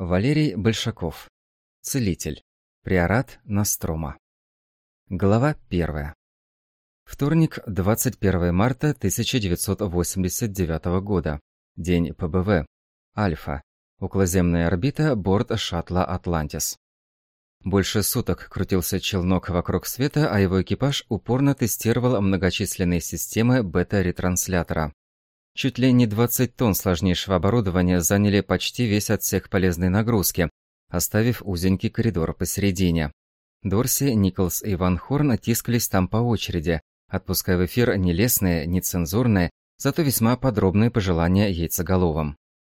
Валерий Большаков. Целитель. Приорат Настрома. Глава 1. Вторник, 21 марта 1989 года. День ПБВ. Альфа. Околоземная орбита, борт шаттла «Атлантис». Больше суток крутился челнок вокруг света, а его экипаж упорно тестировал многочисленные системы бета-ретранслятора. Чуть ли не 20 тонн сложнейшего оборудования заняли почти весь отсек полезной нагрузки, оставив узенький коридор посередине. Дорси, Николс и Ван Хорн тискались там по очереди, отпуская в эфир не лесные, не цензурные, зато весьма подробные пожелания яйцеголовым.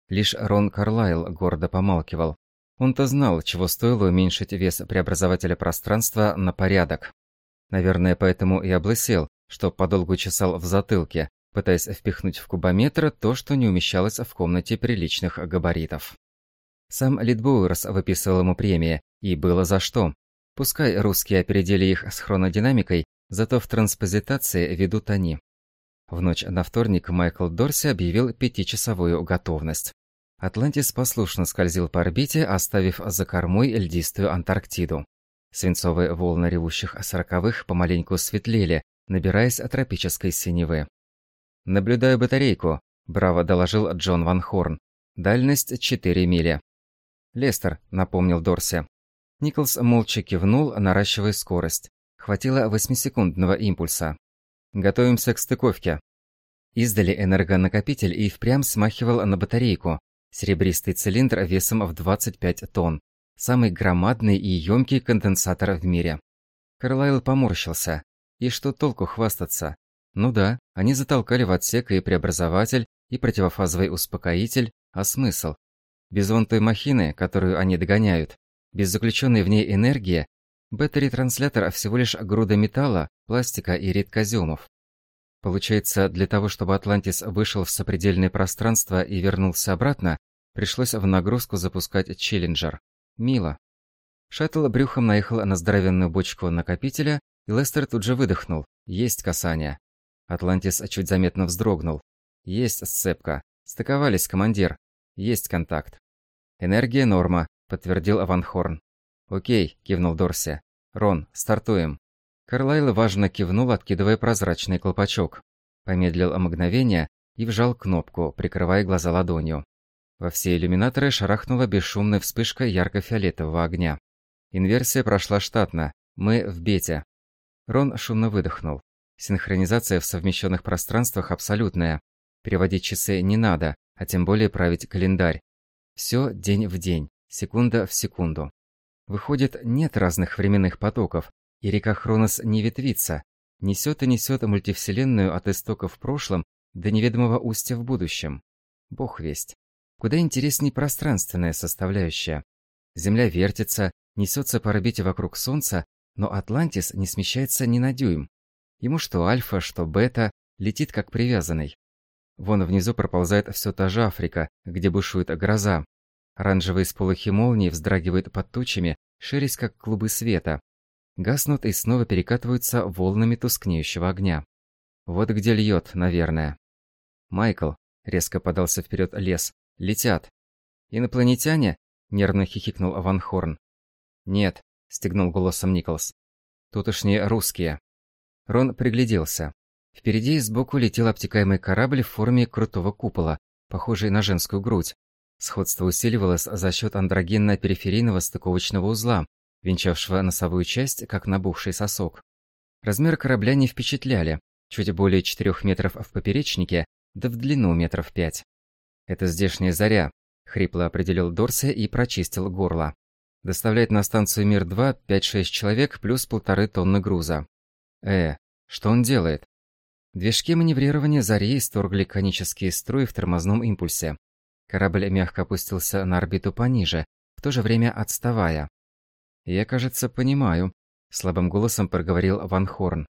Лишь Рон Карлайл гордо помалкивал. Он-то знал, чего стоило уменьшить вес преобразователя пространства на порядок. Наверное, поэтому и облысел, что подолгу чесал в затылке, пытаясь впихнуть в кубометр то, что не умещалось в комнате приличных габаритов. Сам Литбоуэрс выписывал ему премии, и было за что. Пускай русские опередили их с хронодинамикой, зато в транспозитации ведут они. В ночь на вторник Майкл Дорси объявил пятичасовую готовность. Атлантис послушно скользил по орбите, оставив за кормой льдистую Антарктиду. Свинцовые волны ревущих сороковых помаленьку светлели, набираясь тропической синевы. «Наблюдаю батарейку», – браво доложил Джон Ван Хорн. «Дальность 4 мили». «Лестер», – напомнил Дорси. Николс молча кивнул, наращивая скорость. Хватило восьмисекундного импульса. «Готовимся к стыковке». Издали энергонакопитель и впрямь смахивал на батарейку. Серебристый цилиндр весом в 25 тонн. Самый громадный и ёмкий конденсатор в мире. Карлайл поморщился. И что толку хвастаться? Ну да, они затолкали в отсек и преобразователь, и противофазовый успокоитель, а смысл? Без вон той махины, которую они догоняют, без заключенной в ней энергии, бета-ретранслятор всего лишь груда металла, пластика и редкоземов. Получается, для того, чтобы Атлантис вышел в сопредельное пространство и вернулся обратно, пришлось в нагрузку запускать Челленджер. Мило. Шаттл брюхом наехал на здоровенную бочку накопителя, и Лестер тут же выдохнул. Есть касание. Атлантис чуть заметно вздрогнул. Есть сцепка. Стыковались, командир. Есть контакт. Энергия норма, подтвердил Аванхорн. Окей, кивнул Дорси. Рон, стартуем. Карлайл важно кивнул, откидывая прозрачный колпачок. Помедлил мгновение и вжал кнопку, прикрывая глаза ладонью. Во все иллюминаторы шарахнула бесшумная вспышка ярко-фиолетового огня. Инверсия прошла штатно. Мы в бете. Рон шумно выдохнул. Синхронизация в совмещенных пространствах абсолютная. Переводить часы не надо, а тем более править календарь. Все день в день, секунда в секунду. Выходит, нет разных временных потоков, и река Хронос не ветвится, несет и несет мультивселенную от истока в прошлом до неведомого устья в будущем. Бог весть. Куда интересней пространственная составляющая. Земля вертится, несется по орбите вокруг Солнца, но Атлантис не смещается ни на дюйм. Ему что альфа, что бета, летит как привязанный. Вон внизу проползает все та же Африка, где бушует гроза. Оранжевые сполохи молнии вздрагивают под тучами, ширясь как клубы света. Гаснут и снова перекатываются волнами тускнеющего огня. Вот где льет, наверное. Майкл, резко подался вперед лес, летят. Инопланетяне? Нервно хихикнул Ван Хорн. Нет, стегнул голосом Николс. Тутошние русские. Рон пригляделся. Впереди и сбоку летел обтекаемый корабль в форме крутого купола, похожий на женскую грудь. Сходство усиливалось за счет андрогенно-периферийного стыковочного узла, венчавшего носовую часть, как набухший сосок. Размер корабля не впечатляли, чуть более 4 метров в поперечнике, да в длину метров 5. «Это здешняя заря», — хрипло определил Дорси и прочистил горло. «Доставляет на станцию Мир-2 5-6 человек плюс полторы тонны груза. Э, что он делает? Движки маневрирования Зари исторгли конические струи в тормозном импульсе. Корабль мягко опустился на орбиту пониже, в то же время отставая. «Я, кажется, понимаю», — слабым голосом проговорил Ван Хорн.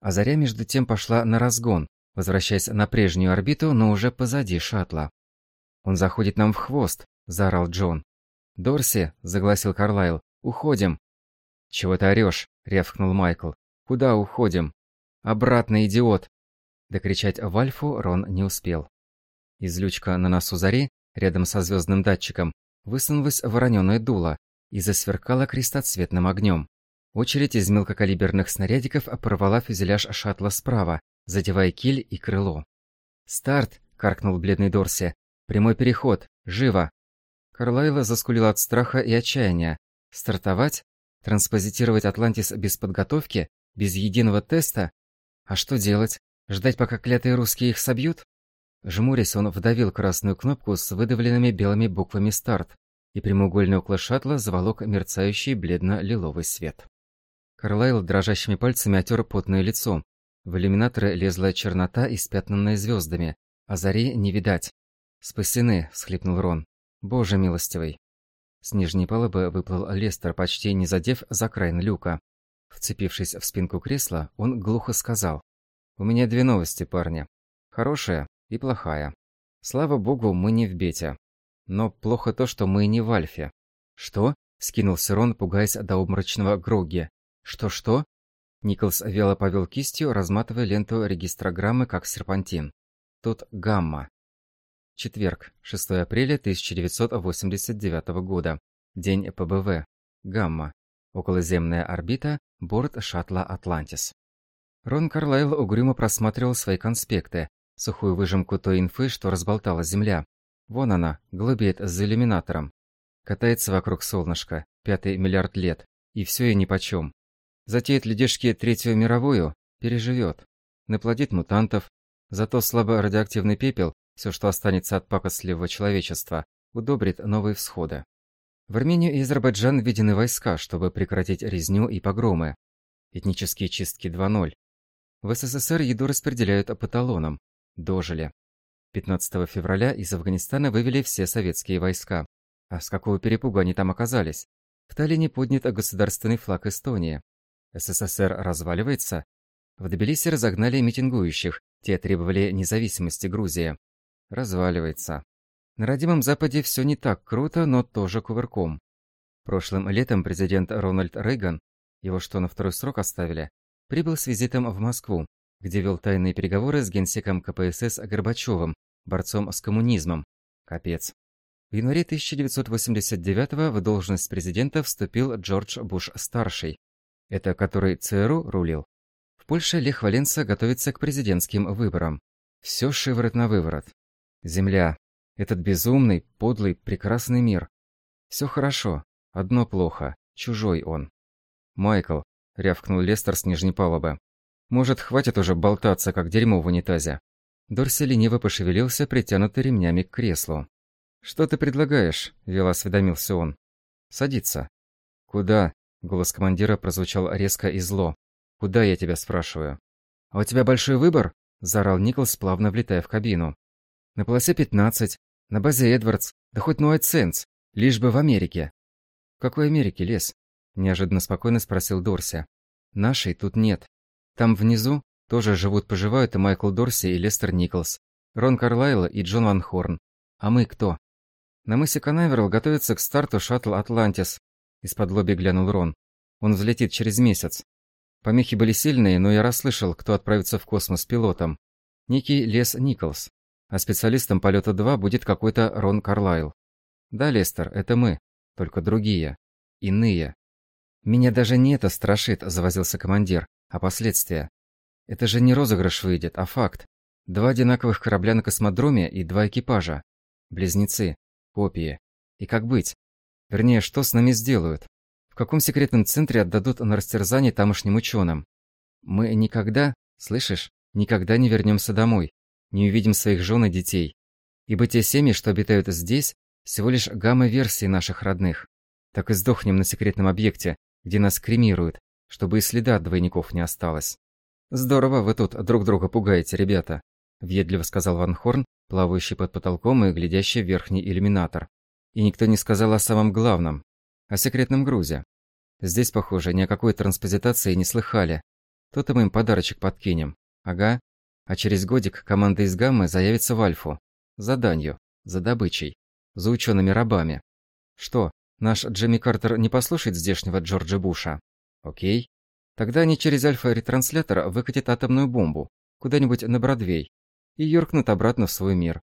А Заря между тем пошла на разгон, возвращаясь на прежнюю орбиту, но уже позади шаттла. «Он заходит нам в хвост», — заорал Джон. «Дорси», — загласил Карлайл, — «уходим». «Чего ты орёшь?» — рявкнул Майкл. Куда уходим? Обратно, идиот!» Докричать в Альфу Рон не успел. Из лючка на носу зари, рядом со звездным датчиком, высунулось вороненое дуло и засверкало крестоцветным огнем. Очередь из мелкокалиберных снарядиков порвала фюзеляж шаттла справа, задевая киль и крыло. «Старт!» – каркнул бледный Дорси. «Прямой переход! Живо!» Карлайла заскулила от страха и отчаяния. Стартовать? Транспозитировать Атлантис без подготовки? Без единого теста? А что делать? Ждать, пока клятые русские их собьют? Жмурясь, он вдавил красную кнопку с выдавленными белыми буквами «Старт», и прямоугольный около шаттла заволок мерцающий бледно-лиловый свет. Карлайл дрожащими пальцами отер потное лицо. В иллюминаторы лезла чернота, испятнанная звездами, а зари не видать. «Спасены!» – всхлипнул Рон. «Боже милостивый!» С нижней палубы выплыл Лестер, почти не задев за край люка. Вцепившись в спинку кресла, он глухо сказал. «У меня две новости, парни. Хорошая и плохая. Слава богу, мы не в бете. Но плохо то, что мы не в альфе». «Что?» – скинулся Рон, пугаясь до обморочного Гроги. «Что-что?» Николс вяло повел кистью, разматывая ленту регистрограммы как серпантин. Тут гамма. Четверг, 6 апреля 1989 года. День ПБВ. Гамма. Околоземная орбита. Борт шаттла «Атлантис». Рон Карлайл угрюмо просматривал свои конспекты, сухую выжимку той инфы, что разболтала Земля. Вон она, голубеет за иллюминатором. Катается вокруг солнышка, пятый миллиард лет, и все и нипочем. Затеет людишки Третью мировую, переживет. Наплодит мутантов, зато слабо радиоактивный пепел все, что останется от пакостливого человечества, удобрит новые всходы. В Армению и Азербайджан введены войска, чтобы прекратить резню и погромы. Этнические чистки 2.0. В СССР еду распределяют по талонам. Дожили. 15 февраля из Афганистана вывели все советские войска. А с какого перепуга они там оказались? В Таллине поднят государственный флаг Эстонии. СССР разваливается? В Тбилиси разогнали митингующих, те требовали независимости Грузии разваливается. На родимом Западе все не так круто, но тоже кувырком. Прошлым летом президент Рональд Рейган, его что, на второй срок оставили, прибыл с визитом в Москву, где вел тайные переговоры с генсеком КПСС Горбачевым, борцом с коммунизмом. Капец. В январе 1989 в должность президента вступил Джордж Буш-старший. Это который ЦРУ рулил. В Польше Лех Валенса готовится к президентским выборам. Все шиворот на выворот. Земля. Этот безумный, подлый, прекрасный мир. Все хорошо. Одно плохо. Чужой он. «Майкл», — рявкнул Лестер с нижней палубы. «Может, хватит уже болтаться, как дерьмо в унитазе?» Дорси лениво пошевелился, притянутый ремнями к креслу. «Что ты предлагаешь?» – вяло осведомился он. «Садиться». «Куда?» – голос командира прозвучал резко и зло. «Куда, я тебя спрашиваю?» «А у тебя большой выбор?» – заорал Николс, плавно влетая в кабину. На полосе 15, на базе Эдвардс, да хоть на Уайт-Сэндс, лишь бы в Америке. В какой Америке, Лес? Неожиданно спокойно спросил Дорси. Нашей тут нет. Там внизу тоже живут-поживают и Майкл Дорси, и Лестер Николс, Рон Карлайл и Джон Ван Хорн. А мы кто? На мысе Канаверал готовится к старту шаттл «Атлантис», исподлобья глянул Рон. Он взлетит через месяц. Помехи были сильные, но я расслышал, кто отправится в космос пилотом. Некий Лес Николс а специалистом полета 2 будет какой-то Рон Карлайл. Да, Лестер, это мы, только другие, иные. Меня даже не это страшит, завозился командир, а последствия. Это же не розыгрыш выйдет, а факт. Два одинаковых корабля на космодроме и два экипажа. Близнецы, копии. И как быть? Вернее, что с нами сделают? В каком секретном центре отдадут на растерзание тамошним ученым? Мы никогда, слышишь, никогда не вернемся домой не увидим своих жен и детей. Ибо те семьи, что обитают здесь, всего лишь гамма-версии наших родных. Так и сдохнем на секретном объекте, где нас кремируют, чтобы и следа от двойников не осталось. «Здорово вы тут друг друга пугаете, ребята», – въедливо сказал Ван Хорн, плавающий под потолком и глядящий в верхний иллюминатор. И никто не сказал о самом главном – о секретном грузе. Здесь, похоже, ни о какой транспозитации не слыхали. То-то мы им подарочек подкинем. Ага, а через годик команда из Гаммы заявится в Альфу. За данью, за добычей, за учеными-рабами. Что, наш Джимми Картер не послушает здешнего Джорджа Буша? Окей. Тогда они через альфа-ретранслятор выкатят атомную бомбу куда-нибудь на Бродвей и юркнут обратно в свой мир.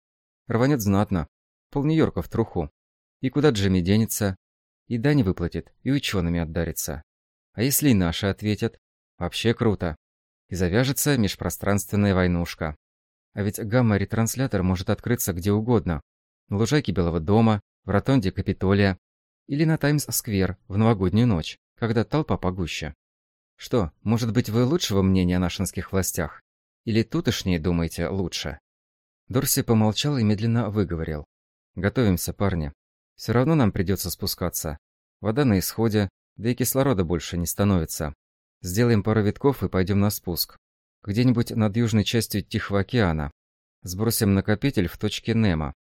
Рванет знатно. Пол Нью-Йорка в труху. И куда Джимми денется? И дань выплатит, и учеными отдарится. А если и наши ответят? Вообще круто. И завяжется межпространственная войнушка. А ведь гамма-ретранслятор может открыться где угодно. На лужайке Белого дома, в ротонде Капитолия или на Таймс-сквер в новогоднюю ночь, когда толпа погуще. Что, может быть, вы лучшего мнения о нашинских властях? Или тутошние думаете лучше? Дорси помолчал и медленно выговорил. Готовимся, парни. Все равно нам придется спускаться. Вода на исходе, да и кислорода больше не становится. Сделаем пару витков и пойдем на спуск. Где-нибудь над южной частью Тихого океана. Сбросим накопитель в точке Немо.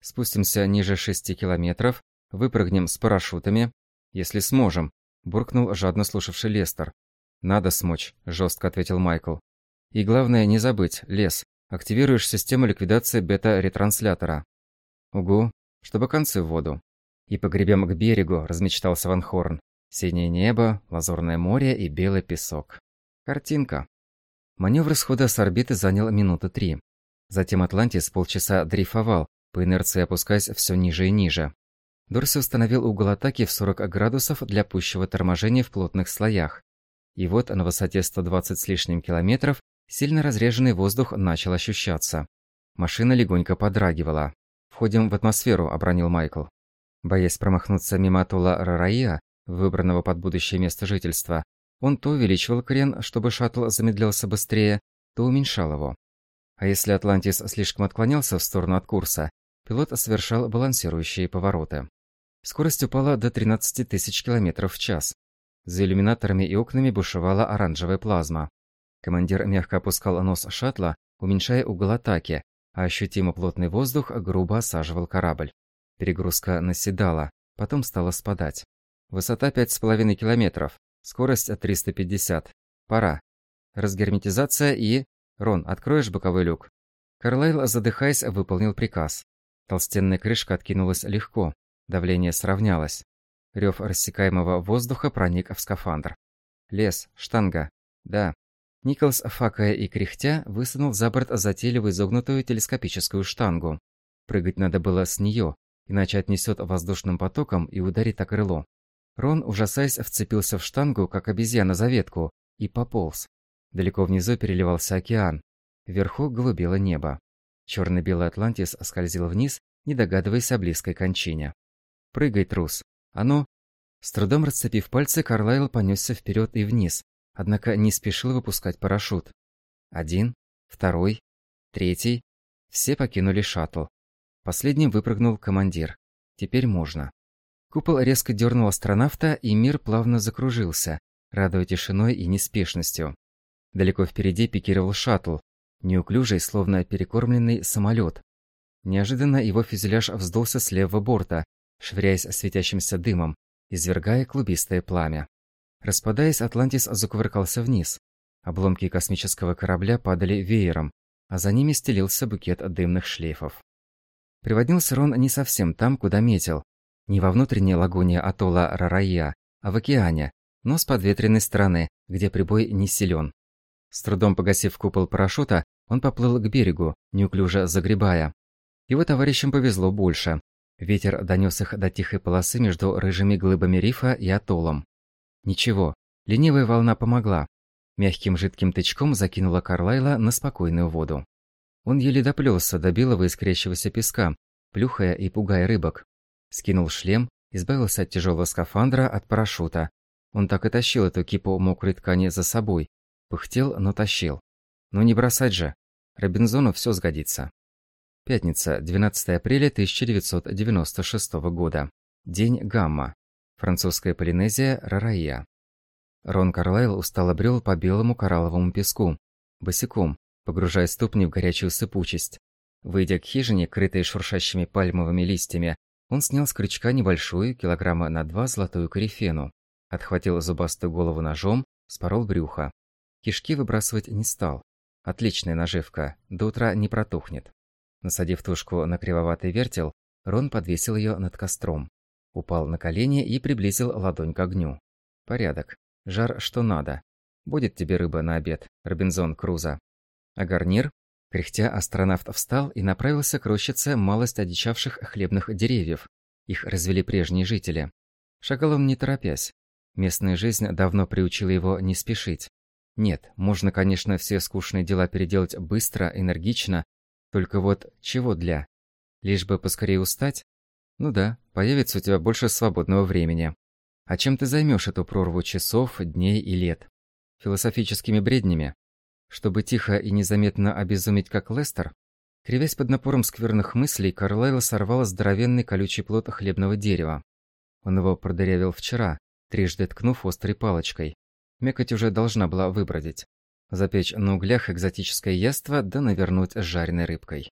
Спустимся ниже 6 километров, выпрыгнем с парашютами, если сможем, буркнул жадно слушавший Лестер. Надо смочь, жестко ответил Майкл. И главное не забыть, лес. Активируешь систему ликвидации бета-ретранслятора. Угу, чтобы концы в воду. И погребем к берегу, размечтался Ван Хорн. Синее небо, лазурное море и белый песок. Картинка. Маневр схода с орбиты занял минуты три. Затем Атлантис полчаса дрейфовал, по инерции опускаясь все ниже и ниже. Дорси установил угол атаки в 40 градусов для пущего торможения в плотных слоях. И вот на высоте 120 с лишним километров сильно разреженный воздух начал ощущаться. Машина легонько подрагивала. «Входим в атмосферу», – обронил Майкл. Боясь промахнуться мимо Атолла Рараия, выбранного под будущее место жительства, он то увеличивал крен, чтобы шаттл замедлялся быстрее, то уменьшал его. А если Атлантис слишком отклонялся в сторону от курса, пилот совершал балансирующие повороты. Скорость упала до 13 тысяч километров в час. За иллюминаторами и окнами бушевала оранжевая плазма. Командир мягко опускал нос шаттла, уменьшая угол атаки, а ощутимо плотный воздух грубо осаживал корабль. Перегрузка наседала, потом стала спадать. Высота 5,5 километров, скорость 350. Пора. Разгерметизация и... Рон, откроешь боковой люк? Карлайл, задыхаясь, выполнил приказ. Толстенная крышка откинулась легко, давление сравнялось. Рев рассекаемого воздуха проник в скафандр. Лес, штанга. Да. Николас, факая и кряхтя, высунул за борт затейливую изогнутую телескопическую штангу. Прыгать надо было с нее, иначе отнесет воздушным потоком и ударит о крыло. Рон, ужасаясь, вцепился в штангу, как обезьяна за ветку, и пополз. Далеко внизу переливался океан. Вверху голубело небо. Черно-белый Атлантис скользил вниз, не догадываясь о близкой кончине. «Прыгай, трус!» Оно... С трудом расцепив пальцы, Карлайл понесся вперед и вниз, однако не спешил выпускать парашют. Один, второй, третий. Все покинули шаттл. Последним выпрыгнул командир. Теперь можно. Купол резко дернул астронавта, и мир плавно закружился, радуя тишиной и неспешностью. Далеко впереди пикировал шаттл, неуклюжий, словно перекормленный самолет. Неожиданно его фюзеляж вздулся с левого борта, швыряясь светящимся дымом, извергая клубистое пламя. Распадаясь, Атлантис закувыркался вниз. Обломки космического корабля падали веером, а за ними стелился букет дымных шлейфов. Приводился Рон не совсем там, куда метил. Не во внутренней лагуне атолла Рарая, а в океане, но с подветренной стороны, где прибой не силен. С трудом погасив купол парашюта, он поплыл к берегу, неуклюже загребая. Его товарищам повезло больше. Ветер донес их до тихой полосы между рыжими глыбами рифа и атоллом. Ничего, ленивая волна помогла. Мягким жидким тычком закинула Карлайла на спокойную воду. Он еле доплелся до белого искрящегося песка, плюхая и пугая рыбок. Скинул шлем, избавился от тяжелого скафандра, от парашюта. Он так и тащил эту кипу мокрой ткани за собой. Пыхтел, но тащил. Ну не бросать же. Робинзону все сгодится. Пятница, 12 апреля 1996 года. День Гамма. Французская Полинезия, Рараия. Рон Карлайл устало брел по белому коралловому песку. Босиком, погружая ступни в горячую сыпучесть. Выйдя к хижине, крытой шуршащими пальмовыми листьями, он снял с крючка небольшую, килограмма на два, золотую корифену, отхватил зубастую голову ножом, спорол брюхо. Кишки выбрасывать не стал. Отличная наживка, до утра не протухнет. Насадив тушку на кривоватый вертел, Рон подвесил ее над костром. Упал на колени и приблизил ладонь к огню. Порядок. Жар что надо. Будет тебе рыба на обед, Робинзон Круза. А гарнир? Кряхтя, астронавт встал и направился к рощице малость одичавших хлебных деревьев, Их развели прежние жители. Шагал он не торопясь. Местная жизнь давно приучила его не спешить. Нет, можно, конечно, все скучные дела переделать быстро, энергично, только вот чего для? Лишь бы поскорее устать? Ну да, появится у тебя больше свободного времени. А чем ты займешь эту прорву часов, дней и лет? Философическими бреднями? Чтобы тихо и незаметно обезумить, как Лестер? Кривясь под напором скверных мыслей, Карлайл сорвал здоровенный колючий плод хлебного дерева. Он его продырявил вчера, трижды ткнув острой палочкой. Мекоть уже должна была выбродить. Запечь на углях экзотическое яство, да навернуть с жареной рыбкой.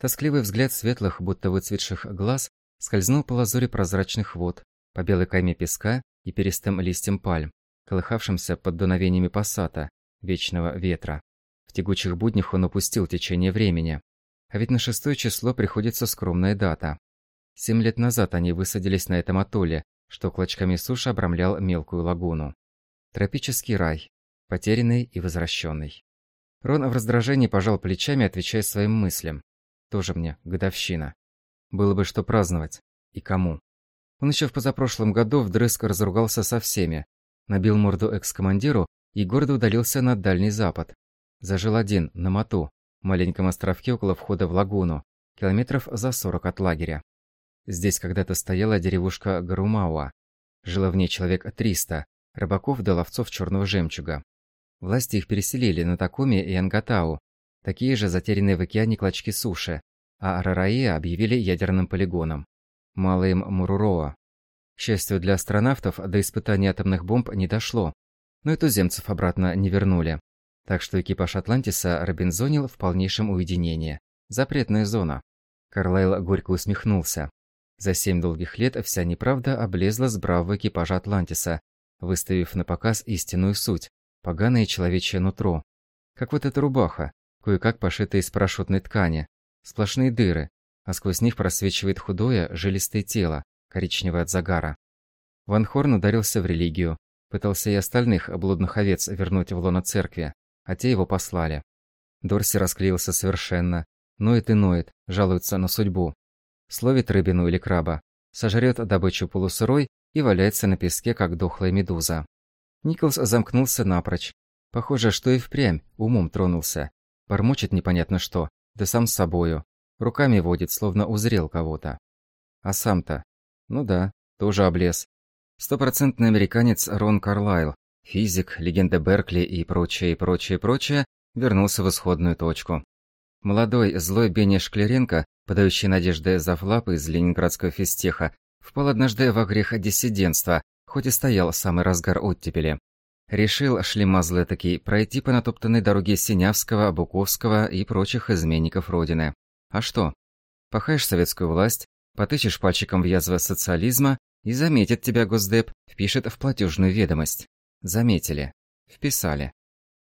Тоскливый взгляд светлых, будто выцветших глаз, скользнул по лазуре прозрачных вод, по белой кайме песка и перистым листьям пальм, колыхавшимся под дуновениями пассата, вечного ветра. В тягучих буднях он упустил течение времени, а ведь на шестое число приходится скромная дата. Семь лет назад они высадились на этом атолле, что клочками суши обрамлял мелкую лагуну. Тропический рай, потерянный и возвращенный. Рон в раздражении пожал плечами, отвечая своим мыслям. Тоже мне годовщина. Было бы что праздновать. И кому. Он еще в позапрошлом году вдрызг разругался со всеми, набил морду экс-командиру и гордо удалился на Дальний Запад. Зажил один, на Мату, маленьком островке около входа в лагуну, километров за 40 от лагеря. Здесь когда-то стояла деревушка Гарумауа. Жило в ней человек 300, рыбаков да ловцов черного жемчуга. Власти их переселили на Такуми и Ангатау, такие же затерянные в океане клочки суши, а Арараия объявили ядерным полигоном. Мало им Муруроа. К счастью для астронавтов, до испытания атомных бомб не дошло, но и туземцев обратно не вернули. Так что экипаж Атлантиса робинзонил в полнейшем уединении. Запретная зона. Карлайл горько усмехнулся. За семь долгих лет вся неправда облезла с бравого экипажа Атлантиса, выставив на показ истинную суть – поганое человечье нутро. Как вот эта рубаха, кое-как пошитая из парашютной ткани, сплошные дыры, а сквозь них просвечивает худое, жилистое тело, коричневое от загара. Ван Хорн ударился в религию, пытался и остальных блудных овец вернуть в лоно церкви, а те его послали. Дорси расклеился совершенно. Ноет и ноет, жалуется на судьбу. Словит рыбину или краба, сожрет добычу полусырой и валяется на песке, как дохлая медуза. Николс замкнулся напрочь. Похоже, что и впрямь умом тронулся. Бормочет непонятно что, да сам с собою. Руками водит, словно узрел кого-то. А сам-то? Ну да, тоже облез. Стопроцентный американец Рон Карлайл, Физик, легенда Беркли и прочее, прочее, прочее вернулся в исходную точку. Молодой, злой Беня Шкляренко, подающий надежды за флапы из ленинградского физтеха, впал однажды во грех диссидентства, хоть и стоял самый разгар оттепели. Решил, шлемазлы таки, пройти по натоптанной дороге Синявского, Буковского и прочих изменников Родины. А что? Пахаешь советскую власть, потычешь пальчиком в язвы социализма, и заметит тебя Госдеп, впишет в платежную ведомость. Заметили. Вписали.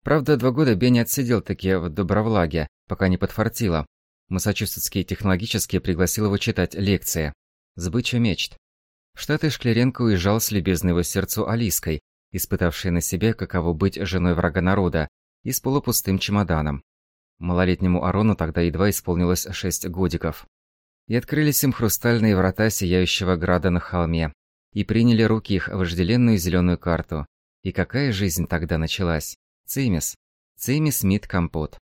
Правда, два года Бенни отсидел таки в Добровлаге, пока не подфартило. Массачусетский технологический пригласил его читать лекции. Сбыча мечт. В Штаты Шкляренко уезжал с любезной его сердцу Алиской, испытавшей на себе, каково быть женой врага народа, и с полупустым чемоданом. Малолетнему Арону тогда едва исполнилось шесть годиков. И открылись им хрустальные врата сияющего града на холме, и приняли руки их вожделенную зеленую карту, и какая жизнь тогда началась? Цимис. Цимис Мид Компот.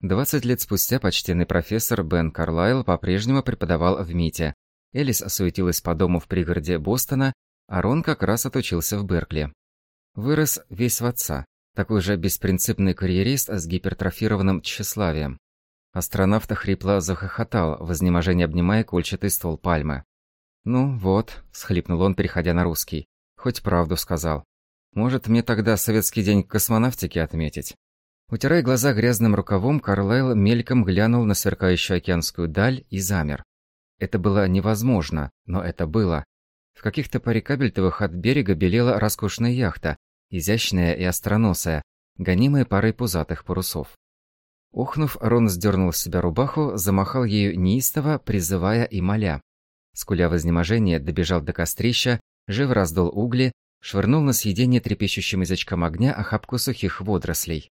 20 лет спустя почтенный профессор Бен Карлайл по-прежнему преподавал в МИТе. Элис осуетилась по дому в пригороде Бостона, а Рон как раз отучился в Беркли. Вырос весь в отца, такой же беспринципный карьерист с гипертрофированным тщеславием. Астронавт хрипло захохотал, в изнеможении обнимая кольчатый ствол пальмы. «Ну вот», – схлипнул он, переходя на русский, – «хоть правду сказал. Может, мне тогда советский день космонавтики отметить? Утирая глаза грязным рукавом, Карлайл мельком глянул на сверкающую океанскую даль и замер. Это было невозможно, но это было. В каких-то паре кабельтовых от берега белела роскошная яхта, изящная и остроносая, гонимая парой пузатых парусов. Охнув, Рон сдернул с себя рубаху, замахал ею неистово, призывая и моля. Скуля в изнеможении, добежал до кострища, жив раздул угли, швырнул на съедение трепещущим язычком огня охапку сухих водорослей.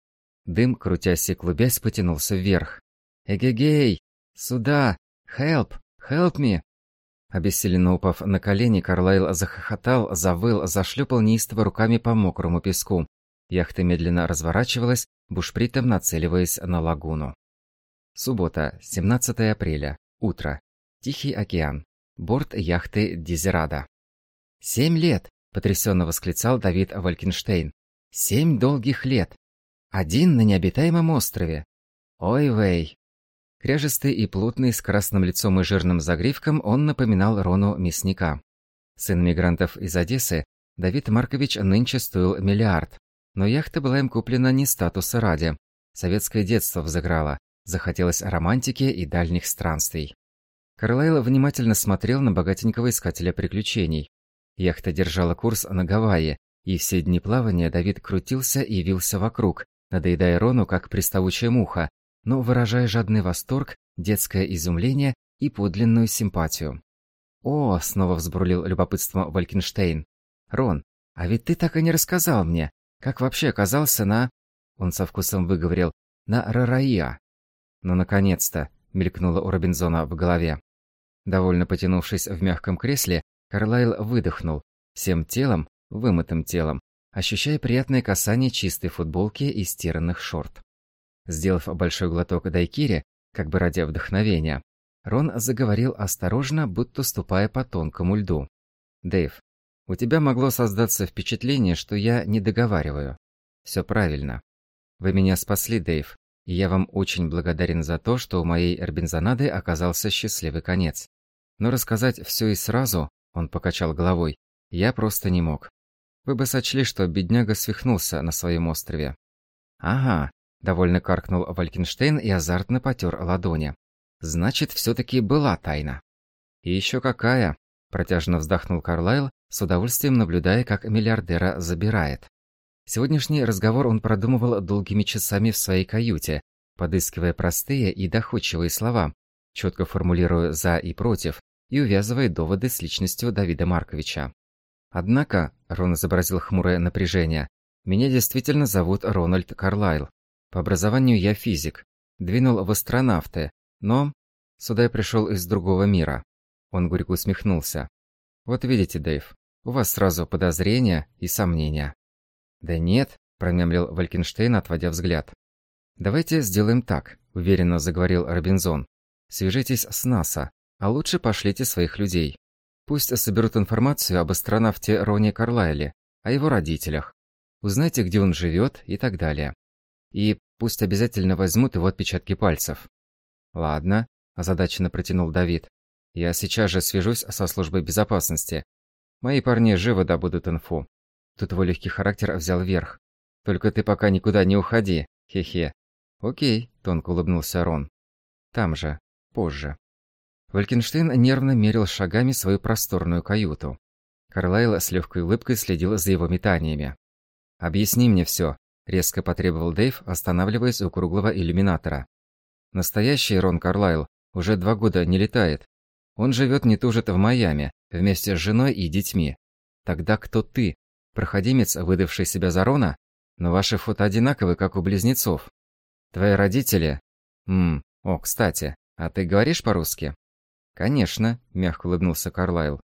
Дым, крутясь и клубясь, потянулся вверх. «Эгегей! Сюда! Help! Help me!» Обессиленно упав на колени, Карлайл захохотал, завыл, зашлепал неистово руками по мокрому песку. Яхта медленно разворачивалась, бушпритом нацеливаясь на лагуну. Суббота, 17 апреля. Утро. Тихий океан. Борт яхты Дизерада. «Семь лет!» – потрясенно восклицал Давид Валькенштейн. «Семь долгих лет! Один на необитаемом острове! Ой-вей!» Кряжестый и плотный, с красным лицом и жирным загривком, он напоминал Рону мясника. Сын мигрантов из Одессы, Давид Маркович нынче стоил миллиард. Но яхта была им куплена не статуса ради. Советское детство взыграло, захотелось романтики и дальних странствий. Карлайл внимательно смотрел на богатенького искателя приключений. Яхта держала курс на Гавайи, и все дни плавания Давид крутился и вился вокруг, надоедая Рону, как приставучая муха, но выражая жадный восторг, детское изумление и подлинную симпатию. «О!» – снова взбрулил любопытство Валькенштейн. «Рон, а ведь ты так и не рассказал мне, как вообще оказался на...» Он со вкусом выговорил «на Рараия». «Ну, наконец-то!» – мелькнуло у Робинзона в голове. Довольно потянувшись в мягком кресле, Карлайл выдохнул, всем телом, вымытым телом, ощущая приятное касание чистой футболки и стиранных шорт. Сделав большой глоток дайкири, как бы ради вдохновения, Рон заговорил осторожно, будто ступая по тонкому льду. «Дэйв, у тебя могло создаться впечатление, что я не договариваю. Все правильно. Вы меня спасли, Дэйв, и я вам очень благодарен за то, что у моей Эрбинзонады оказался счастливый конец. Но рассказать все и сразу, он покачал головой, я просто не мог. Вы бы сочли, что бедняга свихнулся на своем острове. Ага, Довольно каркнул Валькенштейн и азартно потер ладони. Значит, все-таки была тайна. И еще какая, протяжно вздохнул Карлайл, с удовольствием наблюдая, как миллиардера забирает. Сегодняшний разговор он продумывал долгими часами в своей каюте, подыскивая простые и доходчивые слова, четко формулируя «за» и «против» и увязывая доводы с личностью Давида Марковича. Однако, Рон изобразил хмурое напряжение, меня действительно зовут Рональд Карлайл. По образованию я физик. Двинул в астронавты, но... Сюда я пришел из другого мира. Он горько усмехнулся. Вот видите, Дэйв, у вас сразу подозрения и сомнения. Да нет, промямлил Валькенштейн, отводя взгляд. Давайте сделаем так, уверенно заговорил Робинзон. Свяжитесь с НАСА, а лучше пошлите своих людей. Пусть соберут информацию об астронавте Роне Карлайле, о его родителях. Узнайте, где он живет и так далее. И пусть обязательно возьмут его отпечатки пальцев. Ладно, озадаченно протянул Давид. Я сейчас же свяжусь со службой безопасности. Мои парни живо добудут инфу. Тут его легкий характер взял верх. Только ты пока никуда не уходи, хе-хе. Окей, тонко улыбнулся Рон. Там же, позже. Валькенштейн нервно мерил шагами свою просторную каюту. Карлайл с легкой улыбкой следил за его метаниями. «Объясни мне все, Резко потребовал Дэйв, останавливаясь у круглого иллюминатора. Настоящий Рон Карлайл уже два года не летает. Он живет не тужит в Майами, вместе с женой и детьми. Тогда кто ты? Проходимец, выдавший себя за Рона? Но ваши фото одинаковы, как у близнецов. Твои родители? Ммм, о, кстати, а ты говоришь по-русски? Конечно, мягко улыбнулся Карлайл.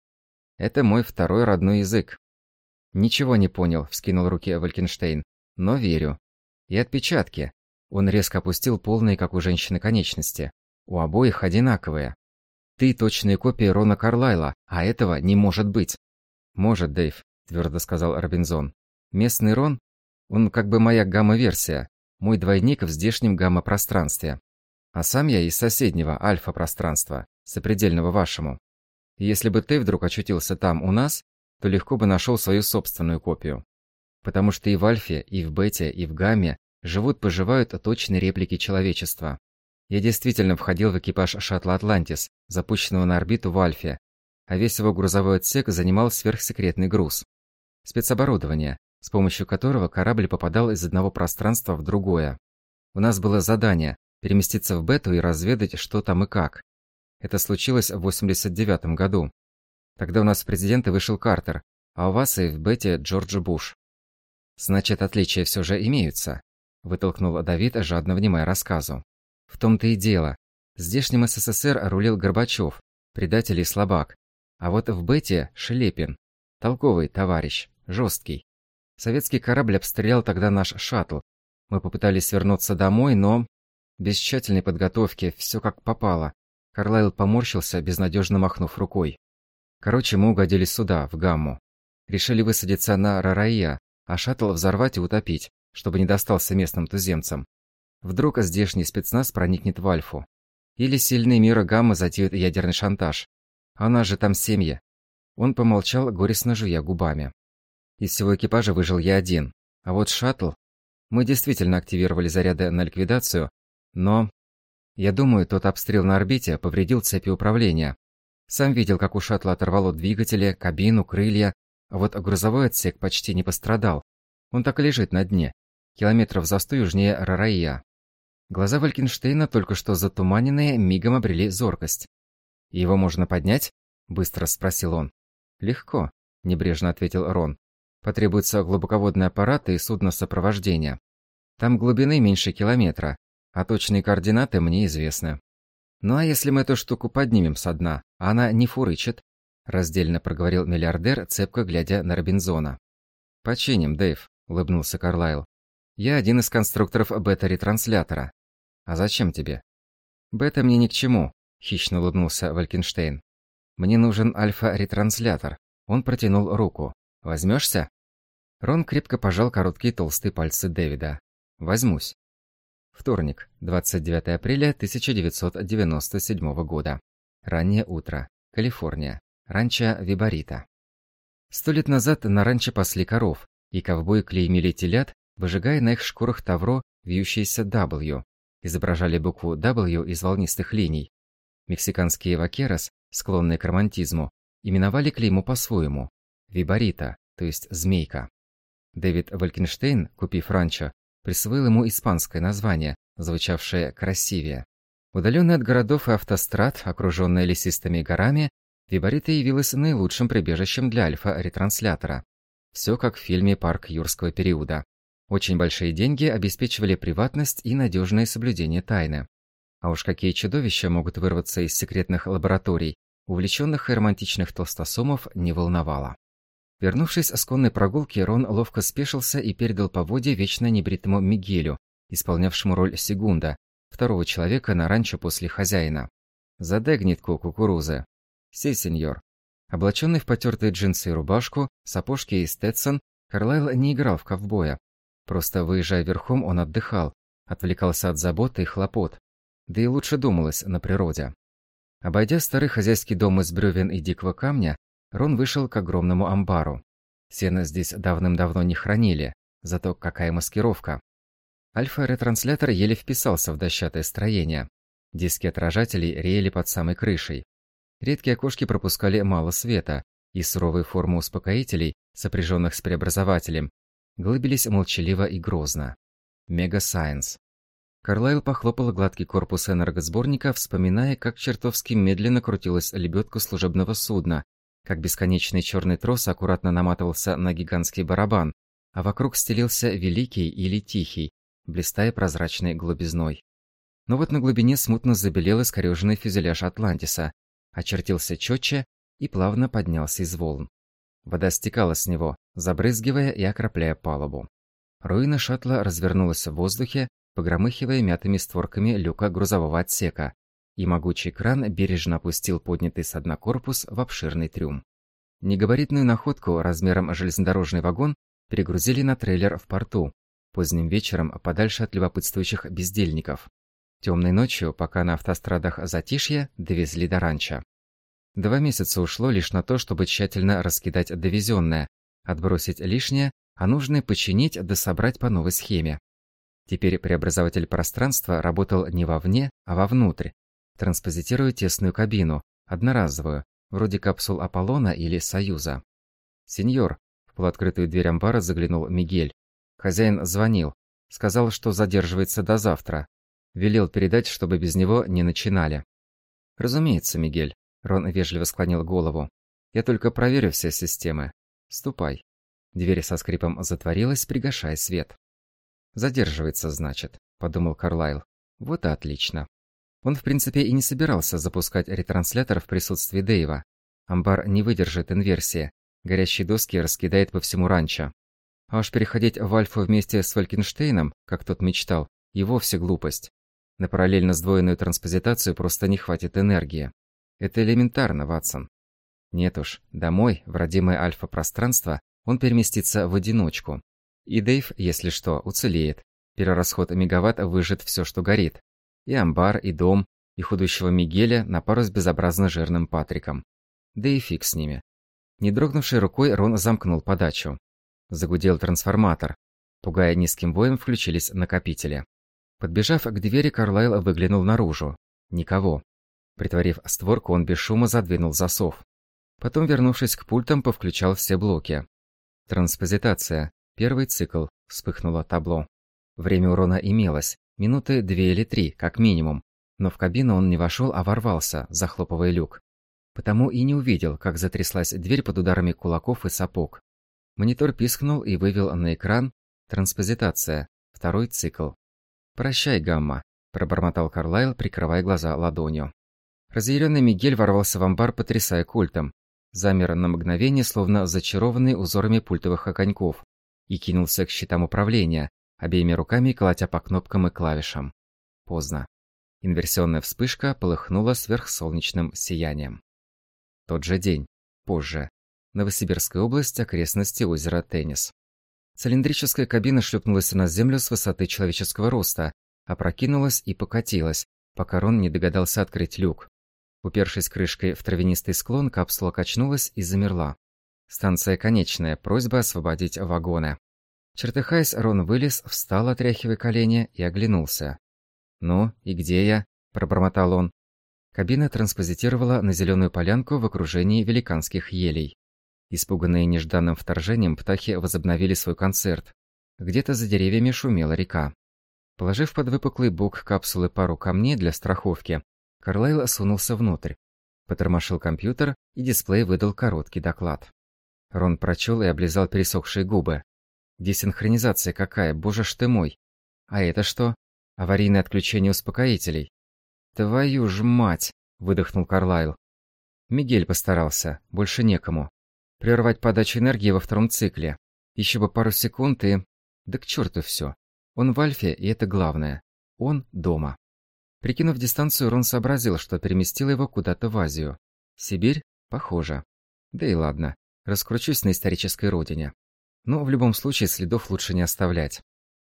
Это мой второй родной язык. Ничего не понял, вскинул руки Валькенштейн но верю. И отпечатки. Он резко опустил полные, как у женщины, конечности. У обоих одинаковые. Ты точная копия Рона Карлайла, а этого не может быть. Может, Дэйв, твердо сказал Робинзон. Местный Рон? Он как бы моя гамма-версия, мой двойник в здешнем гамма-пространстве. А сам я из соседнего альфа-пространства, сопредельного вашему. если бы ты вдруг очутился там у нас, то легко бы нашел свою собственную копию. Потому что и в Альфе, и в Бете, и в Гамме живут-поживают точные реплики человечества. Я действительно входил в экипаж шаттла «Атлантис», запущенного на орбиту в Альфе, а весь его грузовой отсек занимал сверхсекретный груз. Спецоборудование, с помощью которого корабль попадал из одного пространства в другое. У нас было задание – переместиться в Бету и разведать, что там и как. Это случилось в 89 году. Тогда у нас в президенты вышел Картер, а у вас и в Бете Джордж Буш. Значит, отличия все же имеются, вытолкнул Давид, жадно внимая рассказу. В том-то и дело. Здешним СССР рулил Горбачев, предатель и слабак. А вот в Бете Шелепин. Толковый товарищ, жесткий. Советский корабль обстрелял тогда наш шаттл. Мы попытались вернуться домой, но... Без тщательной подготовки, все как попало. Карлайл поморщился, безнадежно махнув рукой. Короче, мы угодили сюда, в Гамму. Решили высадиться на Рараия, а шаттл взорвать и утопить, чтобы не достался местным туземцам. Вдруг здешний спецназ проникнет в Альфу. Или сильные мира Гаммы затеют ядерный шантаж. Она же там семья. Он помолчал, горестно жуя губами. Из всего экипажа выжил я один. А вот шаттл... Мы действительно активировали заряды на ликвидацию, но... Я думаю, тот обстрел на орбите повредил цепи управления. Сам видел, как у шаттла оторвало двигатели, кабину, крылья, а вот грузовой отсек почти не пострадал. Он так и лежит на дне, километров за сто южнее Рараия. Глаза Валькенштейна, только что затуманенные, мигом обрели зоркость. «Его можно поднять?» – быстро спросил он. «Легко», – небрежно ответил Рон. «Потребуется глубоководный аппарат и судно сопровождения. Там глубины меньше километра, а точные координаты мне известны. Ну а если мы эту штуку поднимем со дна, она не фурычит?» – раздельно проговорил миллиардер, цепко глядя на Робинзона. «Починим, Дэйв», – улыбнулся Карлайл. «Я один из конструкторов бета-ретранслятора. «А зачем тебе?» «Бета мне ни к чему», – хищно улыбнулся Валькенштейн. «Мне нужен альфа-ретранслятор». Он протянул руку. «Возьмешься?» Рон крепко пожал короткие толстые пальцы Дэвида. «Возьмусь». Вторник, 29 апреля 1997 года. Раннее утро. Калифорния. Ранчо Вибарита. Сто лет назад на ранчо пасли коров, и ковбои клеймили телят, выжигая на их шкурах тавро, вьющееся W, изображали букву W из волнистых линий. Мексиканские вакерос, склонные к романтизму, именовали клейму по-своему – вибарита, то есть змейка. Дэвид Валькенштейн, купив ранчо, присвоил ему испанское название, звучавшее красивее. Удаленная от городов и автострад, окруженная лесистыми горами, Вибарита явилась наилучшим прибежищем для альфа-ретранслятора. Все как в фильме «Парк юрского периода». Очень большие деньги обеспечивали приватность и надежное соблюдение тайны. А уж какие чудовища могут вырваться из секретных лабораторий, увлеченных и романтичных толстосумов не волновало. Вернувшись с конной прогулки, Рон ловко спешился и передал по воде вечно небритому Мигелю, исполнявшему роль Сегунда, второго человека на ранчо после хозяина. «Задай гнитку кукурузы». «Сей, сеньор». Облаченный в потертые джинсы и рубашку, сапожки и стетсон, Карлайл не играл в ковбоя, Просто выезжая верхом, он отдыхал, отвлекался от заботы и хлопот. Да и лучше думалось на природе. Обойдя старый хозяйский дом из бревен и дикого камня, Рон вышел к огромному амбару. Сено здесь давным-давно не хранили, зато какая маскировка. Альфа-ретранслятор еле вписался в дощатое строение. Диски отражателей реяли под самой крышей. Редкие окошки пропускали мало света, и суровые формы успокоителей, сопряженных с преобразователем, глыбились молчаливо и грозно. Мега Сайенс. Карлайл похлопал гладкий корпус энергосборника, вспоминая, как чертовски медленно крутилась лебедка служебного судна, как бесконечный черный трос аккуратно наматывался на гигантский барабан, а вокруг стелился великий или тихий, блистая прозрачной глубизной. Но вот на глубине смутно забелел искорёженный фюзеляж Атлантиса, очертился четче и плавно поднялся из волн. Вода стекала с него, забрызгивая и окропляя палубу. Руина шаттла развернулась в воздухе, погромыхивая мятыми створками люка грузового отсека, и могучий кран бережно опустил поднятый с дна корпус в обширный трюм. Негабаритную находку размером железнодорожный вагон перегрузили на трейлер в порту, поздним вечером подальше от любопытствующих бездельников. Темной ночью, пока на автострадах затишье, довезли до ранчо. Два месяца ушло лишь на то, чтобы тщательно раскидать довезенное, отбросить лишнее, а нужное починить да собрать по новой схеме. Теперь преобразователь пространства работал не вовне, а вовнутрь, транспозитируя тесную кабину, одноразовую, вроде капсул Аполлона или Союза. «Сеньор», в полуоткрытую дверь амбара заглянул Мигель. Хозяин звонил, сказал, что задерживается до завтра. Велел передать, чтобы без него не начинали. «Разумеется, Мигель», — Рон вежливо склонил голову. «Я только проверю все системы. «Ступай». Дверь со скрипом затворилась, пригашая свет. «Задерживается, значит», — подумал Карлайл. «Вот и отлично». Он, в принципе, и не собирался запускать ретранслятор в присутствии Дэйва. Амбар не выдержит инверсии. Горящие доски раскидает по всему ранчо. А уж переходить в Альфу вместе с Фалькенштейном, как тот мечтал, и вовсе глупость. На параллельно сдвоенную транспозитацию просто не хватит энергии. Это элементарно, Ватсон. Нет уж, домой, в родимое альфа-пространство, он переместится в одиночку. И Дейв, если что, уцелеет. Перерасход мегаватт выжжет все, что горит. И амбар, и дом, и худущего Мигеля на пару с безобразно жирным Патриком. Да и фиг с ними. Не дрогнувшей рукой Рон замкнул подачу. Загудел трансформатор. Пугая низким воем, включились накопители. Подбежав к двери, Карлайл выглянул наружу. Никого. Притворив створку, он без шума задвинул засов. Потом, вернувшись к пультам, повключал все блоки. Транспозитация. Первый цикл. Вспыхнуло табло. Время урона имелось. Минуты две или три, как минимум. Но в кабину он не вошел, а ворвался, захлопывая люк. Потому и не увидел, как затряслась дверь под ударами кулаков и сапог. Монитор пискнул и вывел на экран «Транспозитация. Второй цикл». «Прощай, Гамма», – пробормотал Карлайл, прикрывая глаза ладонью. Разъяренный Мигель ворвался в амбар, потрясая культом. Замер на мгновение, словно зачарованный узорами пультовых огоньков, и кинулся к щитам управления, обеими руками колотя по кнопкам и клавишам. Поздно. Инверсионная вспышка полыхнула сверхсолнечным сиянием. Тот же день. Позже. Новосибирская область, окрестности озера Теннис. Цилиндрическая кабина шлепнулась на землю с высоты человеческого роста, опрокинулась и покатилась, пока Рон не догадался открыть люк. Упершись крышкой в травянистый склон, капсула качнулась и замерла. Станция конечная, просьба освободить вагоны. Чертыхаясь, Рон вылез, встал, отряхивая колени, и оглянулся. «Ну, и где я?» – пробормотал он. Кабина транспозитировала на зеленую полянку в окружении великанских елей. Испуганные нежданным вторжением, птахи возобновили свой концерт. Где-то за деревьями шумела река. Положив под выпуклый бок капсулы пару камней для страховки, Карлайл сунулся внутрь. Потормошил компьютер, и дисплей выдал короткий доклад. Рон прочел и облизал пересохшие губы. Десинхронизация какая, боже ж ты мой! А это что? Аварийное отключение успокоителей. «Твою ж мать!» – выдохнул Карлайл. Мигель постарался, больше некому. Прервать подачу энергии во втором цикле. Еще бы пару секунд и... Да к черту все. Он в Альфе, и это главное. Он дома. Прикинув дистанцию, Рон сообразил, что переместил его куда-то в Азию. Сибирь? Похоже. Да и ладно. Раскручусь на исторической родине. Но в любом случае следов лучше не оставлять.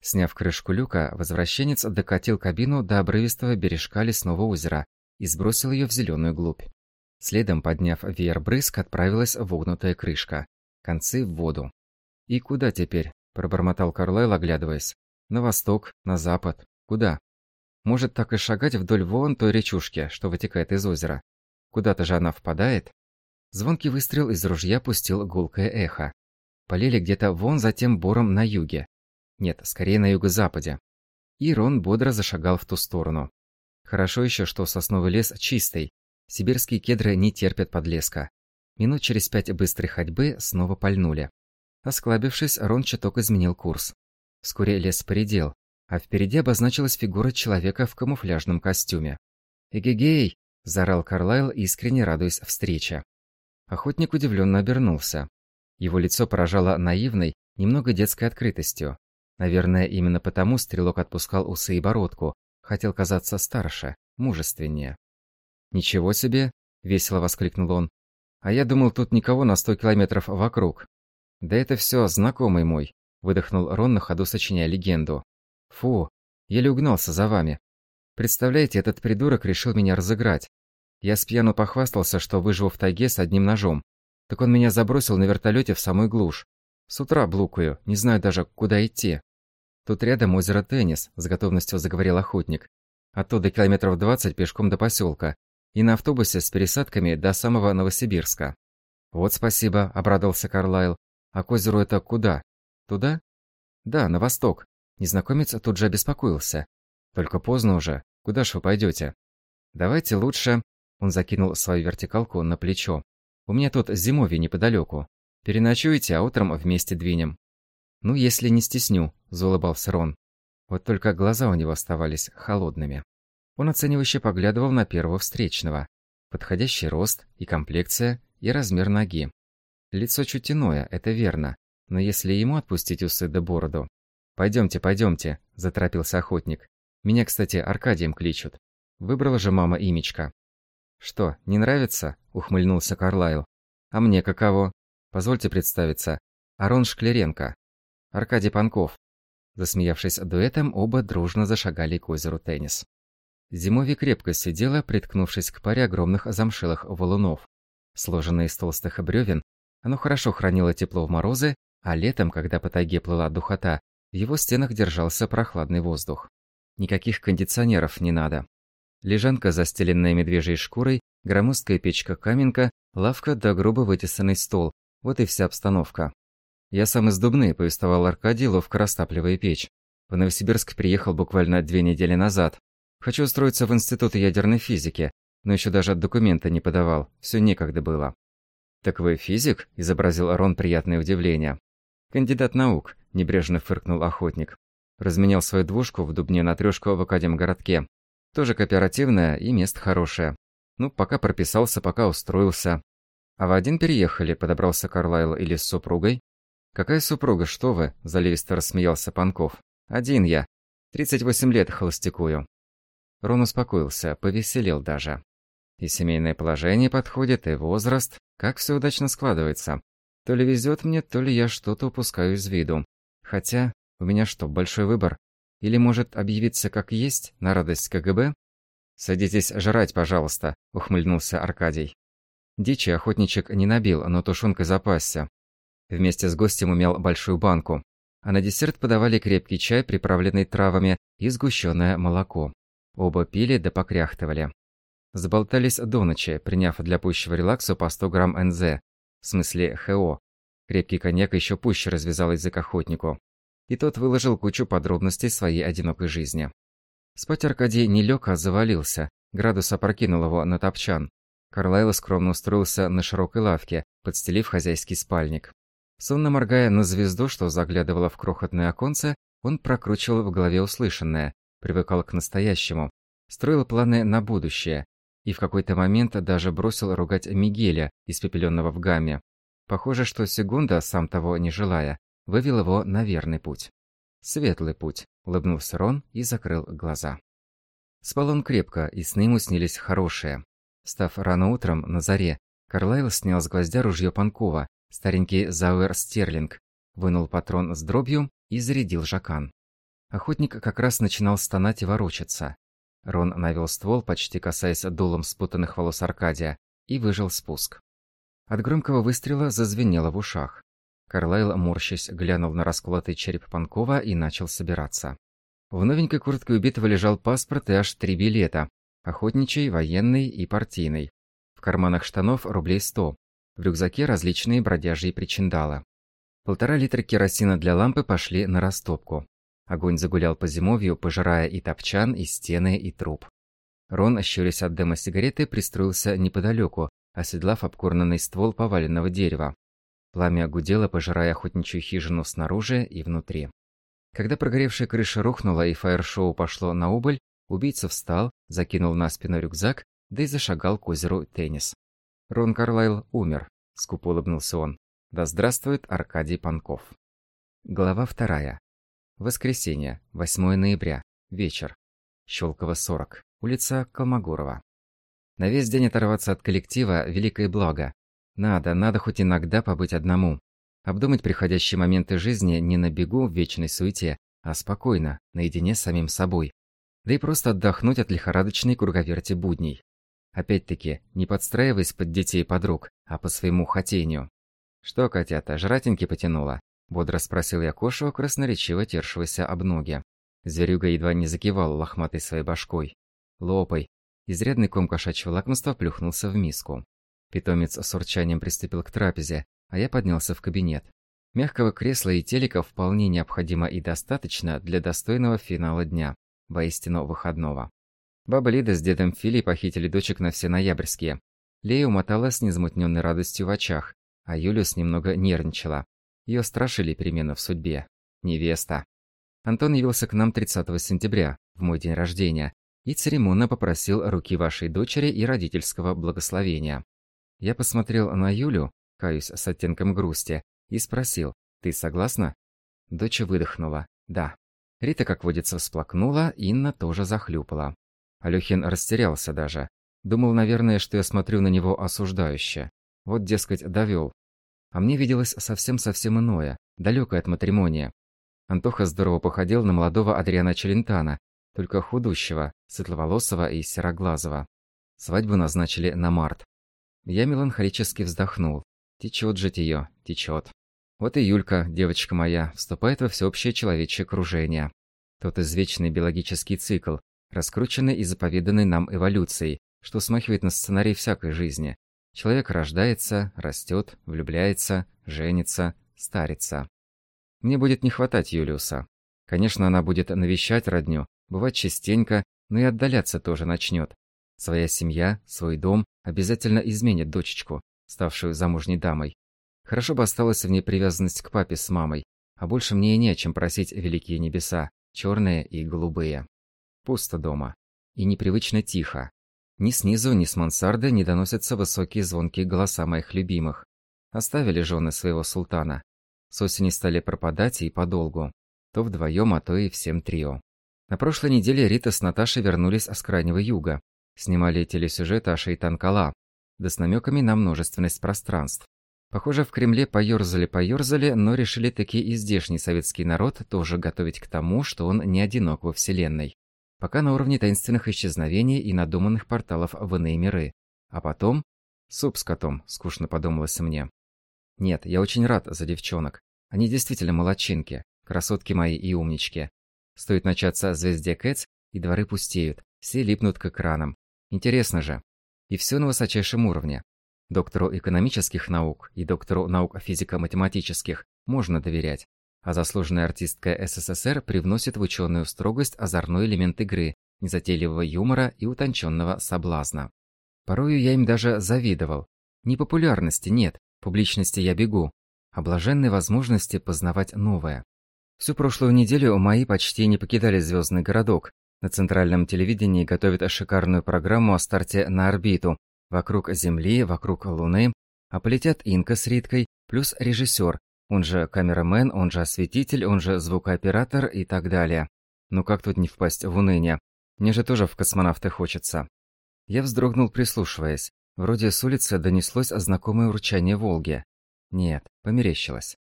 Сняв крышку люка, возвращенец докатил кабину до обрывистого бережка лесного озера и сбросил ее в зеленую глубь. Следом, подняв веер-брызг, отправилась вогнутая крышка. Концы в воду. «И куда теперь?» – пробормотал Карлайл, оглядываясь. «На восток, на запад. Куда?» «Может, так и шагать вдоль вон той речушки, что вытекает из озера? Куда-то же она впадает?» Звонкий выстрел из ружья пустил гулкое эхо. Полили где-то вон за тем бором на юге, нет, скорее на юго-западе. И Рон бодро зашагал в ту сторону. Хорошо еще, что сосновый лес чистый. Сибирские кедры не терпят подлеска. Минут через пять быстрой ходьбы снова пальнули. Осклабившись, Рон чуток изменил курс. Вскоре лес поредел, а впереди обозначилась фигура человека в камуфляжном костюме. «Эгегей!» – заорал Карлайл, искренне радуясь встрече. Охотник удивленно обернулся. Его лицо поражало наивной, немного детской открытостью. Наверное, именно потому стрелок отпускал усы и бородку, хотел казаться старше, мужественнее. «Ничего себе!» – весело воскликнул он. «А я думал, тут никого на сто километров вокруг». «Да это все знакомый мой», – выдохнул Рон на ходу, сочиняя легенду. «Фу, еле угнался за вами. Представляете, этот придурок решил меня разыграть. Я с пьяну похвастался, что выживу в тайге с одним ножом. Так он меня забросил на вертолете в самую глушь. С утра блукаю, не знаю даже, куда идти. Тут рядом озеро Теннис, с готовностью заговорил охотник. Оттуда километров двадцать пешком до поселка. И на автобусе с пересадками до самого Новосибирска. Вот спасибо, обрадовался Карлайл. А к озеру это куда? Туда? Да, на восток. Незнакомец тут же обеспокоился. Только поздно уже. Куда ж вы пойдете? Давайте лучше... Он закинул свою вертикалку на плечо. У меня тут зимовье неподалеку. Переночуете, а утром вместе двинем. «Ну, если не стесню», – заулыбался Рон. Вот только глаза у него оставались холодными. Он оценивающе поглядывал на первого встречного. Подходящий рост и комплекция, и размер ноги. Лицо чуть иное, это верно, но если ему отпустить усы да бороду... «Пойдемте, пойдемте», – заторопился охотник. «Меня, кстати, Аркадием кличут. Выбрала же мама имечко». «Что, не нравится?» – ухмыльнулся Карлайл. «А мне каково? Позвольте представиться. Арон Шклеренко. Аркадий Панков». Засмеявшись дуэтом, оба дружно зашагали к озеру Теннис. Зимовье крепко сидела, приткнувшись к паре огромных замшилых валунов. Сложенное из толстых бревен, оно хорошо хранило тепло в морозы, а летом, когда по тайге плыла духота, в его стенах держался прохладный воздух. Никаких кондиционеров не надо. Лежанка, застеленная медвежьей шкурой, громоздкая печка-каменка, лавка да грубо вытесанный стол. Вот и вся обстановка. Я сам из Дубны, повествовал Аркадий, ловко растапливая печь. В Новосибирск приехал буквально две недели назад. Хочу устроиться в Институт ядерной физики, но еще даже документа не подавал, все некогда было. «Так вы физик?» – изобразил Рон приятное удивление. «Кандидат наук», – небрежно фыркнул охотник. Разменял свою двушку в Дубне на трёшку в Академгородке. Тоже кооперативная и место хорошее. Ну, пока прописался, пока устроился. А в один переехали, подобрался Карлайл или с супругой? «Какая супруга, что вы?» – заливисто рассмеялся Панков. «Один я. 38 лет холостякую. Рон успокоился, повеселел даже. И семейное положение подходит, и возраст. Как все удачно складывается. То ли везет мне, то ли я что-то упускаю из виду. Хотя, у меня что, большой выбор? Или может объявиться как есть, на радость КГБ? «Садитесь жрать, пожалуйста», — ухмыльнулся Аркадий. Дичи охотничек не набил, но тушенкой запасся. Вместе с гостем умел большую банку. А на десерт подавали крепкий чай, приправленный травами, и сгущенное молоко. Оба пили да покряхтывали. Заболтались до ночи, приняв для пущего релакса по 100 грамм НЗ, в смысле ХО. Крепкий коньяк еще пуще развязал язык охотнику. И тот выложил кучу подробностей своей одинокой жизни. Спать Аркадий не лег, а завалился. Градус опрокинул его на топчан. Карлайл скромно устроился на широкой лавке, подстелив хозяйский спальник. Сонно моргая на звезду, что заглядывала в крохотное оконце, он прокручивал в голове услышанное, привыкал к настоящему, строил планы на будущее и в какой-то момент даже бросил ругать Мигеля, испепеленного в гамме. Похоже, что Сегунда, сам того не желая, вывел его на верный путь. «Светлый путь», — улыбнулся Рон и закрыл глаза. Спал он крепко, и сны ему снились хорошие. Став рано утром, на заре, Карлайл снял с гвоздя ружье Панкова, старенький Зауэр Стерлинг, вынул патрон с дробью и зарядил жакан. Охотник как раз начинал стонать и ворочаться. Рон навел ствол, почти касаясь дулом спутанных волос Аркадия, и выжил спуск. От громкого выстрела зазвенело в ушах. Карлайл, морщась, глянул на расколотый череп Панкова и начал собираться. В новенькой куртке убитого лежал паспорт и аж три билета. Охотничий, военный и партийный. В карманах штанов рублей сто. В рюкзаке различные бродяжьи причиндалы. Полтора литра керосина для лампы пошли на растопку. Огонь загулял по зимовью, пожирая и топчан, и стены, и труп. Рон, ощурясь от дыма сигареты, пристроился неподалеку, оседлав обкорнанный ствол поваленного дерева. Пламя гудело, пожирая охотничью хижину снаружи и внутри. Когда прогоревшая крыша рухнула и фаер-шоу пошло на убыль, убийца встал, закинул на спину рюкзак, да и зашагал к озеру Теннис. Рон Карлайл умер, скупо улыбнулся он. Да здравствует Аркадий Панков. Глава вторая. Воскресенье, 8 ноября, вечер. Щелково 40, улица Колмогорова. На весь день оторваться от коллектива – великое благо. Надо, надо хоть иногда побыть одному. Обдумать приходящие моменты жизни не на бегу в вечной суете, а спокойно, наедине с самим собой. Да и просто отдохнуть от лихорадочной круговерти будней. Опять-таки, не подстраиваясь под детей и подруг, а по своему хотению. Что, котята, жратеньки потянуло? Бодро спросил я Кошу, красноречиво тершегося об ноги. Зверюга едва не закивал лохматой своей башкой. «Лопай!» Изрядный ком кошачьего лакомства плюхнулся в миску. Питомец с урчанием приступил к трапезе, а я поднялся в кабинет. Мягкого кресла и телека вполне необходимо и достаточно для достойного финала дня, воистину выходного. Баба Лида с дедом Фили похитили дочек на все ноябрьские. Лея умотала с незамутненной радостью в очах, а Юлиус немного нервничала. Ее страшили перемены в судьбе. Невеста. Антон явился к нам 30 сентября, в мой день рождения, и церемонно попросил руки вашей дочери и родительского благословения. Я посмотрел на Юлю, каюсь с оттенком грусти, и спросил, «Ты согласна?» Дочь выдохнула, «Да». Рита, как водится, всплакнула, Инна тоже захлюпала. Алёхин растерялся даже. Думал, наверное, что я смотрю на него осуждающе. Вот, дескать, довел. А мне виделось совсем-совсем иное, далекое от матримония. Антоха здорово походил на молодого Адриана Челентана, только худущего, светловолосого и сероглазого. Свадьбу назначили на март. Я меланхолически вздохнул. Течет житие, течет. Вот и Юлька, девочка моя, вступает во всеобщее человечье кружение. Тот извечный биологический цикл, раскрученный и заповеданный нам эволюцией, что смахивает на сценарий всякой жизни. Человек рождается, растет, влюбляется, женится, старится. Мне будет не хватать Юлиуса. Конечно, она будет навещать родню, бывать частенько, но и отдаляться тоже начнет. Своя семья, свой дом обязательно изменит дочечку, ставшую замужней дамой. Хорошо бы осталась в ней привязанность к папе с мамой, а больше мне и не о чем просить великие небеса, черные и голубые. Пусто дома. И непривычно тихо. Ни снизу, ни с мансарды не доносятся высокие звонкие голоса моих любимых. Оставили жены своего султана. С осени стали пропадать и подолгу. То вдвоем, а то и всем трио. На прошлой неделе Рита с Наташей вернулись с крайнего юга. Снимали телесюжет о Шейтан Кала, да с намеками на множественность пространств. Похоже, в Кремле поёрзали-поёрзали, но решили таки и здешний советский народ тоже готовить к тому, что он не одинок во Вселенной. Пока на уровне таинственных исчезновений и надуманных порталов в иные миры. А потом... Суп с котом, скучно подумалось мне. Нет, я очень рад за девчонок. Они действительно молодчинки, красотки мои и умнички. Стоит начаться «Звезде Кэтс», и дворы пустеют, все липнут к экранам. Интересно же. И все на высочайшем уровне. Доктору экономических наук и доктору наук физико-математических можно доверять, а заслуженная артистка СССР привносит в ученую строгость озорной элемент игры, незатейливого юмора и утонченного соблазна. Порою я им даже завидовал. Не популярности нет, публичности я бегу, а возможности познавать новое. Всю прошлую неделю мои почти не покидали звездный городок. На центральном телевидении готовят шикарную программу о старте на орбиту, Вокруг Земли, вокруг Луны, а полетят Инка с Риткой, плюс режиссер, он же камерамен, он же осветитель, он же звукооператор и так далее. Ну как тут не впасть в уныние? Мне же тоже в космонавты хочется. Я вздрогнул, прислушиваясь. Вроде с улицы донеслось знакомое урчание Волги. Нет, померещилось.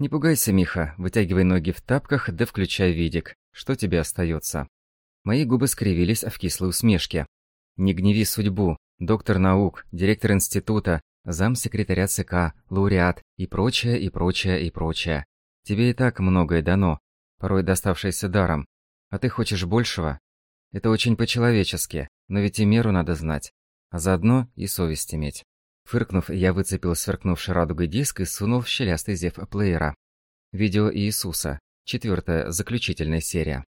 Не пугайся, Миха, вытягивай ноги в тапках, да включай видик. Что тебе остается? Мои губы скривились в кислой усмешке. Не гневи судьбу, доктор наук, директор института, замсекретаря ЦК, лауреат и прочее, и прочее, и прочее. Тебе и так многое дано, порой доставшееся даром. А ты хочешь большего? Это очень по-человечески, но ведь и меру надо знать, а заодно и совесть иметь. Фыркнув, я выцепил сверкнувший радугой диск и сунул в щелястый зев плеера. Видео Иисуса. Четвертая, заключительная серия.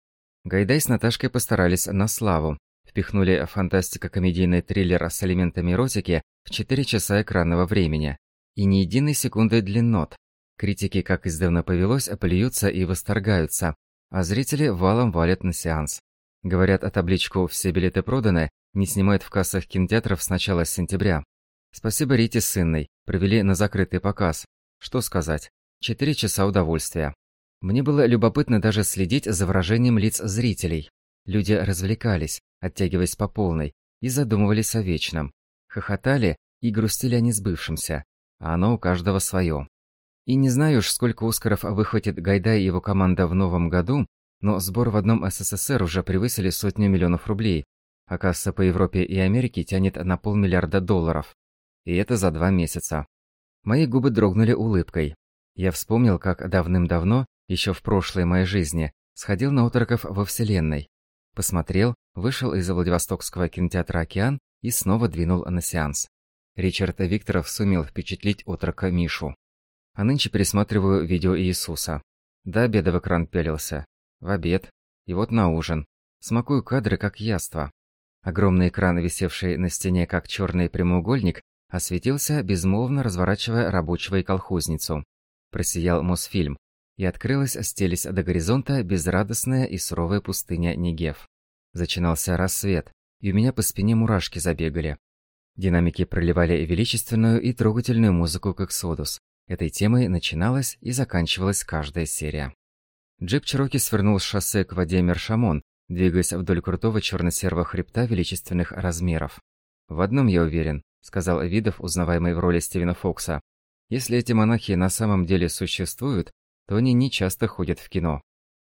Гайдай с Наташкой постарались на славу, Впихнули фантастико-комедийный триллер с элементами эротики в 4 часа экранного времени. И ни единой секунды длиннот. Критики, как издавна повелось, плюются и восторгаются, а зрители валом валят на сеанс. Говорят, о табличку «Все билеты проданы» не снимают в кассах кинотеатров с начала сентября. Спасибо Рите с Инной, провели на закрытый показ. Что сказать? Четыре часа удовольствия. Мне было любопытно даже следить за выражением лиц зрителей. Люди развлекались, оттягиваясь по полной, и задумывались о вечном. Хохотали и грустили о несбывшемся, а оно у каждого свое. И не знаю уж, сколько Оскаров выхватит Гайдай и его команда в новом году, но сбор в одном СССР уже превысили сотню миллионов рублей, а касса по Европе и Америке тянет на полмиллиарда долларов. И это за два месяца. Мои губы дрогнули улыбкой. Я вспомнил, как давным-давно, еще в прошлой моей жизни, сходил на отроков во Вселенной. Посмотрел, вышел из Владивостокского кинотеатра «Океан» и снова двинул на сеанс. Ричард Викторов сумел впечатлить отрока Мишу. А нынче пересматриваю видео Иисуса. До обеда в экран пялился. В обед. И вот на ужин. Смакую кадры как яство. Огромный экран, висевший на стене как черный прямоугольник, осветился, безмолвно разворачивая рабочего и колхозницу. Просиял Мосфильм, и открылась, стелись до горизонта безрадостная и суровая пустыня Негев. Зачинался рассвет, и у меня по спине мурашки забегали. Динамики проливали величественную и трогательную музыку к Эксодус. Этой темой начиналась и заканчивалась каждая серия. Джип Чироки свернул с шоссе к воде Мершамон, двигаясь вдоль крутого черно-серого хребта величественных размеров. «В одном я уверен», — сказал Видов, узнаваемый в роли Стивена Фокса. «Если эти монахи на самом деле существуют, то они не часто ходят в кино».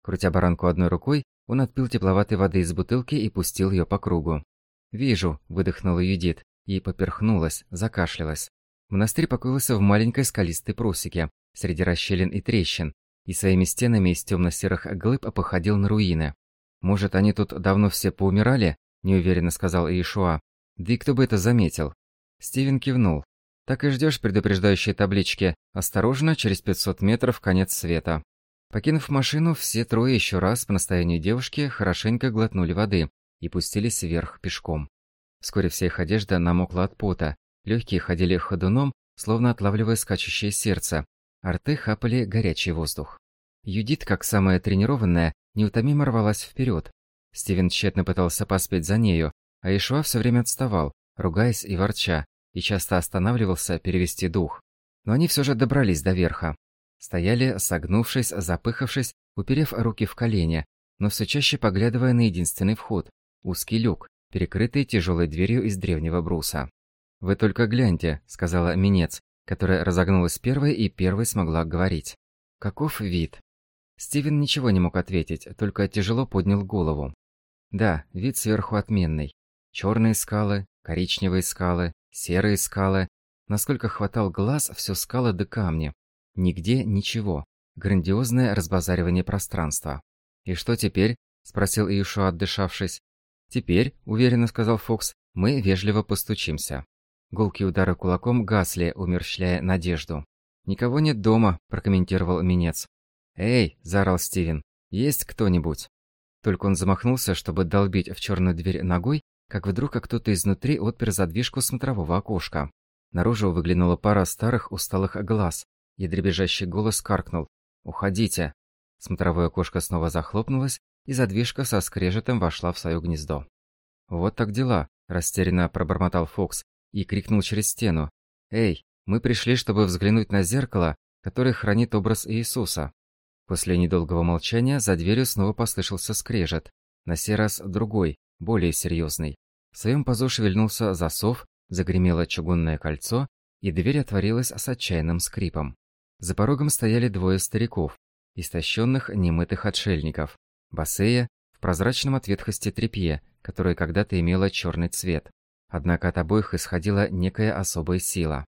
Крутя баранку одной рукой, он отпил тепловатой воды из бутылки и пустил ее по кругу. «Вижу», — выдохнула Юдит и поперхнулась, закашлялась. Монастырь покоился в маленькой скалистой просеке, среди расщелин и трещин, и своими стенами из темно-серых глыб походил на руины. «Может, они тут давно все поумирали?» – неуверенно сказал Иешуа. «Да и кто бы это заметил?» Стивен кивнул. «Так и ждешь предупреждающие таблички. Осторожно, через 500 метров конец света». Покинув машину, все трое еще раз по настоянию девушки хорошенько глотнули воды и пустились вверх пешком. Вскоре вся их одежда намокла от пота, Легкие ходили ходуном, словно отлавливая скачущее сердце, а рты хапали горячий воздух. Юдит, как самая тренированная, неутомимо рвалась вперед. Стивен тщетно пытался поспеть за нею, а Ишуа все время отставал, ругаясь и ворча, и часто останавливался перевести дух. Но они все же добрались до верха. Стояли, согнувшись, запыхавшись, уперев руки в колени, но все чаще поглядывая на единственный вход – узкий люк, перекрытый тяжелой дверью из древнего бруса. «Вы только гляньте», — сказала Минец, которая разогнулась первой и первой смогла говорить. «Каков вид?» Стивен ничего не мог ответить, только тяжело поднял голову. Да, вид сверху отменный. Черные скалы, коричневые скалы, серые скалы. Насколько хватал глаз, все скалы до камни. Нигде ничего. Грандиозное разбазаривание пространства. «И что теперь?» – спросил Иешуа, отдышавшись. «Теперь», – уверенно сказал Фокс, – «мы вежливо постучимся». Гулкие удары кулаком гасли, умерщвляя надежду. «Никого нет дома», – прокомментировал Минец. «Эй!» – заорал Стивен. «Есть кто-нибудь?» Только он замахнулся, чтобы долбить в черную дверь ногой, как вдруг кто-то изнутри отпер задвижку смотрового окошка. Наружу выглянула пара старых усталых глаз, и дребезжащий голос каркнул. «Уходите!» Смотровое окошко снова захлопнулось, и задвижка со скрежетом вошла в свое гнездо. «Вот так дела», – растерянно пробормотал Фокс, и крикнул через стену. «Эй, мы пришли, чтобы взглянуть на зеркало, которое хранит образ Иисуса». После недолгого молчания за дверью снова послышался скрежет, на сей раз другой, более серьезный. В своем пазу шевельнулся засов, загремело чугунное кольцо, и дверь отворилась с отчаянным скрипом. За порогом стояли двое стариков, истощенных, немытых отшельников, босые, в прозрачном от ветхости тряпье, которое когда-то имело черный цвет. Однако от обоих исходила некая особая сила.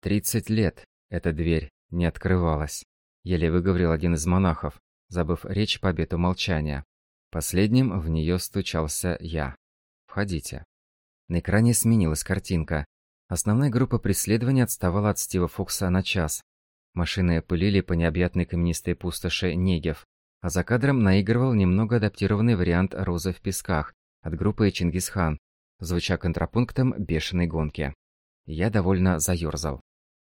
Тридцать лет эта дверь не открывалась. Еле выговорил один из монахов, забыв речь по обету молчания. Последним в нее стучался я. «Входите». На экране сменилась картинка. Основная группа преследования отставала от Стива Фокса на час. Машины пылили по необъятной каменистой пустоши Негев, а за кадром наигрывал немного адаптированный вариант «Розы в песках» от группы Чингисхан, звуча контрапунктом бешеной гонки. Я довольно заёрзал.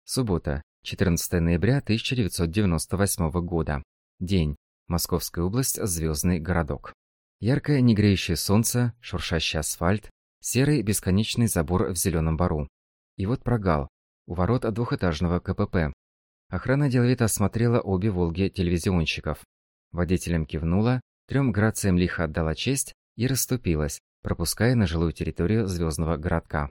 Суббота, 14 ноября 1998 года. День. Московская область, Звездный городок. Яркое негреющее солнце, шуршащий асфальт, серый бесконечный забор в зеленом бару. И вот прогал. У ворот двухэтажного КПП. Охрана деловито осмотрела обе «Волги» телевизионщиков. Водителям кивнула, трем грациям лихо отдала честь и расступилась, пропуская на жилую территорию звездного городка.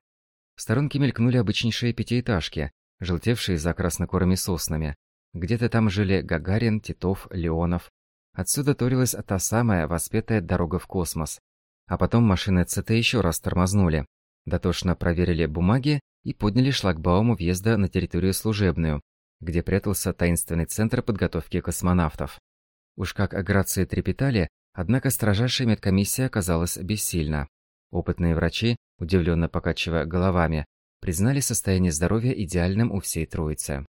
В сторонке мелькнули обычнейшие пятиэтажки, желтевшие за краснокорыми соснами. Где-то там жили Гагарин, Титов, Леонов. Отсюда торилась та самая воспетая дорога в космос. А потом машины ЦТ еще раз тормознули. Дотошно проверили бумаги и подняли шлагбаум у въезда на территорию служебную, где прятался таинственный центр подготовки космонавтов. Уж как грации трепетали, Однако строжайшая медкомиссия оказалась бессильна. Опытные врачи, удивленно покачивая головами, признали состояние здоровья идеальным у всей троицы.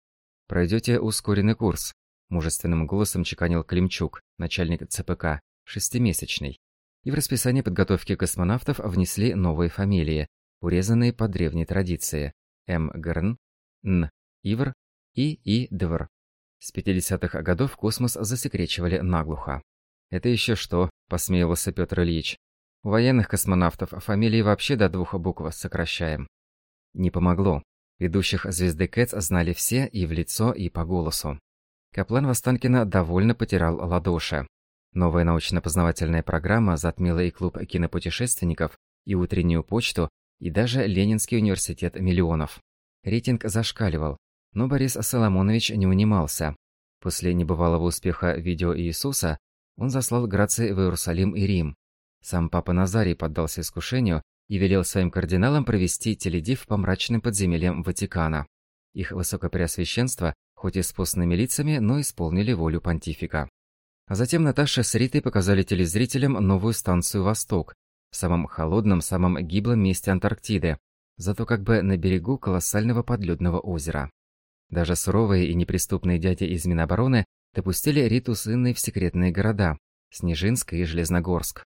«Пройдете ускоренный курс», – мужественным голосом чеканил Климчук, начальник ЦПК, шестимесячный. И в расписание подготовки космонавтов внесли новые фамилии, урезанные по древней традиции – М. Грн, Н. Ивр и И. Двр. С 50-х годов космос засекречивали наглухо. «Это еще что?» – посмеивался Петр Ильич. «У военных космонавтов фамилии вообще до двух букв сокращаем». Не помогло. Ведущих звезды Кэтс знали все и в лицо, и по голосу. Каплан Востанкина довольно потирал ладоши. Новая научно-познавательная программа затмила и клуб кинопутешественников, и утреннюю почту, и даже Ленинский университет миллионов. Рейтинг зашкаливал, но Борис Соломонович не унимался. После небывалого успеха видео Иисуса он заслал Грации в Иерусалим и Рим. Сам папа Назарий поддался искушению и велел своим кардиналам провести теледив по мрачным подземельям Ватикана. Их высокопреосвященство, хоть и с постными лицами, но исполнили волю понтифика. А затем Наташа с Ритой показали телезрителям новую станцию «Восток», в самом холодном, самом гиблом месте Антарктиды, зато как бы на берегу колоссального подледного озера. Даже суровые и неприступные дяди из Минобороны допустили Риту с Инной в секретные города – Снежинск и Железногорск.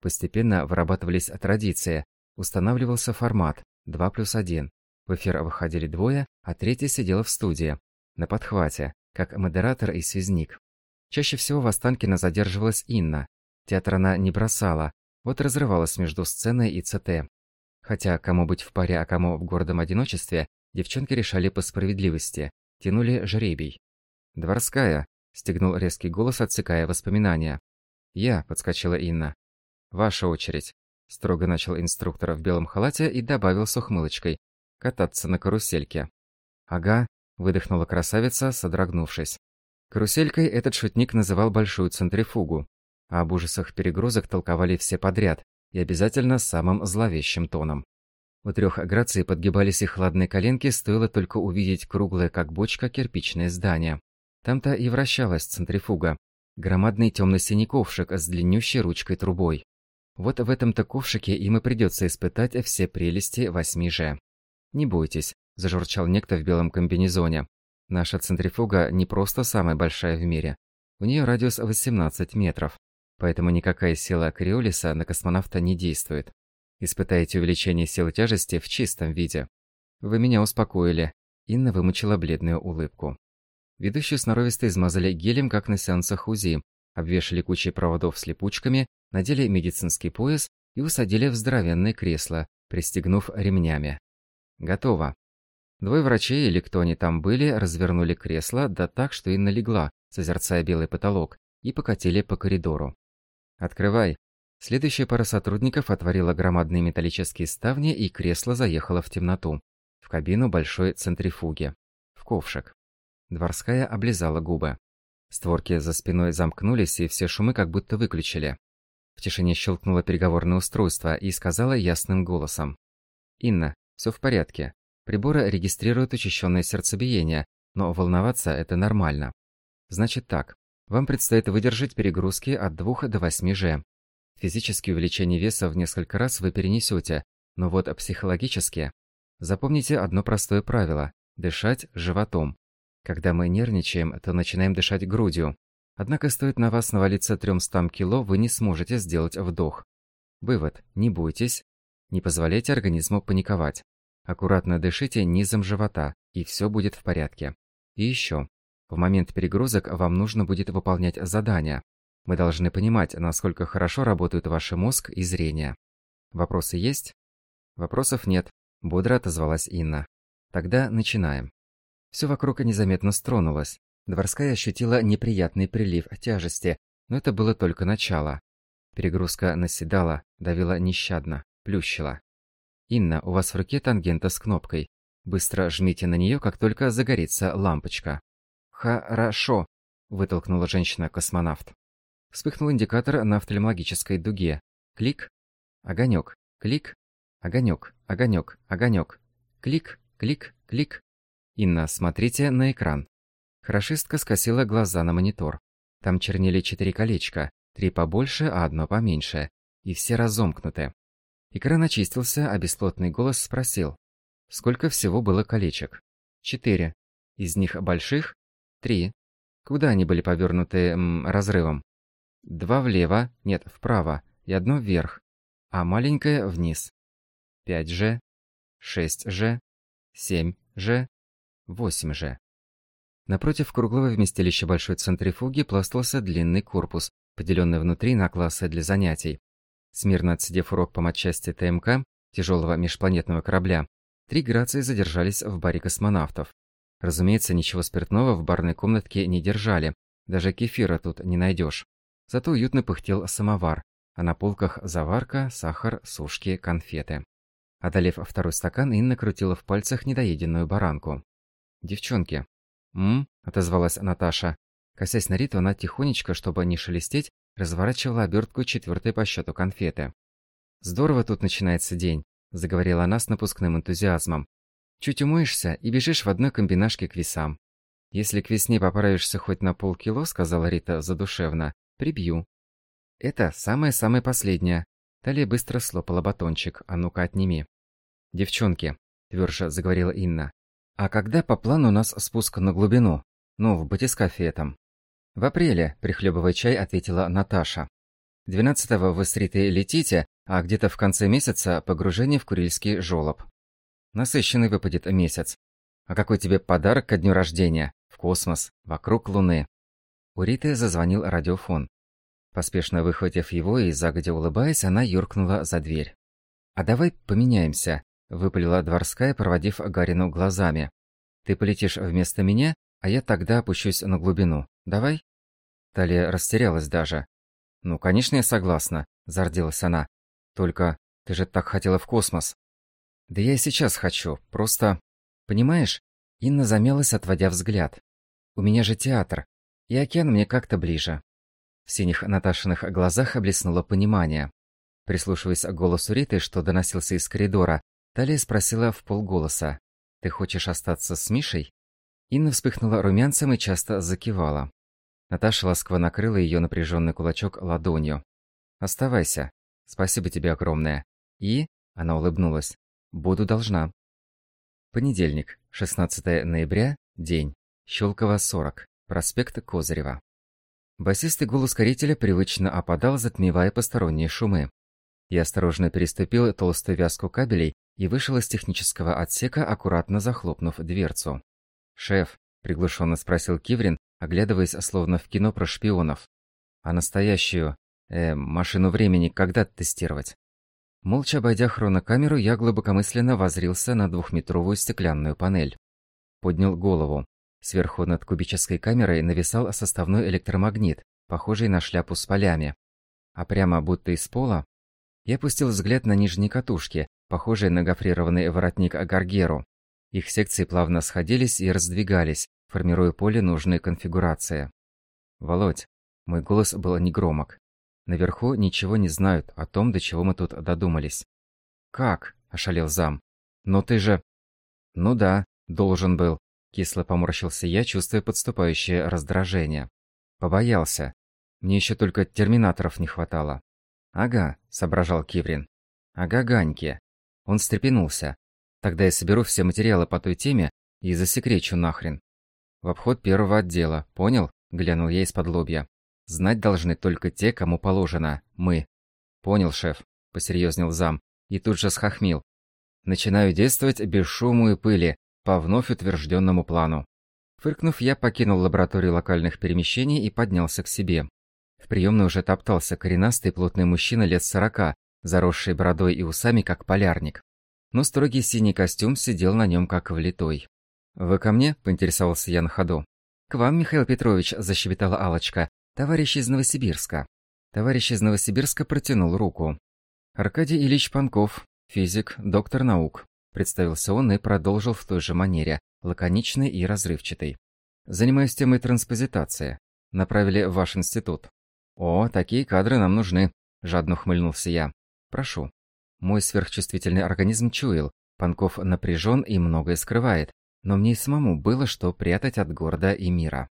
Постепенно вырабатывались традиции, устанавливался формат 2 плюс 1. В эфир выходили двое, а третий сидел в студии, на подхвате, как модератор и связник. Чаще всего в Останкино задерживалась Инна. Театр она не бросала, вот разрывалась между сценой и ЦТ. Хотя кому быть в паре, а кому в гордом одиночестве, девчонки решали по справедливости, тянули жребий. «Дворская», – стегнул резкий голос, отсекая воспоминания. «Я», – подскочила Инна. «Ваша очередь», – строго начал инструктор в белом халате и добавил с ухмылочкой. «Кататься на карусельке». «Ага», – выдохнула красавица, содрогнувшись. Каруселькой этот шутник называл большую центрифугу, а об ужасах перегрузок толковали все подряд и обязательно самым зловещим тоном. У трех Граций подгибались их хладные коленки, стоило только увидеть круглое, как бочка, кирпичное здание. Там-то и вращалась центрифуга. Громадный темно-синий ковшик с длиннющей ручкой трубой. Вот в этом-то ковшике им и придется испытать все прелести 8G. «Не бойтесь», – зажурчал некто в белом комбинезоне. Наша центрифуга не просто самая большая в мире. У нее радиус 18 метров. Поэтому никакая сила Криолиса на космонавта не действует. Испытаете увеличение силы тяжести в чистом виде. Вы меня успокоили. Инна вымучила бледную улыбку. Ведущую сноровисто измазали гелем, как на сеансах УЗИ, обвешали кучей проводов с липучками, надели медицинский пояс и усадили в здоровенное кресло, пристегнув ремнями. Готово. Двое врачей или кто они там были, развернули кресло, да так, что Инна легла, созерцая белый потолок, и покатили по коридору. «Открывай». Следующая пара сотрудников отворила громадные металлические ставни, и кресло заехало в темноту. В кабину большой центрифуги. В ковшик. Дворская облизала губы. Створки за спиной замкнулись, и все шумы как будто выключили. В тишине щелкнуло переговорное устройство и сказала ясным голосом. «Инна, все в порядке. Приборы регистрируют учащенное сердцебиение, но волноваться это нормально. Значит так, вам предстоит выдержать перегрузки от 2 до 8 G. Физически увеличение веса в несколько раз вы перенесете, но вот психологически. Запомните одно простое правило – дышать животом. Когда мы нервничаем, то начинаем дышать грудью. Однако стоит на вас навалиться 300 кило, вы не сможете сделать вдох. Вывод – не бойтесь, не позволяйте организму паниковать. Аккуратно дышите низом живота, и все будет в порядке. И еще. В момент перегрузок вам нужно будет выполнять задания. Мы должны понимать, насколько хорошо работают ваш мозг и зрение. Вопросы есть? Вопросов нет, бодро отозвалась Инна. Тогда начинаем. Все вокруг незаметно стронулось. Дворская ощутила неприятный прилив тяжести, но это было только начало. Перегрузка наседала, давила нещадно, плющила. «Инна, у вас в руке тангента с кнопкой. Быстро жмите на нее, как только загорится лампочка». «Хорошо», – вытолкнула женщина-космонавт. Вспыхнул индикатор на офтальмологической дуге. Клик. Огонек. Клик. Огонек. Огонек. Огонек. Клик. Клик. Клик. Инна, смотрите на экран. Хорошистка скосила глаза на монитор. Там чернели четыре колечка, три побольше, а одно поменьше, и все разомкнуты. Экран очистился, а бесплотный голос спросил. Сколько всего было колечек? Четыре. Из них больших? Три. Куда они были повернуты м, разрывом? Два влево, нет, вправо, и одно вверх, а маленькое вниз. 5G, 6G, 7G, 8G. Напротив круглого вместилища большой центрифуги пластался длинный корпус, поделенный внутри на классы для занятий. Смирно отсидев урок по матчасти ТМК, тяжелого межпланетного корабля, Три Грации задержались в баре космонавтов. Разумеется, ничего спиртного в барной комнатке не держали, даже кефира тут не найдешь. Зато уютно пыхтел самовар, а на полках заварка, сахар, сушки, конфеты. Одолев второй стакан, Инна крутила в пальцах недоеденную баранку. «Девчонки». «М?», – отозвалась Наташа. Косясь на Риту, она тихонечко, чтобы не шелестеть, разворачивала обертку четвертой по счету конфеты. «Здорово тут начинается день», – заговорила она с напускным энтузиазмом. «Чуть умоешься и бежишь в одной комбинашке к весам. Если к весне поправишься хоть на полкило, – сказала Рита задушевно, – прибью. Это самое-самое последнее. Талия быстро слопала батончик, а ну-ка отними. «Девчонки», – тверже заговорила Инна, – «а когда по плану у нас спуск на глубину? Ну, в батискафе этом?» «В апреле», – прихлебывая чай, ответила Наташа. «Двенадцатого вы с Ритой летите, а где-то в конце месяца погружение в Курильский жёлоб. Насыщенный выпадет месяц. А какой тебе подарок ко дню рождения? В космос, вокруг Луны». У Риты зазвонил радиофон. Поспешно выхватив его и загодя улыбаясь, она юркнула за дверь. «А давай поменяемся», – выпалила Дворская, проводив Гарину глазами. «Ты полетишь вместо меня, а я тогда опущусь на глубину. Давай?» Талия растерялась даже. «Ну, конечно, я согласна», – зарделась она. «Только ты же так хотела в космос». «Да я и сейчас хочу, просто...» «Понимаешь?» Инна замялась, отводя взгляд. «У меня же театр, и океан мне как-то ближе». В синих Наташиных глазах облеснуло понимание. Прислушиваясь к голосу Риты, что доносился из коридора, Талия спросила в полголоса. «Ты хочешь остаться с Мишей?» Инна вспыхнула румянцем и часто закивала. Наташа ласково накрыла ее напряженный кулачок ладонью. «Оставайся. Спасибо тебе огромное. И...» – она улыбнулась. «Буду должна». Понедельник, 16 ноября, день. Щелково, 40. Проспект Козырева. Басистый гул ускорителя привычно опадал, затмевая посторонние шумы. Я осторожно переступил толстую вязку кабелей и вышел из технического отсека, аккуратно захлопнув дверцу. «Шеф», – приглушенно спросил Киврин, оглядываясь словно в кино про шпионов. «А настоящую, э, машину времени когда тестировать?» Молча обойдя хронокамеру, я глубокомысленно возрился на двухметровую стеклянную панель. Поднял голову. Сверху над кубической камерой нависал составной электромагнит, похожий на шляпу с полями. А прямо будто из пола я опустил взгляд на нижние катушки, похожие на гофрированный воротник Гаргеру. Их секции плавно сходились и раздвигались, формируя поле нужной конфигурации. «Володь», мой голос был негромок. Наверху ничего не знают о том, до чего мы тут додумались. «Как?» – ошалел зам. «Но ты же...» «Ну да, должен был. Кисло поморщился я, чувствуя подступающее раздражение. Побоялся. Мне еще только терминаторов не хватало. «Ага», — соображал Киврин. «Ага, Ганьки». Он встрепенулся. «Тогда я соберу все материалы по той теме и засекречу нахрен». «В обход первого отдела, понял?» — глянул я из-под лобья. «Знать должны только те, кому положено. Мы». «Понял, шеф», — посерьезнел зам, и тут же схохмил. «Начинаю действовать без шума и пыли, по вновь утвержденному плану. Фыркнув, я покинул лабораторию локальных перемещений и поднялся к себе. В приемной уже топтался коренастый плотный мужчина лет сорока, заросший бородой и усами, как полярник. Но строгий синий костюм сидел на нем как влитой. «Вы ко мне?» – поинтересовался я на ходу. «К вам, Михаил Петрович», – защебетала алочка «Товарищ из Новосибирска». Товарищ из Новосибирска протянул руку. Аркадий Ильич Панков, физик, доктор наук. Представился он и продолжил в той же манере, лаконичный и разрывчатый. «Занимаюсь темой транспозитации. Направили в ваш институт». «О, такие кадры нам нужны», – жадно ухмыльнулся я. «Прошу». Мой сверхчувствительный организм чуял. Панков напряжен и многое скрывает, но мне и самому было что прятать от города и мира.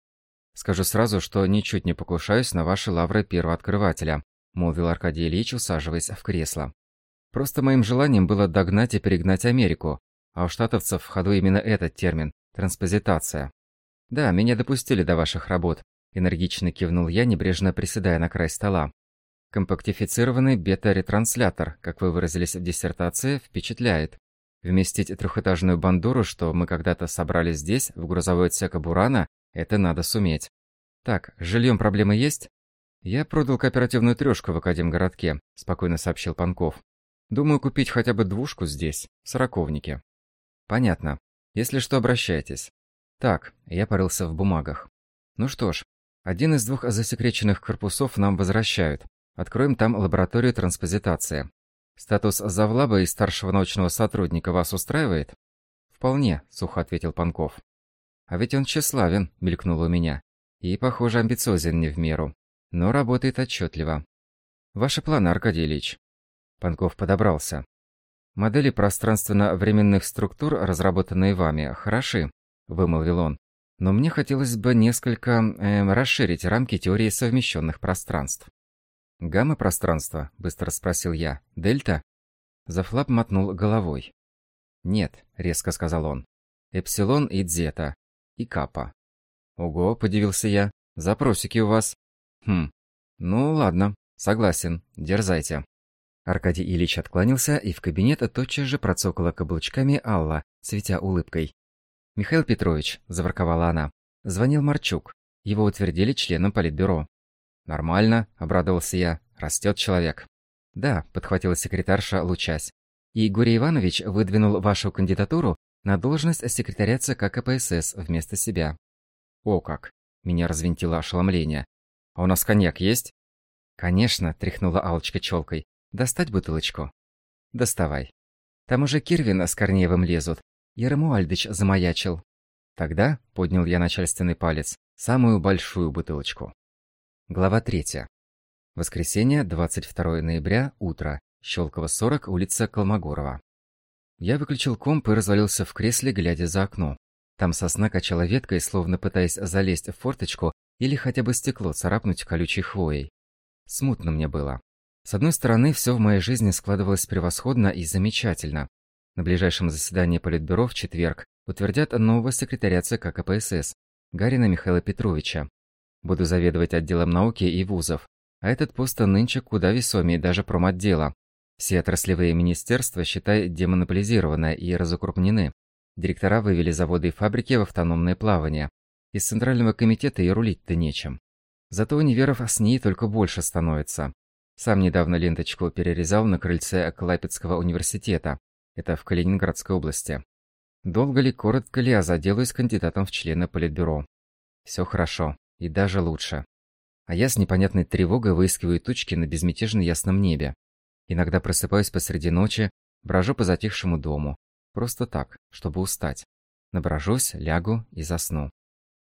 «Скажу сразу, что ничуть не покушаюсь на ваши лавры первооткрывателя», – молвил Аркадий Ильич, усаживаясь в кресло. Просто моим желанием было догнать и перегнать Америку, а у штатовцев в ходу именно этот термин – транспозитация. Да, меня допустили до ваших работ, энергично кивнул я, небрежно приседая на край стола. Компактифицированный бета-ретранслятор, как вы выразились в диссертации, впечатляет. Вместить трехэтажную бандуру, что мы когда-то собрали здесь, в грузовой отсек Бурана, это надо суметь. Так, с жильем проблемы есть? Я продал кооперативную трешку в Академгородке, спокойно сообщил Панков. Думаю купить хотя бы двушку здесь, в Сороковнике. Понятно. Если что, обращайтесь. Так, я порылся в бумагах. Ну что ж, один из двух засекреченных корпусов нам возвращают. Откроем там лабораторию транспозитации. Статус завлаба и старшего научного сотрудника вас устраивает? Вполне, сухо ответил Панков. А ведь он тщеславен, мелькнуло у меня. И, похоже, амбициозен не в меру. Но работает отчетливо. Ваши планы, Аркадий Ильич. Панков подобрался. Модели пространственно-временных структур, разработанные вами, хороши, вымолвил он. Но мне хотелось бы несколько э, расширить рамки теории совмещенных пространств. «Гамма-пространство?» – быстро спросил я. «Дельта?» Зафлап мотнул головой. «Нет», – резко сказал он. «Эпсилон и дзета. И капа». «Ого», – подивился я. «Запросики у вас». «Хм. Ну, ладно. Согласен. Дерзайте». Аркадий Ильич откланялся, и в кабинет тотчас же процокала каблучками Алла, светя улыбкой. «Михаил Петрович», – заворковала она, – «звонил Марчук. Его утвердили членом политбюро». «Нормально», – обрадовался я, – «растет человек». «Да», – подхватила секретарша, лучась. «И Гурий Иванович выдвинул вашу кандидатуру на должность секретаря ЦК КПСС вместо себя». «О как!» – меня развинтило ошеломление. «А у нас коньяк есть?» «Конечно», – тряхнула Алочка челкой. «Достать бутылочку?» «Доставай». Там уже Кирвин с Корнеевым лезут, и Рамуальдыч замаячил. Тогда поднял я начальственный палец, самую большую бутылочку. Глава 3. Воскресенье, 22 ноября, утро. Щелково 40, улица Колмогорова. Я выключил комп и развалился в кресле, глядя за окно. Там сосна качала веткой, словно пытаясь залезть в форточку или хотя бы стекло царапнуть колючей хвоей. Смутно мне было. С одной стороны, все в моей жизни складывалось превосходно и замечательно. На ближайшем заседании Политбюро в четверг утвердят нового секретаря ЦК КПСС, Гарина Михаила Петровича. Буду заведовать отделом науки и вузов. А этот пост нынче куда весомее даже промотдела. Все отраслевые министерства, считай, демонополизированы и разукрупнены. Директора вывели заводы и фабрики в автономное плавание. Из Центрального комитета и рулить-то нечем. Зато универов с ней только больше становится. Сам недавно ленточку перерезал на крыльце Клайпецкого университета. Это в Калининградской области. Долго ли, коротко ли, а заделаюсь кандидатом в члены Политбюро. Все хорошо. И даже лучше. А я с непонятной тревогой выискиваю тучки на безмятежно ясном небе. Иногда просыпаюсь посреди ночи, брожу по затихшему дому. Просто так, чтобы устать. Наброжусь, лягу и засну.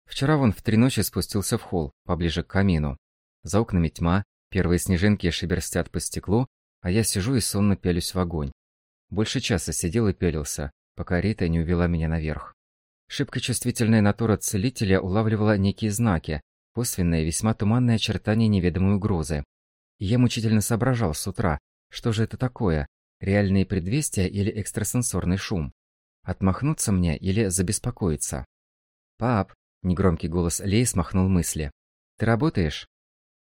Вчера вон в три ночи спустился в холл, поближе к камину. За окнами тьма, первые снежинки шеберстят по стеклу, а я сижу и сонно пялюсь в огонь. Больше часа сидел и пялился, пока Рита не увела меня наверх. Шибко чувствительная натура целителя улавливала некие знаки, косвенные, весьма туманные очертания неведомой угрозы. Я мучительно соображал с утра, что же это такое, реальные предвестия или экстрасенсорный шум? Отмахнуться мне или забеспокоиться? «Пап!» – негромкий голос Лей смахнул мысли. «Ты работаешь?»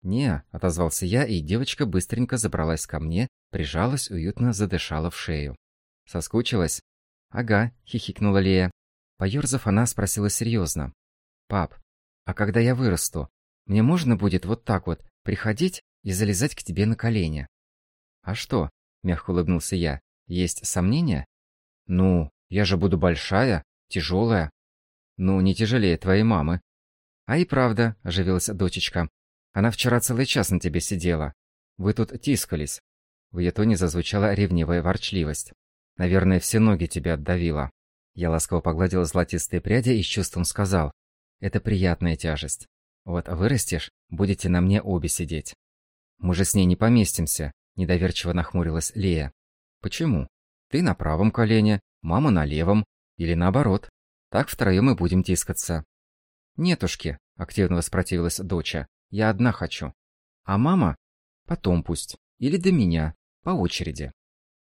«Не», – отозвался я, и девочка быстренько забралась ко мне, прижалась, уютно задышала в шею. «Соскучилась?» «Ага», – хихикнула Лея. Поёрзав, она спросила серьезно. «Пап, а когда я вырасту, мне можно будет вот так вот приходить и залезать к тебе на колени?» «А что?» – мягко улыбнулся я. «Есть сомнения?» «Ну, я же буду большая, тяжелая». «Ну, не тяжелее твоей мамы». «А и правда», – оживилась дочечка. Она вчера целый час на тебе сидела. Вы тут тискались». В ее тоне зазвучала ревнивая ворчливость. «Наверное, все ноги тебя отдавило». Я ласково погладил золотистые пряди и с чувством сказал. «Это приятная тяжесть. Вот вырастешь, будете на мне обе сидеть». «Мы же с ней не поместимся», – недоверчиво нахмурилась Лея. «Почему? Ты на правом колене, мама на левом. Или наоборот. Так втроем и будем тискаться». «Нетушки», – активно воспротивилась доча. Я одна хочу. А мама? Потом пусть. Или до меня. По очереди.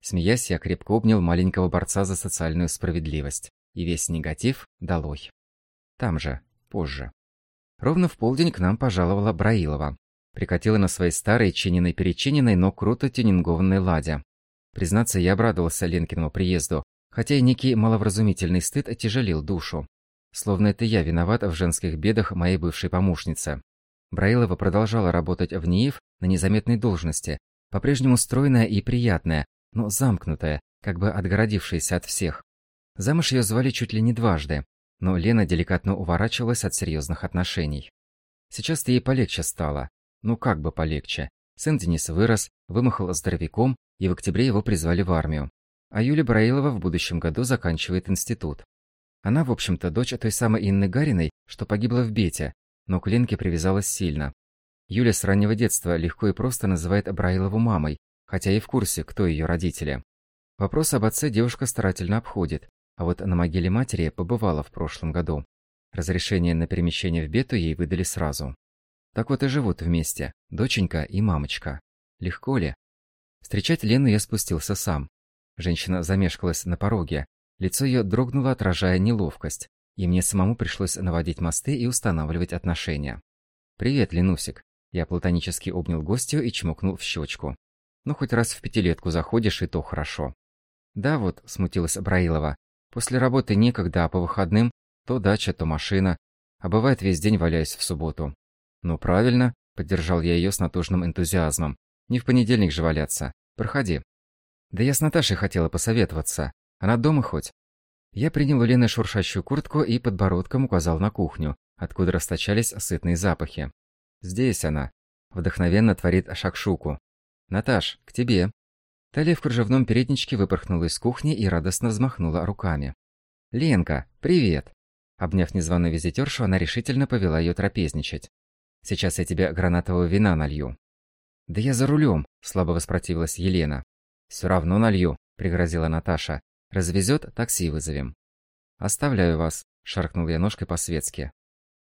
Смеясь, я крепко обнял маленького борца за социальную справедливость. И весь негатив долой. Там же, позже. Ровно в полдень к нам пожаловала Браилова. Прикатила на своей старой, чиненной-перечиненной, но круто тюнингованной ладе. Признаться, я обрадовался Ленкиному приезду, хотя и некий маловразумительный стыд отяжелил душу. Словно это я виноват в женских бедах моей бывшей помощницы. Браилова продолжала работать в НИИФ на незаметной должности, по-прежнему стройная и приятная, но замкнутая, как бы отгородившаяся от всех. Замуж ее звали чуть ли не дважды, но Лена деликатно уворачивалась от серьезных отношений. Сейчас-то ей полегче стало. Ну как бы полегче. Сын Денис вырос, вымахал здоровяком, и в октябре его призвали в армию. А Юля Браилова в будущем году заканчивает институт. Она, в общем-то, дочь той самой Инны Гариной, что погибла в Бете, но к Ленке привязалась сильно. Юля с раннего детства легко и просто называет Браилову мамой, хотя и в курсе, кто ее родители. Вопрос об отце девушка старательно обходит, а вот на могиле матери побывала в прошлом году. Разрешение на перемещение в Бету ей выдали сразу. Так вот и живут вместе, доченька и мамочка. Легко ли? Встречать Лену я спустился сам. Женщина замешкалась на пороге. Лицо ее дрогнуло, отражая неловкость. И мне самому пришлось наводить мосты и устанавливать отношения. «Привет, Ленусик». Я платонически обнял гостью и чмокнул в щечку. «Ну, хоть раз в пятилетку заходишь, и то хорошо». «Да вот», — смутилась Абраилова. «После работы некогда, а по выходным то дача, то машина. А бывает, весь день валяюсь в субботу. «Ну, правильно», — поддержал я ее с натужным энтузиазмом. «Не в понедельник же валяться. Проходи». «Да я с Наташей хотела посоветоваться. Она дома хоть?» Я принял у Лены шуршащую куртку и подбородком указал на кухню, откуда расточались сытные запахи. «Здесь она». Вдохновенно творит шакшуку. «Наташ, к тебе». Талия в кружевном передничке выпорхнула из кухни и радостно взмахнула руками. «Ленка, привет!» Обняв незваную визитершу, она решительно повела ее трапезничать. Сейчас я тебе гранатового вина налью». «Да я за рулем», – слабо воспротивилась Елена. «Все равно налью», – пригрозила Наташа. «Развезет, такси вызовем». «Оставляю вас», – шаркнул я ножкой по-светски.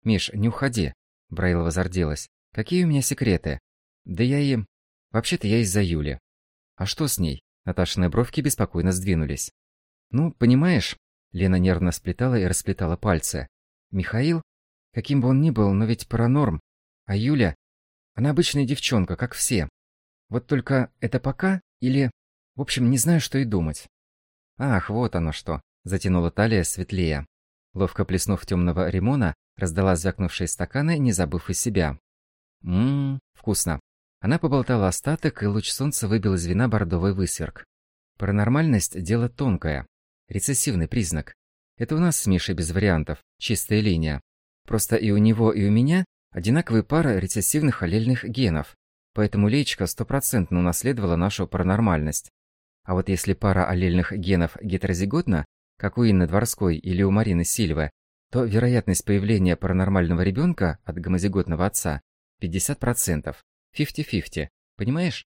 «Миш, не уходи», – Браилова зарделась. «Какие у меня секреты?» «Да я им...» «Вообще-то я из-за Юли». «А что с ней?» Наташины бровки беспокойно сдвинулись. «Ну, понимаешь...» Лена нервно сплетала и расплетала пальцы. «Михаил? Каким бы он ни был, но ведь паранорм. А Юля, она обычная девчонка, как все. Вот только это пока или... В общем, не знаю, что и думать. Ах, вот оно что. Затянула талия светлее. Ловко плеснув темного ремона, раздала звякнувшие стаканы, не забыв из себя. Ммм, вкусно. Она поболтала остаток, и луч солнца выбил из вина бордовый высверк. Паранормальность – дело тонкое. Рецессивный признак. Это у нас с Мишей без вариантов, чистая линия. Просто и у него, и у меня Одинаковые пары рецессивных аллельных генов, поэтому леечка стопроцентно унаследовала нашу паранормальность. А вот если пара аллельных генов гетерозиготна, как у Инны Дворской или у Марины Сильвы, то вероятность появления паранормального ребенка от гомозиготного отца 50%. 50-50. Понимаешь?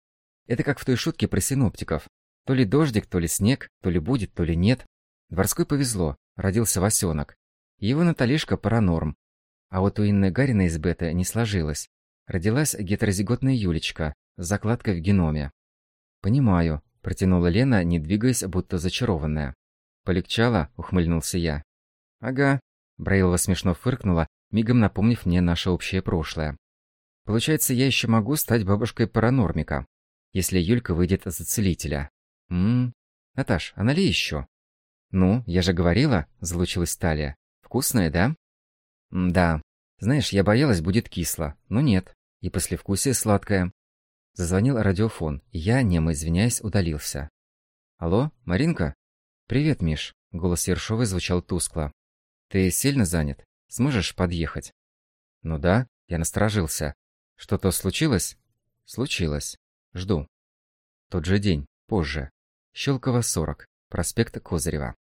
Это как в той шутке про синоптиков. То ли дождик, то ли снег, то ли будет, то ли нет. Дворской повезло, родился Васенок. Его Наталишка паранорм, а вот у Инны Гариной из бета не сложилось. Родилась гетерозиготная Юлечка с закладкой в геноме. «Понимаю», – протянула Лена, не двигаясь, будто зачарованная. «Полегчало?» – ухмыльнулся я. «Ага», – Браилова смешно фыркнула, мигом напомнив мне наше общее прошлое. «Получается, я еще могу стать бабушкой паранормика, если Юлька выйдет за целителя. Ммм, Наташ, а налей еще?» «Ну, я же говорила», – залучилась Талия. «Вкусная, да?» «Да. Знаешь, я боялась, будет кисло. Но нет. И послевкусие сладкое». Зазвонил радиофон, и я, немо извиняясь, удалился. «Алло, Маринка?» «Привет, Миш». Голос Ершовой звучал тускло. «Ты сильно занят? Сможешь подъехать?» «Ну да», я насторожился. «Что-то случилось?» «Случилось. Жду». Тот же день, позже. Щелково, 40. Проспект Козырева.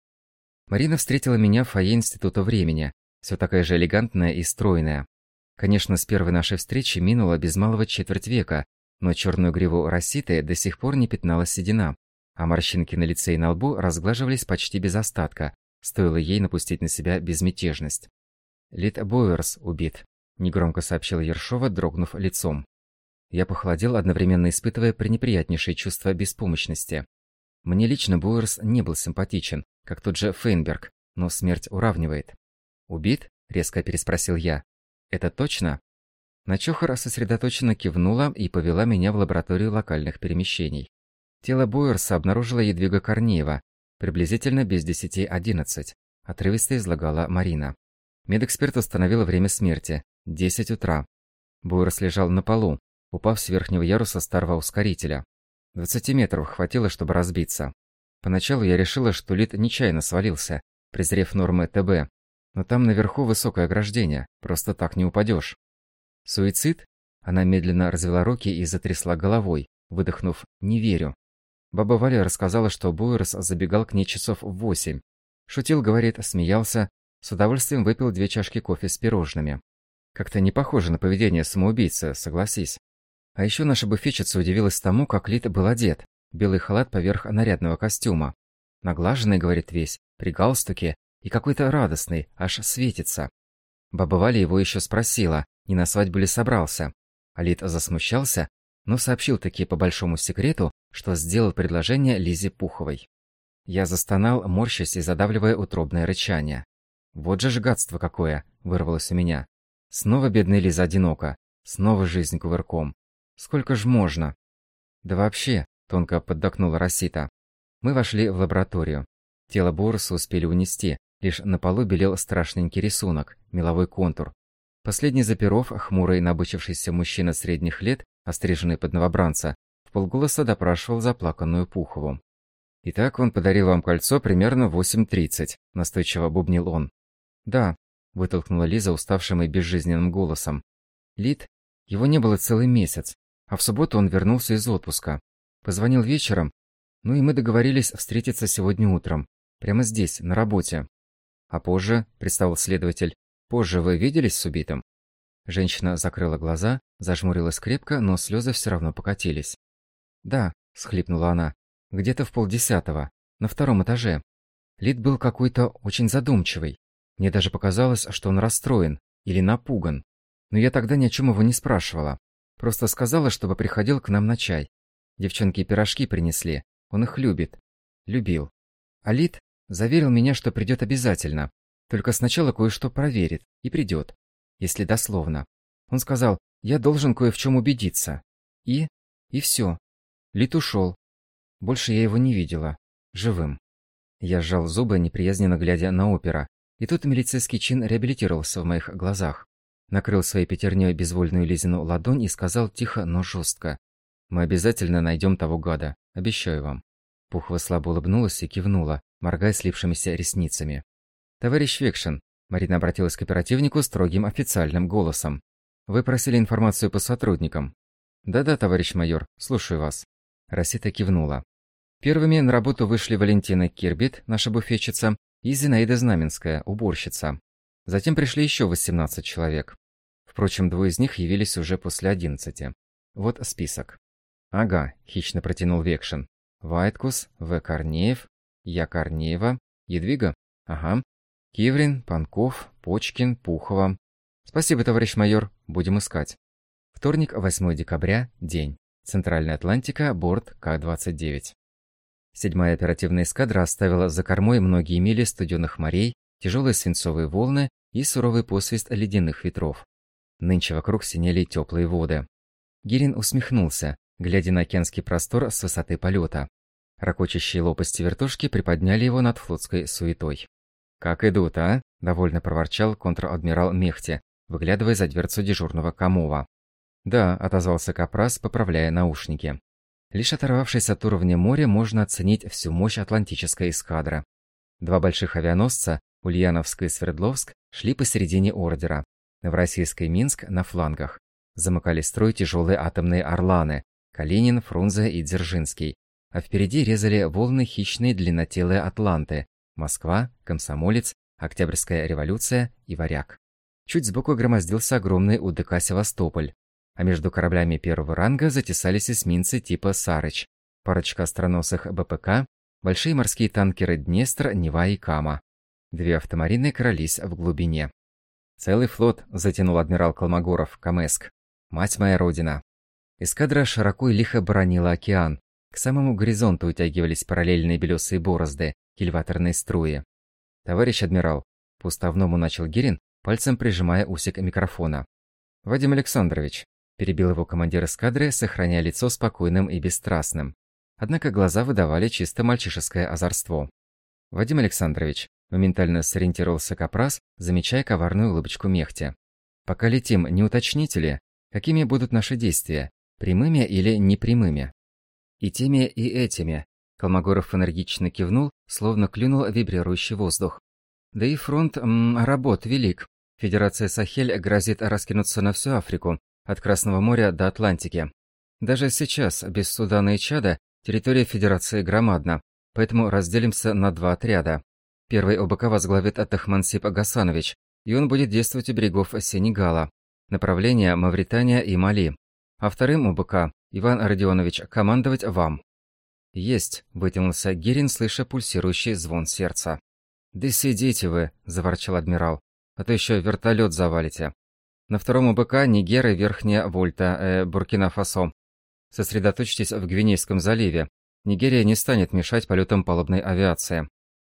Марина встретила меня в фойе Института времени, все такая же элегантная и стройная. Конечно, с первой нашей встречи минуло без малого четверть века, но черную гриву Расситы до сих пор не пятнала седина, а морщинки на лице и на лбу разглаживались почти без остатка, стоило ей напустить на себя безмятежность. «Лит Бойерс убит», – негромко сообщила Ершова, дрогнув лицом. Я похолодел, одновременно испытывая пренеприятнейшее чувство беспомощности. Мне лично Бойерс не был симпатичен, как тот же Фейнберг, но смерть уравнивает. «Убит?» – резко переспросил я. «Это точно?» Начохара сосредоточенно кивнула и повела меня в лабораторию локальных перемещений. Тело Бойерса обнаружила Едвига Корнеева, приблизительно без десяти одиннадцать. Отрывисто излагала Марина. Медэксперт установила время смерти – 10 утра. Бойерс лежал на полу, упав с верхнего яруса старого ускорителя. 20 метров хватило, чтобы разбиться. Поначалу я решила, что Лид нечаянно свалился, презрев нормы ТБ. Но там наверху высокое ограждение, просто так не упадешь. Суицид? Она медленно развела руки и затрясла головой, выдохнув «не верю». Баба Валя рассказала, что Буэрс забегал к ней часов в восемь. Шутил, говорит, смеялся, с удовольствием выпил две чашки кофе с пирожными. Как-то не похоже на поведение самоубийцы, согласись. А еще наша буфетчица удивилась тому, как Лит был одет. Белый халат поверх нарядного костюма. Наглаженный, говорит весь, при галстуке, и какой-то радостный, аж светится. Баба Валя его еще спросила, не на свадьбу ли собрался. Алит засмущался, но сообщил таки по большому секрету, что сделал предложение Лизе Пуховой. Я застонал, морщась и задавливая утробное рычание. «Вот же ж гадство какое!» – вырвалось у меня. Снова бедная Лиза одинока. Снова жизнь кувырком. Сколько ж можно? Да вообще, тонко поддакнула Росита. Мы вошли в лабораторию. Тело Боруса успели унести. Лишь на полу белел страшненький рисунок, меловой контур. Последний заперов, хмурый набычившийся мужчина средних лет, остриженный под новобранца, в полголоса допрашивал заплаканную Пухову. «Итак, он подарил вам кольцо примерно в 8.30», – настойчиво бубнил он. «Да», – вытолкнула Лиза уставшим и безжизненным голосом. «Лид? Его не было целый месяц, а в субботу он вернулся из отпуска. Позвонил вечером, ну и мы договорились встретиться сегодня утром, прямо здесь, на работе». «А позже», – представил следователь, – «позже вы виделись с убитым?» Женщина закрыла глаза, зажмурилась крепко, но слезы все равно покатились. «Да», – схлипнула она, – «где-то в полдесятого, на втором этаже. Лид был какой-то очень задумчивый. Мне даже показалось, что он расстроен или напуган. Но я тогда ни о чем его не спрашивала. Просто сказала, чтобы приходил к нам на чай. Девчонки пирожки принесли, он их любит. Любил. А Лид заверил меня, что придет обязательно. Только сначала кое-что проверит и придет. Если дословно. Он сказал, я должен кое в чем убедиться. И... и все. Лит ушел. Больше я его не видела. Живым. Я сжал зубы, неприязненно глядя на опера. И тут милицейский чин реабилитировался в моих глазах. Накрыл своей пятерней безвольную Лизину ладонь и сказал тихо, но жестко. «Мы обязательно найдем того гада. Обещаю вам». Пухва слабо улыбнулась и кивнула, моргая слипшимися ресницами. «Товарищ Векшин», Марина обратилась к оперативнику строгим официальным голосом. «Вы просили информацию по сотрудникам. «Да-да, товарищ майор, слушаю вас». Расита кивнула. Первыми на работу вышли Валентина Кирбит, наша буфетчица, и Зинаида Знаменская, уборщица. Затем пришли еще 18 человек. Впрочем, двое из них явились уже после 11. Вот список. «Ага», – хищно протянул Векшин. «Вайткус, В. Корнеев, Я. Корнеева, Едвига? Ага. Киврин, Панков, Почкин, Пухова. Спасибо, товарищ майор, будем искать». Вторник, 8 декабря, день. Центральная Атлантика, борт К-29. Седьмая оперативная эскадра оставила за кормой многие мили студенных морей, тяжелые свинцовые волны и суровый посвист ледяных ветров. Нынче вокруг синели теплые воды. Гирин усмехнулся, глядя на океанский простор с высоты полета. Рокочащие лопасти вертушки приподняли его над флотской суетой. «Как идут, а?» – довольно проворчал контр-адмирал Мехте, выглядывая за дверцу дежурного Камова. «Да», – отозвался Капрас, поправляя наушники. Лишь оторвавшись от уровня моря, можно оценить всю мощь Атлантической эскадры. Два больших авианосца, Ульяновск и Свердловск, шли посередине ордера. Новороссийск и Минск на флангах. Замыкали строй тяжелые атомные «Орланы» – Калинин, Фрунзе и Дзержинский. А впереди резали волны хищные длиннотелые «Атланты» – Москва, Комсомолец, Октябрьская революция и Варяг. Чуть сбоку громоздился огромный УДК «Севастополь», а между кораблями первого ранга затесались эсминцы типа «Сарыч», парочка остроносых БПК, большие морские танкеры «Днестр», «Нева» и «Кама». Две автомарины крались в глубине. «Целый флот», — затянул адмирал Колмогоров, Камеск. «Мать моя родина». Эскадра широко и лихо бронила океан. К самому горизонту утягивались параллельные белесые борозды, кильваторные струи. «Товарищ адмирал», — по уставному начал Гирин, пальцем прижимая усик микрофона. «Вадим Александрович, Перебил его командир эскадры, сохраняя лицо спокойным и бесстрастным. Однако глаза выдавали чисто мальчишеское озорство. «Вадим Александрович», моментально сориентировался Капрас, замечая коварную улыбочку Мехте. «Пока летим, не уточните ли, какими будут наши действия, прямыми или непрямыми?» «И теми, и этими», Колмогоров энергично кивнул, словно клюнул вибрирующий воздух. Да и фронт м, работ велик. Федерация Сахель грозит раскинуться на всю Африку, от Красного моря до Атлантики. Даже сейчас, без Судана и Чада, территория Федерации громадна, поэтому разделимся на два отряда. Первый ОБК возглавит Атахмансип Агасанович, и он будет действовать у берегов Сенегала. Направление Мавритания и Мали. А вторым ОБК Иван Родионович командовать вам. «Есть», – вытянулся Гирин, слыша пульсирующий звон сердца. «Да сидите вы», – заворчал адмирал, – «а то еще вертолет завалите». На втором УБК Нигер и Верхняя Вольта, э, Буркина-Фасо. Сосредоточьтесь в Гвинейском заливе. Нигерия не станет мешать полетам палубной авиации.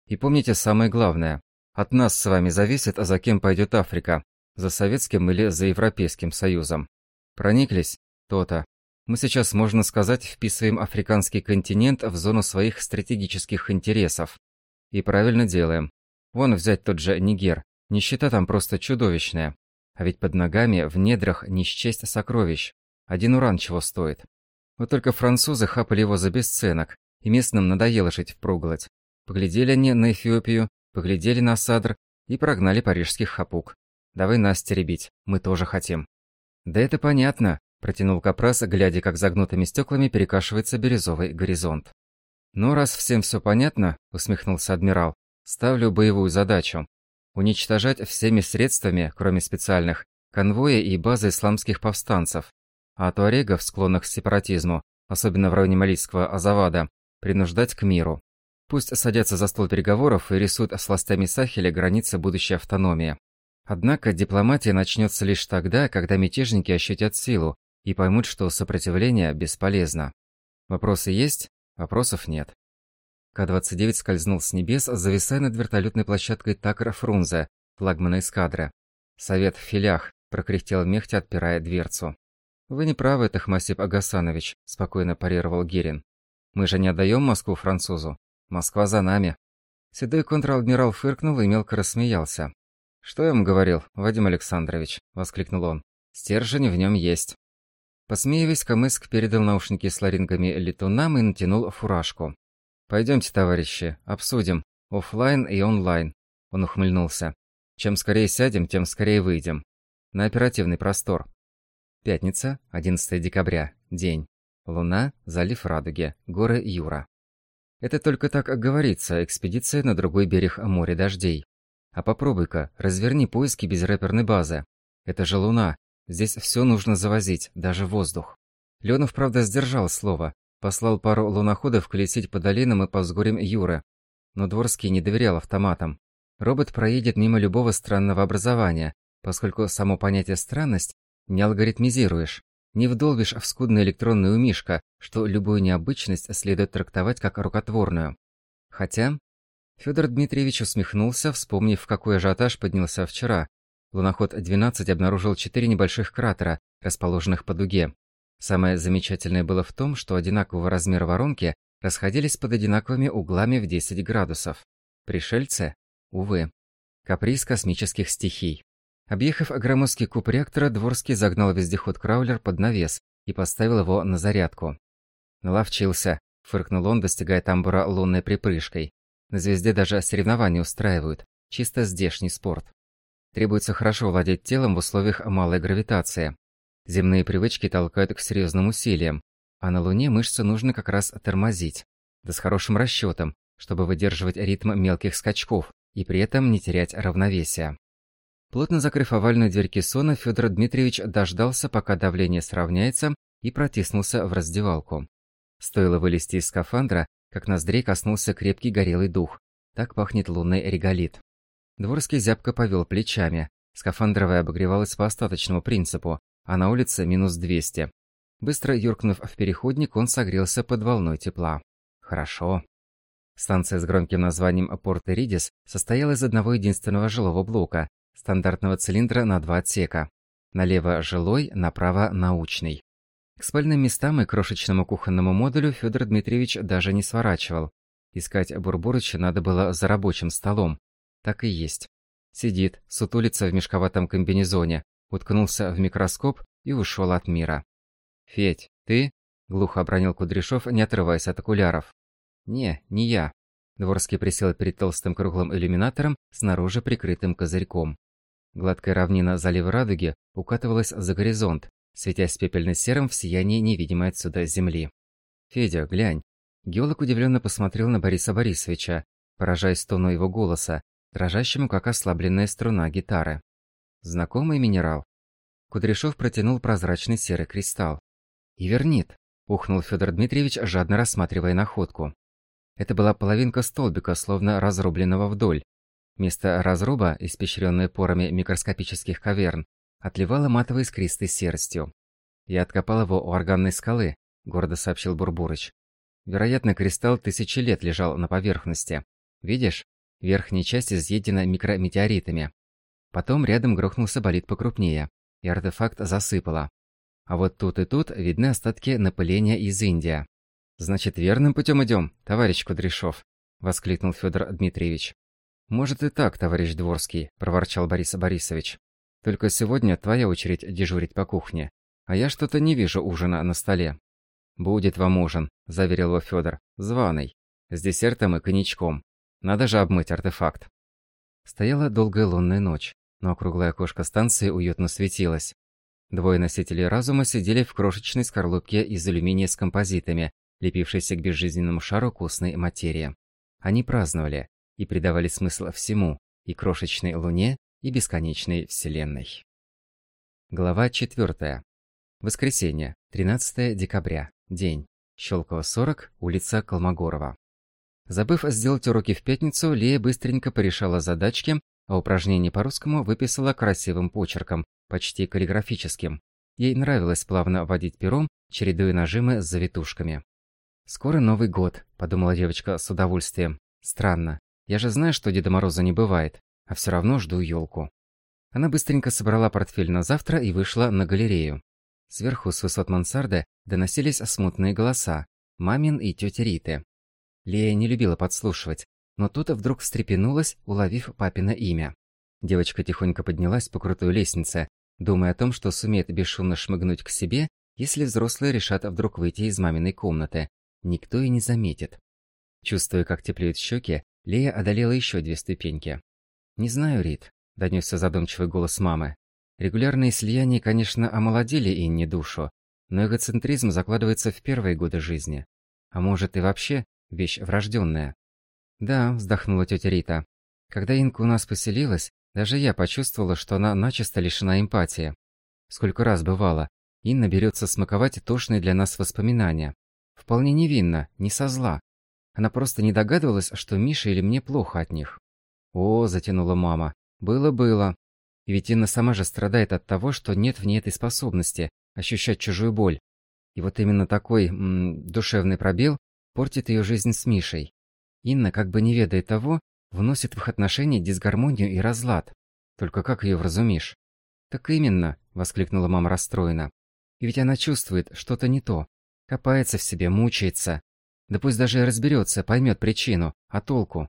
И помните самое главное. От нас с вами зависит, за кем пойдет Африка. За Советским или за Европейским Союзом. Прониклись? То-то. Мы сейчас, можно сказать, вписываем африканский континент в зону своих стратегических интересов. И правильно делаем. Вон взять тот же Нигер. Нищета там просто чудовищная. А ведь под ногами в недрах не счесть сокровищ. Один уран чего стоит. Вот только французы хапали его за бесценок, и местным надоело жить впроголодь. Поглядели они на Эфиопию, поглядели на Садр и прогнали парижских хапук. Давай нас теребить, мы тоже хотим. Да это понятно, Протянул Капрас, глядя, как загнутыми стеклами перекашивается бирюзовый горизонт. «Ну, раз всем все понятно», — усмехнулся адмирал, — «ставлю боевую задачу. Уничтожать всеми средствами, кроме специальных, конвои и базы исламских повстанцев. А туарегов, склонных к сепаратизму, особенно в районе Малийского Азавада, принуждать к миру. Пусть садятся за стол переговоров и рисуют с властями Сахеля границы будущей автономии. Однако дипломатия начнется лишь тогда, когда мятежники ощутят силу, и поймут, что сопротивление бесполезно. Вопросы есть? Вопросов нет. К-29 скользнул с небес, зависая над вертолетной площадкой Такара Фрунзе, флагмана эскадры. «Совет в филях», – прокряхтел Мехти, отпирая дверцу. «Вы не правы, Тахмасип Агасанович», – спокойно парировал Герин. «Мы же не отдаем Москву французу. Москва за нами». Седой контр-адмирал фыркнул и мелко рассмеялся. «Что я вам говорил, Вадим Александрович?» – воскликнул он. «Стержень в нем есть». Посмеиваясь, Камыск передал наушники с ларингами летунам и натянул фуражку. «Пойдемте, товарищи, обсудим. Оффлайн и онлайн». Он ухмыльнулся. «Чем скорее сядем, тем скорее выйдем. На оперативный простор». Пятница, 11 декабря. День. Луна, залив Радуги, горы Юра. Это только так говорится, экспедиция на другой берег моря дождей. А попробуй-ка, разверни поиски без рэперной базы. Это же Луна, Здесь все нужно завозить, даже воздух. Леонов, правда, сдержал слово. Послал пару луноходов колесить по долинам и по взгорьям Юры. Но Дворский не доверял автоматам. Робот проедет мимо любого странного образования, поскольку само понятие «странность» не алгоритмизируешь, не вдолбишь в скудный электронный умишко, что любую необычность следует трактовать как рукотворную. Хотя... Федор Дмитриевич усмехнулся, вспомнив, какой ажиотаж поднялся вчера, Луноход-12 обнаружил четыре небольших кратера, расположенных по дуге. Самое замечательное было в том, что одинакового размера воронки расходились под одинаковыми углами в 10 градусов. Пришельцы? Увы. Каприз космических стихий. Объехав громоздкий куб реактора, Дворский загнал вездеход Краулер под навес и поставил его на зарядку. «Наловчился», — фыркнул он, достигая тамбура лунной припрыжкой. «На звезде даже соревнования устраивают. Чисто здешний спорт». Требуется хорошо владеть телом в условиях малой гравитации. Земные привычки толкают к серьезным усилиям, а на Луне мышцы нужно как раз тормозить. Да с хорошим расчетом, чтобы выдерживать ритм мелких скачков и при этом не терять равновесия. Плотно закрыв овальную дверь кессона, Федор Дмитриевич дождался, пока давление сравняется, и протиснулся в раздевалку. Стоило вылезти из скафандра, как ноздрей коснулся крепкий горелый дух. Так пахнет лунный реголит. Дворский зябко повел плечами. Скафандровая обогревалась по остаточному принципу, а на улице минус 200. Быстро юркнув в переходник, он согрелся под волной тепла. Хорошо. Станция с громким названием Порт Эридис состояла из одного единственного жилого блока, стандартного цилиндра на два отсека. Налево жилой, направо научный. К спальным местам и крошечному кухонному модулю Федор Дмитриевич даже не сворачивал. Искать Бурбурыча надо было за рабочим столом, так и есть. Сидит, сутулится в мешковатом комбинезоне, уткнулся в микроскоп и ушел от мира. «Федь, ты?» – глухо обронил Кудряшов, не отрываясь от окуляров. «Не, не я». Дворский присел перед толстым круглым иллюминатором, снаружи прикрытым козырьком. Гладкая равнина залива Радуги укатывалась за горизонт, светясь пепельно-серым в сиянии невидимой отсюда земли. «Федя, глянь». Геолог удивленно посмотрел на Бориса Борисовича, поражаясь тону его голоса, дрожащему, как ослабленная струна гитары. Знакомый минерал. Кудряшов протянул прозрачный серый кристалл. «Ивернит», – ухнул Федор Дмитриевич, жадно рассматривая находку. Это была половинка столбика, словно разрубленного вдоль. Место разруба, испещренное порами микроскопических каверн, отливало матовой искристой серостью. «Я откопал его у органной скалы», – гордо сообщил Бурбурыч. Вероятно, кристалл тысячи лет лежал на поверхности. Видишь? Верхняя часть изъедена микрометеоритами. Потом рядом грохнулся болид покрупнее, и артефакт засыпало. А вот тут и тут видны остатки напыления из Индии. «Значит, верным путем идем, товарищ Кудряшов», – воскликнул Федор Дмитриевич. «Может и так, товарищ Дворский», – проворчал Борис Борисович. «Только сегодня твоя очередь дежурить по кухне, а я что-то не вижу ужина на столе». «Будет вам ужин», – заверил его Федор, – «званый, с десертом и коньячком. Надо же обмыть артефакт». Стояла долгая лунная ночь, но округлое окошко станции уютно светилось. Двое носителей разума сидели в крошечной скорлупке из алюминия с композитами, лепившейся к безжизненному шару костной материи. Они праздновали и придавали смысл всему, и крошечной луне, и бесконечной вселенной. Глава 4. Воскресенье, 13 декабря. День. Щелково 40, улица Колмогорова. Забыв сделать уроки в пятницу, Лея быстренько порешала задачки, а упражнение по русскому выписала красивым почерком, почти каллиграфическим. Ей нравилось плавно водить пером, чередуя нажимы с завитушками. «Скоро Новый год», – подумала девочка с удовольствием. «Странно. Я же знаю, что Деда Мороза не бывает, а все равно жду елку». Она быстренько собрала портфель на завтра и вышла на галерею. Сверху с высот мансарды доносились смутные голоса. Мамин и тетя Риты. Лея не любила подслушивать, но тут вдруг встрепенулась, уловив папино имя. Девочка тихонько поднялась по крутой лестнице, думая о том, что сумеет бесшумно шмыгнуть к себе, если взрослые решат вдруг выйти из маминой комнаты. Никто и не заметит. Чувствуя, как теплеют щеки, Лея одолела еще две ступеньки. «Не знаю, Рит», – донесся задумчивый голос мамы. «Регулярные слияния, конечно, омолодили Инне душу, но эгоцентризм закладывается в первые годы жизни. А может и вообще Вещь врожденная. Да, вздохнула тетя Рита. Когда Инка у нас поселилась, даже я почувствовала, что она начисто лишена эмпатии. Сколько раз бывало, Инна берется смаковать тошные для нас воспоминания. Вполне невинно, не со зла. Она просто не догадывалась, что Мише или мне плохо от них. О, затянула мама. Было-было. И ведь Инна сама же страдает от того, что нет в ней этой способности ощущать чужую боль. И вот именно такой м -м, душевный пробел портит ее жизнь с Мишей. Инна, как бы не ведая того, вносит в их отношения дисгармонию и разлад. Только как ее вразумишь? «Так именно», – воскликнула мама расстроена. «И ведь она чувствует, что-то не то. Копается в себе, мучается. Да пусть даже и разберется, поймет причину, а толку?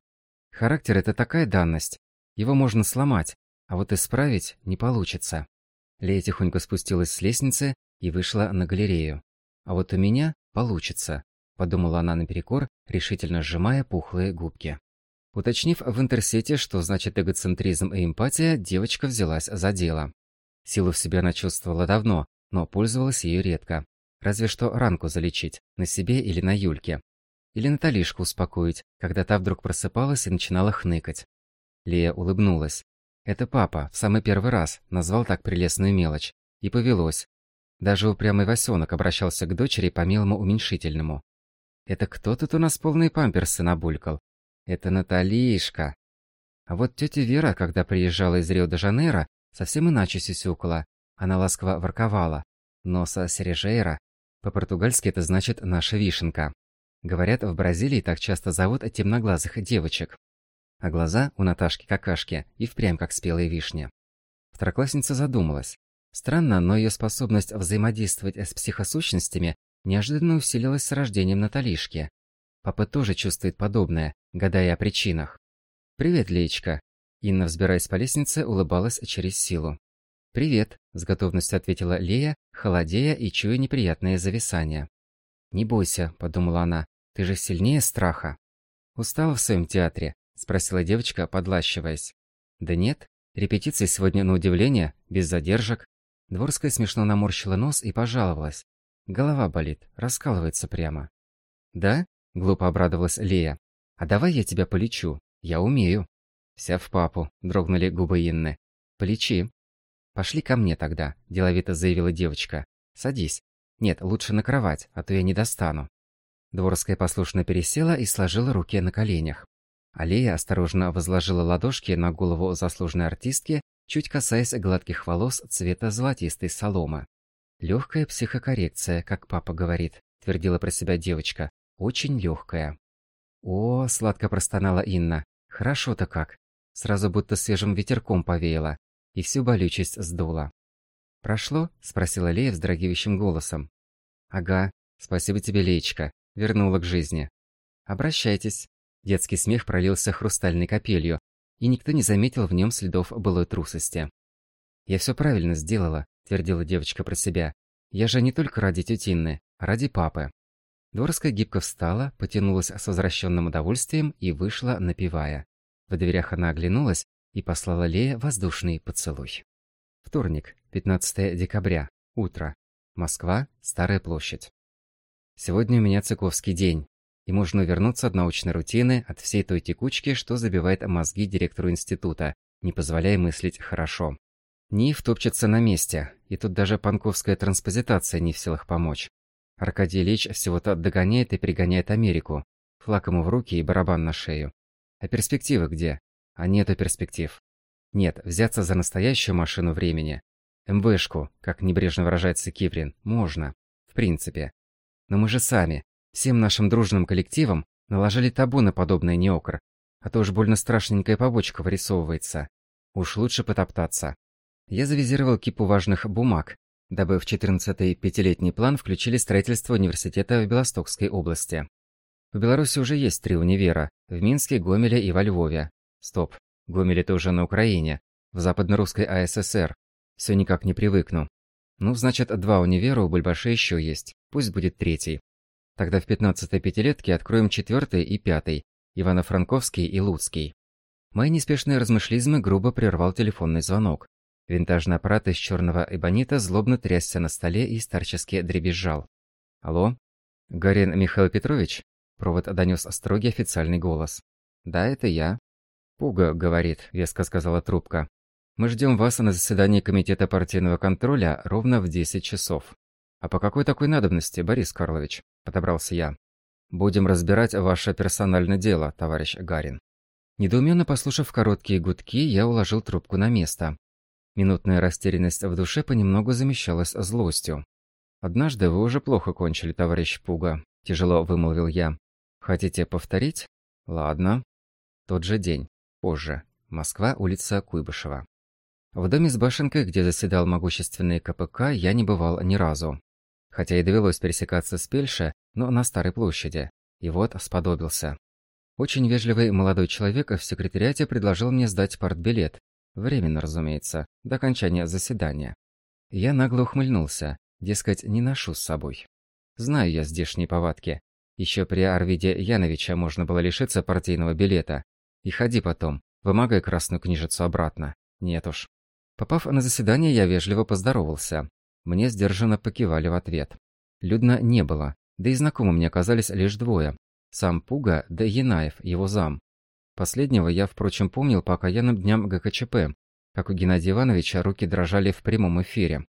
Характер – это такая данность. Его можно сломать, а вот исправить не получится». Лея тихонько спустилась с лестницы и вышла на галерею. «А вот у меня получится подумала она наперекор, решительно сжимая пухлые губки. Уточнив в интерсете, что значит эгоцентризм и эмпатия, девочка взялась за дело. Силу в себе она чувствовала давно, но пользовалась ею редко. Разве что ранку залечить, на себе или на Юльке. Или Наталишку успокоить, когда та вдруг просыпалась и начинала хныкать. Лея улыбнулась. Это папа в самый первый раз назвал так прелестную мелочь. И повелось. Даже упрямый Васенок обращался к дочери по милому уменьшительному. Это кто тут у нас полные памперсы набулькал? Это Наталишка. А вот тетя Вера, когда приезжала из Рио-де-Жанейро, совсем иначе сюсюкала. Она ласково ворковала. Носа Сережейра. По-португальски это значит «наша вишенка». Говорят, в Бразилии так часто зовут темноглазых девочек. А глаза у Наташки-какашки и впрямь как спелые вишни. Второклассница задумалась. Странно, но ее способность взаимодействовать с психосущностями неожиданно усилилось с рождением Наталишки. Папа тоже чувствует подобное, гадая о причинах. «Привет, Леечка!» Инна, взбираясь по лестнице, улыбалась через силу. «Привет», – с готовностью ответила Лея, холодея и чуя неприятное зависание. «Не бойся», – подумала она, Ты же сильнее страха. Устала в своем театре? Спросила девочка, подлащиваясь. Да нет, репетиции сегодня на удивление, без задержек. Дворская смешно наморщила нос и пожаловалась. Голова болит, раскалывается прямо. «Да?» – глупо обрадовалась Лея. «А давай я тебя полечу. Я умею». «Вся в папу», – дрогнули губы Инны. «Полечи». «Пошли ко мне тогда», – деловито заявила девочка. «Садись. Нет, лучше на кровать, а то я не достану». Дворская послушно пересела и сложила руки на коленях. Алия осторожно возложила ладошки на голову заслуженной артистки, чуть касаясь гладких волос цвета золотистой соломы. «Легкая психокоррекция, как папа говорит», – твердила про себя девочка. «Очень легкая». «О, сладко простонала Инна. Хорошо-то как. Сразу будто свежим ветерком повеяло и всю болючесть сдуло. «Прошло?» – спросила Лея вздрагивающим голосом. «Ага, спасибо тебе, Леечка. Вернула к жизни». «Обращайтесь». Детский смех пролился хрустальной капелью, и никто не заметил в нем следов былой трусости. «Я все правильно сделала», – твердила девочка про себя. «Я же не только ради тетинны, а ради папы». Дворская гибко встала, потянулась с возвращенным удовольствием и вышла, напевая. В дверях она оглянулась и послала Лея воздушный поцелуй. Вторник, 15 декабря, утро. Москва, Старая площадь. Сегодня у меня цикловский день, и можно вернуться от научной рутины, от всей той текучки, что забивает мозги директору института, не позволяя мыслить хорошо. НИФ топчется на месте, и тут даже панковская транспозитация не в силах помочь. Аркадий Ильич всего-то догоняет и пригоняет Америку. Флаг ему в руки и барабан на шею. А перспективы где? А нету перспектив. Нет, взяться за настоящую машину времени. МВшку, как небрежно выражается Киврин, можно. В принципе. Но мы же сами, всем нашим дружным коллективом, наложили табу на подобный неокр. А то уж больно страшненькая побочка вырисовывается. Уж лучше потоптаться. Я завизировал кипу важных бумаг, дабы в 14-й пятилетний план включили строительство университета в Белостокской области. В Беларуси уже есть три универа – в Минске, Гомеле и во Львове. Стоп, Гомель это уже на Украине, в западно-русской АССР. Все никак не привыкну. Ну, значит, два универа у Бульбаше еще есть, пусть будет третий. Тогда в 15-й пятилетке откроем четвертый и пятый, Ивано-Франковский и Луцкий. Мои неспешные размышлизмы грубо прервал телефонный звонок. Винтажный аппарат из черного эбонита злобно трясся на столе и старчески дребезжал. «Алло? Гарин Михаил Петрович?» Провод донес строгий официальный голос. «Да, это я». «Пуга, — говорит», — веско сказала трубка. «Мы ждем вас на заседании Комитета партийного контроля ровно в 10 часов». «А по какой такой надобности, Борис Карлович?» – подобрался я. «Будем разбирать ваше персональное дело, товарищ Гарин». Недоуменно послушав короткие гудки, я уложил трубку на место. Минутная растерянность в душе понемногу замещалась злостью. «Однажды вы уже плохо кончили, товарищ Пуга», – тяжело вымолвил я. «Хотите повторить? Ладно». Тот же день. Позже. Москва, улица Куйбышева. В доме с башенкой, где заседал могущественный КПК, я не бывал ни разу. Хотя и довелось пересекаться с Пельше, но на Старой площади. И вот сподобился. Очень вежливый молодой человек в секретариате предложил мне сдать партбилет, Временно, разумеется, до окончания заседания. Я нагло ухмыльнулся, дескать, не ношу с собой. Знаю я здешние повадки. Еще при Арвиде Яновича можно было лишиться партийного билета. И ходи потом, вымагай красную книжицу обратно. Нет уж. Попав на заседание, я вежливо поздоровался. Мне сдержанно покивали в ответ. Людно не было, да и знакомы мне оказались лишь двое. Сам Пуга, да Янаев, его зам. Последнего я, впрочем, помнил по окаянным дням ГКЧП, как у Геннадия Ивановича руки дрожали в прямом эфире.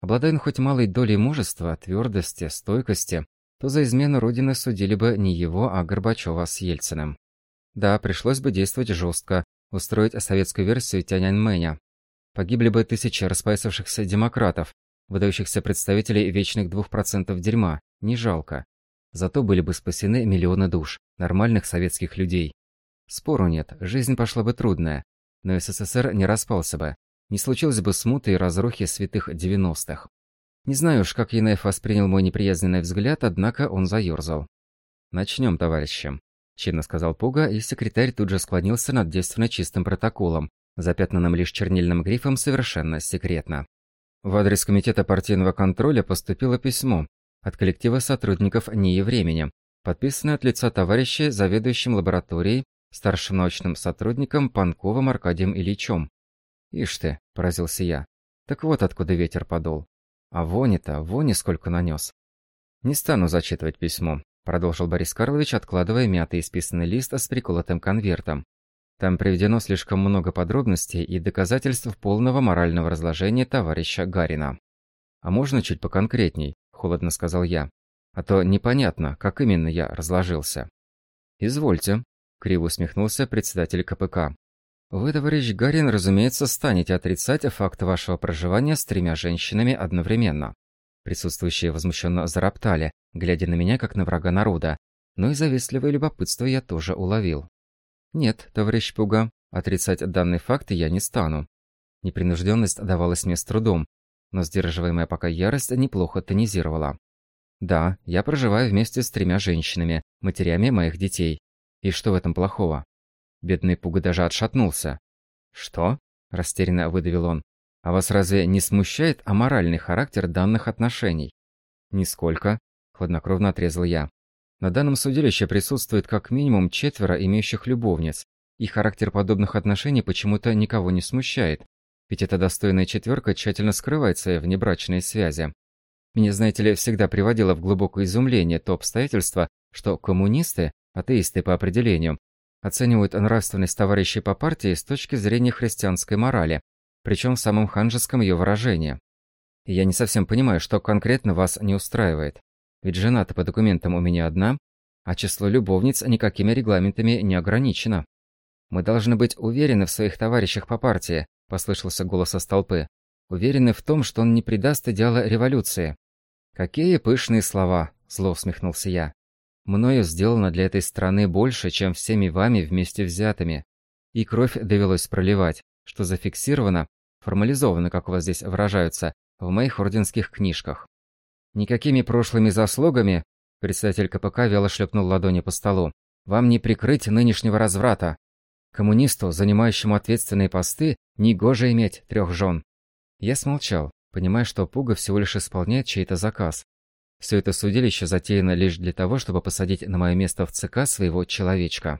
Обладая он хоть малой долей мужества, твердости, стойкости, то за измену Родины судили бы не его, а Горбачева с Ельциным. Да, пришлось бы действовать жестко, устроить советскую версию Тяньаньмэня. Погибли бы тысячи распайсавшихся демократов, выдающихся представителей вечных двух процентов дерьма, не жалко. Зато были бы спасены миллионы душ, нормальных советских людей. Спору нет, жизнь пошла бы трудная, но СССР не распался бы, не случилось бы смуты и разрухи святых 90-х. Не знаю уж, как Янаев воспринял мой неприязненный взгляд, однако он заерзал. «Начнем, товарищи», – чинно сказал Пуга, и секретарь тут же склонился над девственно чистым протоколом, запятнанным лишь чернильным грифом совершенно секретно. В адрес Комитета партийного контроля поступило письмо от коллектива сотрудников НИИ времени, подписанный от лица товарища заведующим лабораторией, старшим научным сотрудником Панковым Аркадием Ильичем. «Ишь ты», – поразился я, – «так вот откуда ветер подул. А вони-то, вони сколько нанес». «Не стану зачитывать письмо», – продолжил Борис Карлович, откладывая мятый исписанный лист с приколотым конвертом. Там приведено слишком много подробностей и доказательств полного морального разложения товарища Гарина. «А можно чуть поконкретней?» – холодно сказал я. «А то непонятно, как именно я разложился». «Извольте», – криво усмехнулся председатель КПК. «Вы, товарищ Гарин, разумеется, станете отрицать факт вашего проживания с тремя женщинами одновременно». Присутствующие возмущенно зароптали, глядя на меня как на врага народа, но и завистливое любопытство я тоже уловил. «Нет, товарищ Пуга, отрицать данный факт я не стану». Непринужденность давалась мне с трудом, но сдерживаемая пока ярость неплохо тонизировала. «Да, я проживаю вместе с тремя женщинами, матерями моих детей. И что в этом плохого?» Бедный Пуга даже отшатнулся. «Что?» – растерянно выдавил он. «А вас разве не смущает аморальный характер данных отношений?» «Нисколько», – хладнокровно отрезал я. На данном судилище присутствует как минимум четверо имеющих любовниц, и характер подобных отношений почему-то никого не смущает, ведь эта достойная четверка тщательно скрывает свои внебрачные связи. Меня, знаете ли, всегда приводило в глубокое изумление то обстоятельство, что коммунисты, атеисты по определению, оценивают нравственность товарищей по партии с точки зрения христианской морали, причем в самом ханжеском ее выражении. Я не совсем понимаю, что конкретно вас не устраивает. Ведь жена-то по документам у меня одна, а число любовниц никакими регламентами не ограничено. Мы должны быть уверены в своих товарищах по партии, послышался голос из толпы. Уверены в том, что он не предаст идеала революции. Какие пышные слова, зло усмехнулся я. Мною сделано для этой страны больше, чем всеми вами вместе взятыми. И кровь довелось проливать, что зафиксировано, формализовано, как у вас здесь выражаются, в моих орденских книжках. Никакими прошлыми заслугами, председатель КПК вяло шлепнул ладони по столу, вам не прикрыть нынешнего разврата. Коммунисту, занимающему ответственные посты, негоже иметь трех жен. Я смолчал, понимая, что Пуга всего лишь исполняет чей-то заказ. Все это судилище затеяно лишь для того, чтобы посадить на мое место в ЦК своего человечка.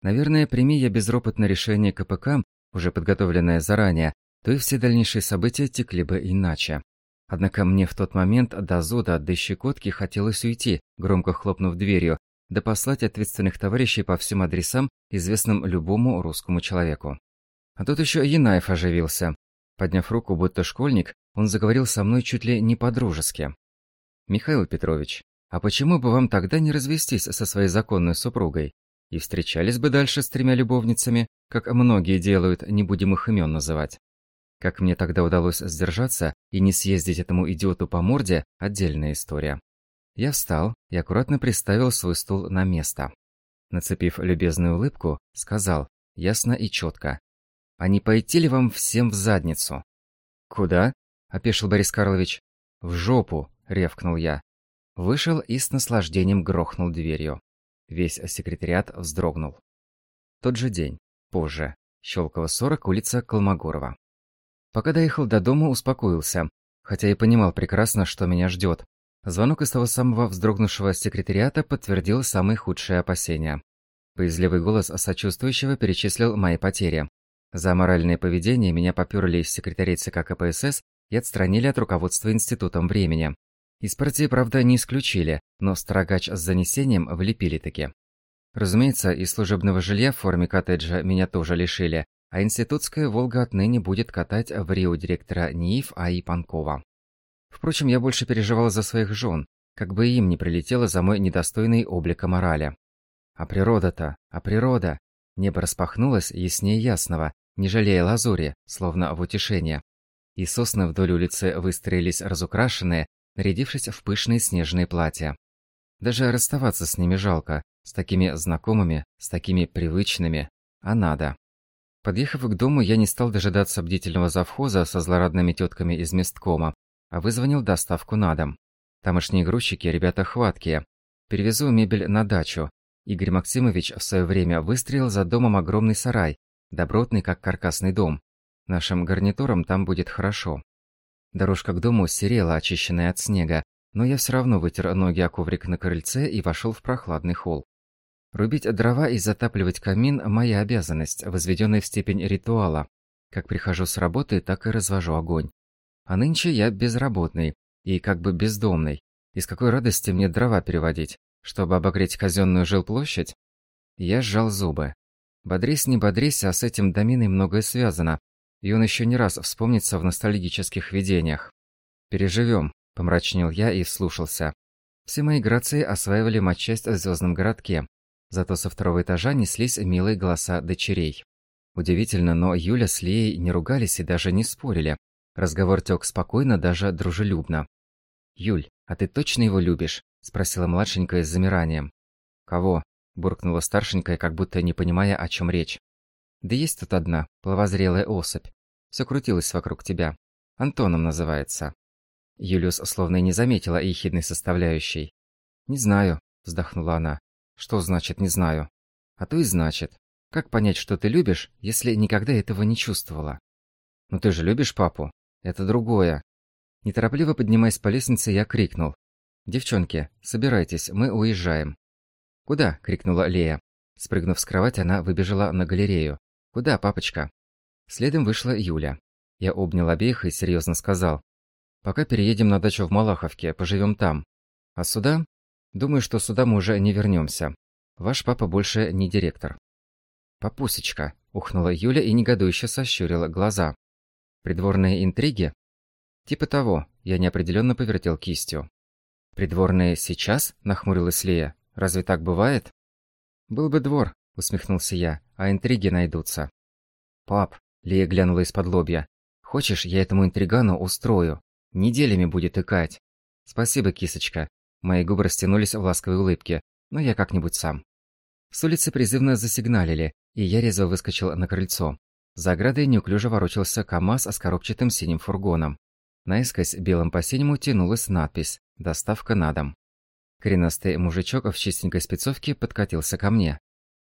Наверное, прими я безропотное решение КПК, уже подготовленное заранее, то и все дальнейшие события текли бы иначе. Однако мне в тот момент до зуда, до щекотки хотелось уйти, громко хлопнув дверью, да послать ответственных товарищей по всем адресам, известным любому русскому человеку. А тут еще Янаев оживился. Подняв руку, будто школьник, он заговорил со мной чуть ли не по-дружески. «Михаил Петрович, а почему бы вам тогда не развестись со своей законной супругой? И встречались бы дальше с тремя любовницами, как многие делают, не будем их имен называть. Как мне тогда удалось сдержаться и не съездить этому идиоту по морде – отдельная история. Я встал и аккуратно приставил свой стул на место. Нацепив любезную улыбку, сказал, ясно и четко. «А не пойти ли вам всем в задницу?» «Куда?» – опешил Борис Карлович. «В жопу!» – ревкнул я. Вышел и с наслаждением грохнул дверью. Весь секретариат вздрогнул. Тот же день, позже. Щелково 40, улица Колмогорова. Пока доехал до дома, успокоился, хотя и понимал прекрасно, что меня ждет. Звонок из того самого вздрогнувшего секретариата подтвердил самые худшие опасения. Поизливый голос сочувствующего перечислил мои потери. За моральное поведение меня поперли из секретарей ЦК КПСС и отстранили от руководства Институтом времени. Из партии, правда, не исключили, но строгач с занесением влепили таки. Разумеется, из служебного жилья в форме коттеджа меня тоже лишили, а институтская «Волга» отныне будет катать в Рио директора НИИФ А.И. Панкова. Впрочем, я больше переживал за своих жен, как бы им не прилетело за мой недостойный облика морали. А природа-то, а природа! Небо распахнулось яснее ясного, не жалея лазури, словно в утешение. И сосны вдоль улицы выстроились разукрашенные, нарядившись в пышные снежные платья. Даже расставаться с ними жалко, с такими знакомыми, с такими привычными, а надо. Подъехав к дому, я не стал дожидаться бдительного завхоза со злорадными тетками из месткома, а вызвонил доставку на дом. Тамошние грузчики – ребята хваткие. Перевезу мебель на дачу. Игорь Максимович в свое время выстрелил за домом огромный сарай, добротный, как каркасный дом. Нашим гарнитурам там будет хорошо. Дорожка к дому серела, очищенная от снега, Но я все равно вытер ноги о коврик на крыльце и вошел в прохладный холл. Рубить дрова и затапливать камин – моя обязанность, возведенная в степень ритуала. Как прихожу с работы, так и развожу огонь. А нынче я безработный и как бы бездомный. И с какой радости мне дрова переводить, чтобы обогреть казенную жилплощадь? Я сжал зубы. Бодрись, не бодрись, а с этим доминой многое связано, и он еще не раз вспомнится в ностальгических видениях. «Переживем», – помрачнел я и вслушался. Все мои грации осваивали матчасть в звездном городке, зато со второго этажа неслись милые голоса дочерей. Удивительно, но Юля с Леей не ругались и даже не спорили. Разговор тек спокойно, даже дружелюбно. «Юль, а ты точно его любишь?» – спросила младшенькая с замиранием. «Кого?» буркнула старшенькая, как будто не понимая, о чем речь. Да есть тут одна, половозрелая особь. Все крутилось вокруг тебя. Антоном называется. Юлиус словно и не заметила ехидной составляющей. «Не знаю», – вздохнула она. «Что значит «не знаю»?» «А то и значит. Как понять, что ты любишь, если никогда этого не чувствовала?» «Ну ты же любишь папу? Это другое». Неторопливо поднимаясь по лестнице, я крикнул. «Девчонки, собирайтесь, мы уезжаем». «Куда?» – крикнула Лея. Спрыгнув с кровати, она выбежала на галерею. «Куда, папочка?» Следом вышла Юля. Я обнял обеих и серьезно сказал. «Пока переедем на дачу в Малаховке, поживем там. А сюда? Думаю, что сюда мы уже не вернемся. Ваш папа больше не директор». «Папусечка», – ухнула Юля и негодующе сощурила глаза. «Придворные интриги?» «Типа того», – я неопределенно повертел кистью. «Придворные сейчас?» – нахмурилась Лея. Разве так бывает? Был бы двор, усмехнулся я, а интриги найдутся. Пап, Лия глянула из-под лобья. Хочешь, я этому интригану устрою? Неделями будет икать. Спасибо, кисочка. Мои губы растянулись в ласковой улыбке, но я как-нибудь сам. С улицы призывно засигналили, и я резво выскочил на крыльцо. За оградой неуклюже ворочался КамАЗ с коробчатым синим фургоном. Наискось белым по синему тянулась надпись «Доставка на дом». Коренастый мужичок в чистенькой спецовке подкатился ко мне.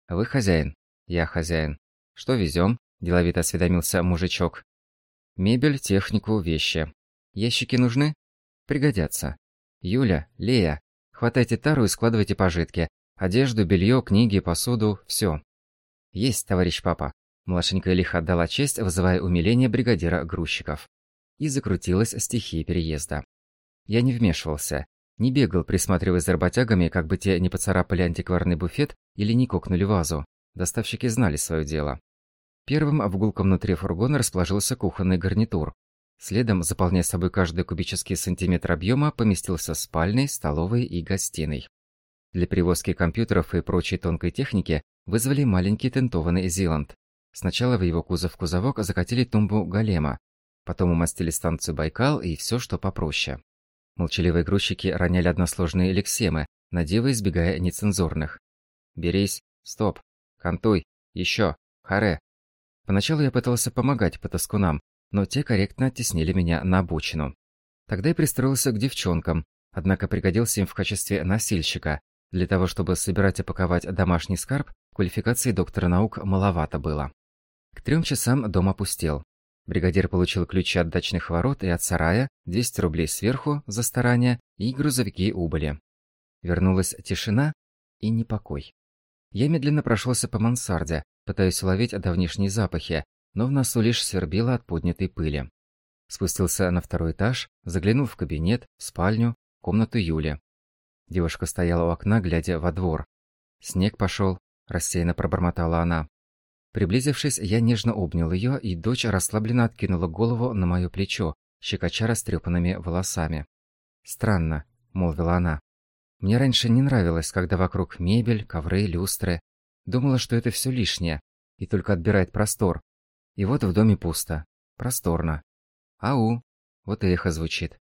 «Вы хозяин?» «Я хозяин». «Что везем?» – деловито осведомился мужичок. «Мебель, технику, вещи. Ящики нужны?» «Пригодятся». «Юля, Лея, хватайте тару и складывайте пожитки. Одежду, белье, книги, посуду – все». «Есть, товарищ папа». Младшенькая лихо отдала честь, вызывая умиление бригадира грузчиков. И закрутилась стихия переезда. Я не вмешивался, не бегал, присматриваясь за работягами, как бы те не поцарапали антикварный буфет или не кокнули вазу. Доставщики знали свое дело. Первым в внутри фургона расположился кухонный гарнитур. Следом, заполняя собой каждый кубический сантиметр объема, поместился спальной, столовой и гостиной. Для перевозки компьютеров и прочей тонкой техники вызвали маленький тентованный Зиланд. Сначала в его кузов-кузовок закатили тумбу голема, потом умастили станцию Байкал и все, что попроще. Молчаливые грузчики роняли односложные лексемы, надиво избегая нецензурных. «Берись», «Стоп», «Кантуй», «Еще», «Харе». Поначалу я пытался помогать потаскунам, но те корректно оттеснили меня на обочину. Тогда я пристроился к девчонкам, однако пригодился им в качестве носильщика. Для того, чтобы собирать и паковать домашний скарб, квалификации доктора наук маловато было. К трем часам дом опустел. Бригадир получил ключи от дачных ворот и от сарая, 200 рублей сверху за старания и грузовики убыли. Вернулась тишина и непокой. Я медленно прошелся по мансарде, пытаясь уловить давнишние запахи, но в носу лишь свербило от поднятой пыли. Спустился на второй этаж, заглянул в кабинет, в спальню, комнату Юли. Девушка стояла у окна, глядя во двор. «Снег пошел», – рассеянно пробормотала она. Приблизившись, я нежно обнял ее, и дочь расслабленно откинула голову на мое плечо, щекоча растрепанными волосами. «Странно», — молвила она. «Мне раньше не нравилось, когда вокруг мебель, ковры, люстры. Думала, что это все лишнее, и только отбирает простор. И вот в доме пусто. Просторно. Ау! Вот и эхо звучит.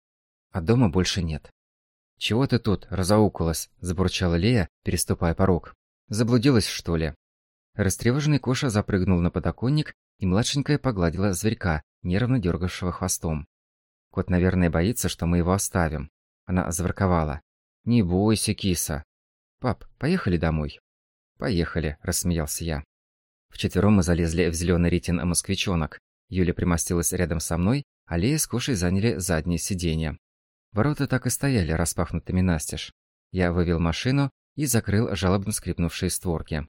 А дома больше нет. «Чего ты тут, разаукалась?» – забурчала Лея, переступая порог. «Заблудилась, что ли?» Растревоженный Коша запрыгнул на подоконник, и младшенькая погладила зверька, нервно дергавшего хвостом. Кот, наверное, боится, что мы его оставим. Она заворковала. «Не бойся, киса». «Пап, поехали домой?» «Поехали», – рассмеялся я. Вчетвером мы залезли в зеленый ритин москвичонок. Юля примостилась рядом со мной, а Лея с Кошей заняли заднее сиденье. Ворота так и стояли распахнутыми настежь. Я вывел машину и закрыл жалобно скрипнувшие створки.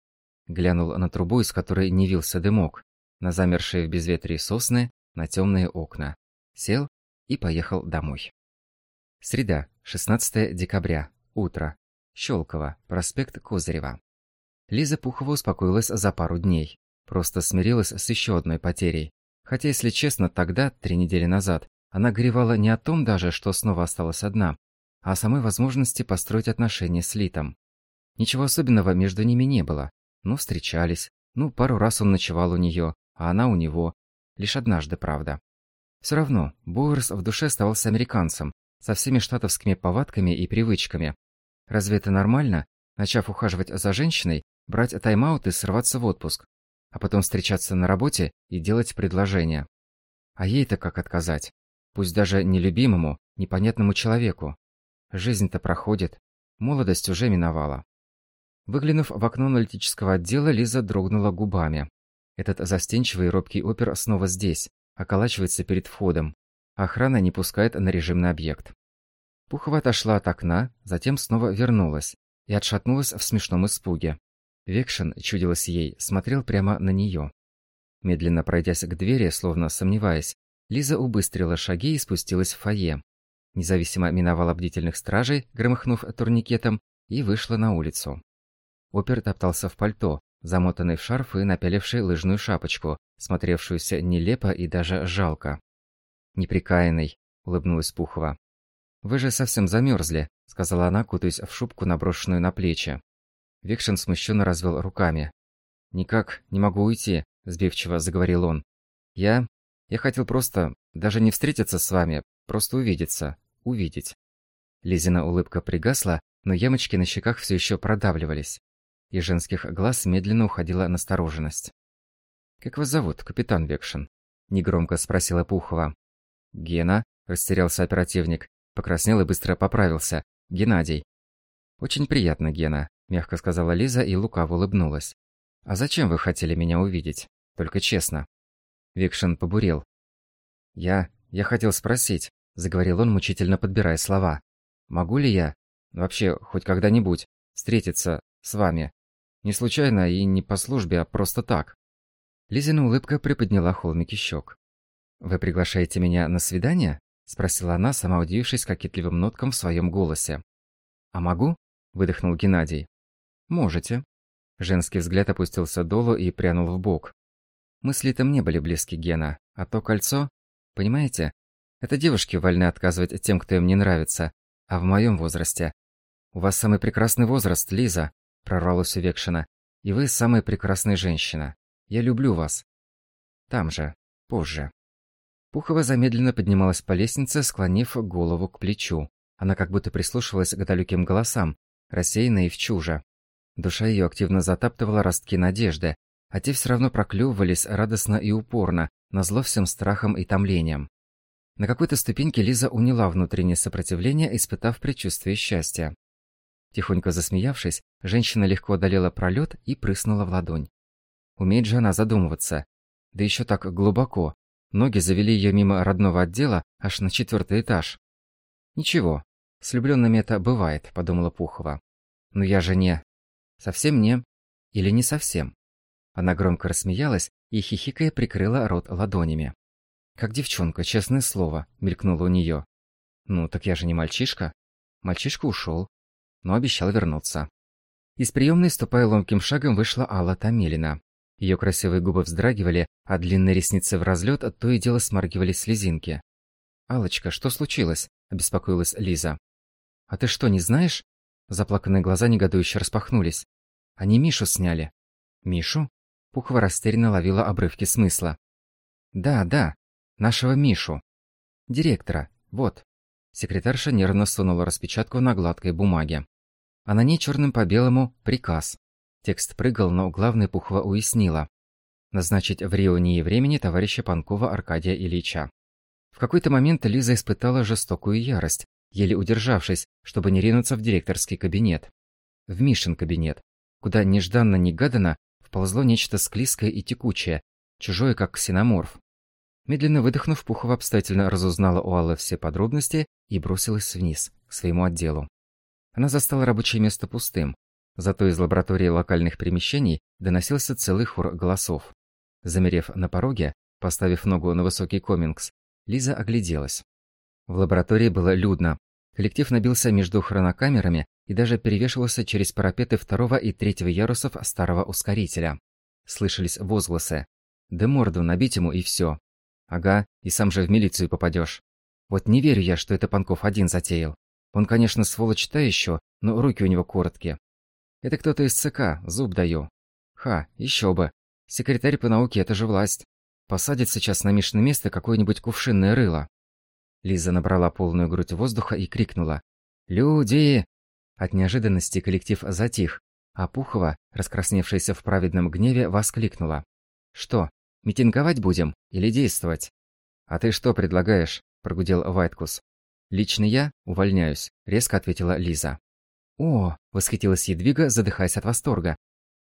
Глянул на трубу, из которой не вился дымок, на замершие в безветрии сосны, на темные окна. Сел и поехал домой. Среда, 16 декабря, утро. Щелково, проспект Козырева. Лиза Пухова успокоилась за пару дней. Просто смирилась с еще одной потерей. Хотя, если честно, тогда, три недели назад, она горевала не о том даже, что снова осталась одна, а о самой возможности построить отношения с Литом. Ничего особенного между ними не было. Ну, встречались. Ну, пару раз он ночевал у нее, а она у него. Лишь однажды, правда. Все равно, Боуэрс в душе оставался американцем, со всеми штатовскими повадками и привычками. Разве это нормально, начав ухаживать за женщиной, брать тайм-аут и срываться в отпуск, а потом встречаться на работе и делать предложение? А ей-то как отказать? Пусть даже нелюбимому, непонятному человеку. Жизнь-то проходит, молодость уже миновала. Выглянув в окно аналитического отдела, Лиза дрогнула губами. Этот застенчивый и робкий опер снова здесь, околачивается перед входом. Охрана не пускает на режимный объект. Пухова отошла от окна, затем снова вернулась и отшатнулась в смешном испуге. Векшин, чудилось ей, смотрел прямо на нее. Медленно пройдясь к двери, словно сомневаясь, Лиза убыстрила шаги и спустилась в фойе. Независимо миновала бдительных стражей, громыхнув турникетом, и вышла на улицу. Опер топтался в пальто, замотанный в шарф и напяливший лыжную шапочку, смотревшуюся нелепо и даже жалко. «Неприкаянный», — улыбнулась Пухова. «Вы же совсем замерзли», — сказала она, кутаясь в шубку, наброшенную на плечи. Викшин смущенно развел руками. «Никак не могу уйти», — сбивчиво заговорил он. «Я... я хотел просто... даже не встретиться с вами, просто увидеться. Увидеть». Лизина улыбка пригасла, но ямочки на щеках все еще продавливались. Из женских глаз медленно уходила настороженность. «Как вас зовут, капитан Векшин?» – негромко спросила Пухова. «Гена», – растерялся оперативник, покраснел и быстро поправился. «Геннадий». «Очень приятно, Гена», – мягко сказала Лиза и лукаво улыбнулась. «А зачем вы хотели меня увидеть? Только честно». Викшин побурел. «Я... я хотел спросить», – заговорил он, мучительно подбирая слова. «Могу ли я, вообще, хоть когда-нибудь, встретиться с вами? Не случайно и не по службе, а просто так. Лизина улыбка приподняла холмики щек. «Вы приглашаете меня на свидание?» – спросила она, сама удивившись кокетливым ноткам в своем голосе. «А могу?» – выдохнул Геннадий. «Можете». Женский взгляд опустился долу и прянул в бок. Мысли там не были близки Гена, а то кольцо... Понимаете? Это девушки вольны отказывать тем, кто им не нравится. А в моем возрасте... У вас самый прекрасный возраст, Лиза прорвалось у Векшина. «И вы самая прекрасная женщина. Я люблю вас». «Там же. Позже». Пухова замедленно поднималась по лестнице, склонив голову к плечу. Она как будто прислушивалась к далеким голосам, рассеянной и в чуже. Душа ее активно затаптывала ростки надежды, а те все равно проклевывались радостно и упорно, назло всем страхом и томлением. На какой-то ступеньке Лиза уняла внутреннее сопротивление, испытав предчувствие счастья. Тихонько засмеявшись, женщина легко одолела пролет и прыснула в ладонь. Умеет же она задумываться. Да еще так глубоко. Ноги завели ее мимо родного отдела аж на четвертый этаж. «Ничего, с влюбленными это бывает», — подумала Пухова. «Но я же не... Совсем не... Или не совсем?» Она громко рассмеялась и, хихикая, прикрыла рот ладонями. «Как девчонка, честное слово», — мелькнуло у нее. «Ну, так я же не мальчишка». Мальчишка ушел, но обещал вернуться. Из приемной, ступая ломким шагом, вышла Алла Томилина. Ее красивые губы вздрагивали, а длинные ресницы в разлет то и дело смаргивались слезинки. Алочка, что случилось?» – обеспокоилась Лиза. «А ты что, не знаешь?» Заплаканные глаза негодующе распахнулись. «Они Мишу сняли». «Мишу?» Пухова растерянно ловила обрывки смысла. «Да, да, нашего Мишу. Директора, вот». Секретарша нервно сунула распечатку на гладкой бумаге а на ней черным по белому «Приказ». Текст прыгал, но главное Пухова уяснила. Назначить в Рио НИИ времени товарища Панкова Аркадия Ильича. В какой-то момент Лиза испытала жестокую ярость, еле удержавшись, чтобы не ринуться в директорский кабинет. В Мишин кабинет, куда нежданно-негаданно вползло нечто склизкое и текучее, чужое как ксеноморф. Медленно выдохнув, Пухова обстоятельно разузнала у Аллы все подробности и бросилась вниз, к своему отделу. Она застала рабочее место пустым, зато из лаборатории локальных перемещений доносился целый хор голосов. Замерев на пороге, поставив ногу на высокий комингс, Лиза огляделась. В лаборатории было людно. Коллектив набился между хронокамерами и даже перевешивался через парапеты второго и третьего ярусов старого ускорителя. Слышались возгласы. «Да морду набить ему и все. Ага, и сам же в милицию попадешь. Вот не верю я, что это Панков один затеял. Он, конечно, сволочь-то еще, но руки у него короткие. Это кто-то из ЦК, зуб даю. Ха, еще бы. Секретарь по науке – это же власть. Посадит сейчас на Мишное место какое-нибудь кувшинное рыло. Лиза набрала полную грудь воздуха и крикнула. «Люди!» От неожиданности коллектив затих, а Пухова, раскрасневшаяся в праведном гневе, воскликнула. «Что, митинговать будем или действовать?» «А ты что предлагаешь?» – прогудел Вайткус. «Лично я увольняюсь», – резко ответила Лиза. «О!» – восхитилась Едвига, задыхаясь от восторга.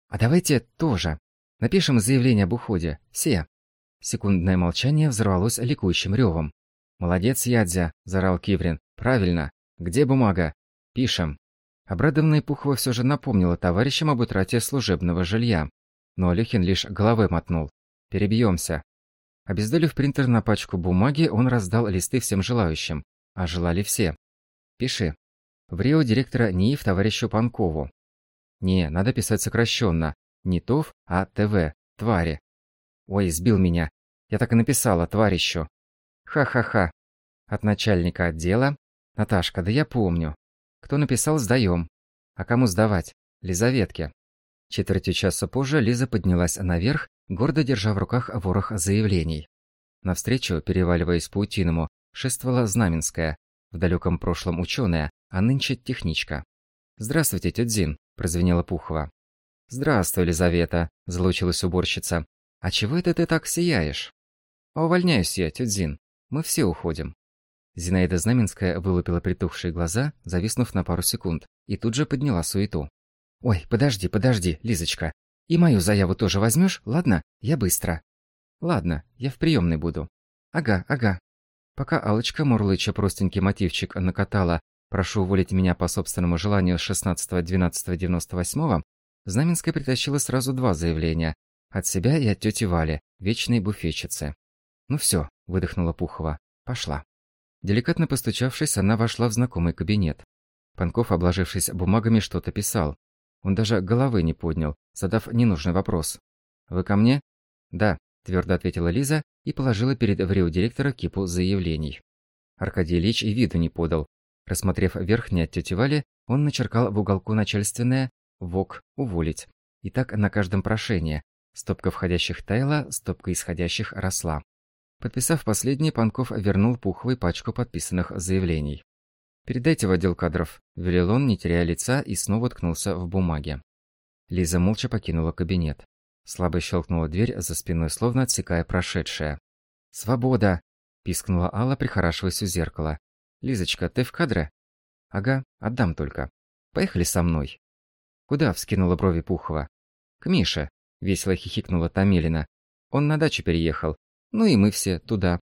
«А давайте тоже. Напишем заявление об уходе. Все». Секундное молчание взорвалось ликующим ревом. «Молодец, Ядзя!» – зарал Киврин. «Правильно. Где бумага? Пишем». Обрадованная Пухова все же напомнила товарищам об утрате служебного жилья. Но Алехин лишь головой мотнул. «Перебьемся». Обездолив принтер на пачку бумаги, он раздал листы всем желающим. А желали все. «Пиши». В Рио директора НИИФ товарищу Панкову. Не, надо писать сокращенно. Не ТОВ, а ТВ. Твари. Ой, сбил меня. Я так и написала, тварищу. Ха-ха-ха. От начальника отдела. Наташка, да я помню. Кто написал, сдаем. А кому сдавать? Лизаветке. Четвертью часа позже Лиза поднялась наверх, гордо держа в руках ворох заявлений. Навстречу, переваливаясь по утиному, шествовала Знаменская, в далеком прошлом ученая, а нынче техничка. «Здравствуйте, тетя Зин», – прозвенела Пухова. «Здравствуй, Елизавета», – залучилась уборщица. «А чего это ты так сияешь?» «А увольняюсь я, тетя Зин. Мы все уходим». Зинаида Знаменская вылупила притухшие глаза, зависнув на пару секунд, и тут же подняла суету. «Ой, подожди, подожди, Лизочка. И мою заяву тоже возьмешь, ладно? Я быстро». «Ладно, я в приемной буду». «Ага, ага». Пока алочка Мурлыча простенький мотивчик накатала «Прошу уволить меня по собственному желанию с 16.12.98», Знаменская притащила сразу два заявления. От себя и от тети Вали, вечной буфетчицы. «Ну все», – выдохнула Пухова. «Пошла». Деликатно постучавшись, она вошла в знакомый кабинет. Панков, обложившись бумагами, что-то писал. Он даже головы не поднял, задав ненужный вопрос. «Вы ко мне?» «Да», – твердо ответила Лиза и положила перед врио директора кипу заявлений. Аркадий Ильич и виду не подал. Рассмотрев верхнее от тети Вали, он начеркал в уголку начальственное «ВОК уволить». И так на каждом прошении. Стопка входящих таяла, стопка исходящих росла. Подписав последний, Панков вернул Пуховой пачку подписанных заявлений. «Передайте в отдел кадров», – велел он, не теряя лица, и снова ткнулся в бумаге. Лиза молча покинула кабинет. Слабо щелкнула дверь за спиной, словно отсекая прошедшее. «Свобода!» – пискнула Алла, прихорашиваясь у зеркала. «Лизочка, ты в кадре?» «Ага, отдам только. Поехали со мной». «Куда?» – вскинула брови Пухова. «К Мише», – весело хихикнула Тамилина. «Он на дачу переехал. Ну и мы все туда».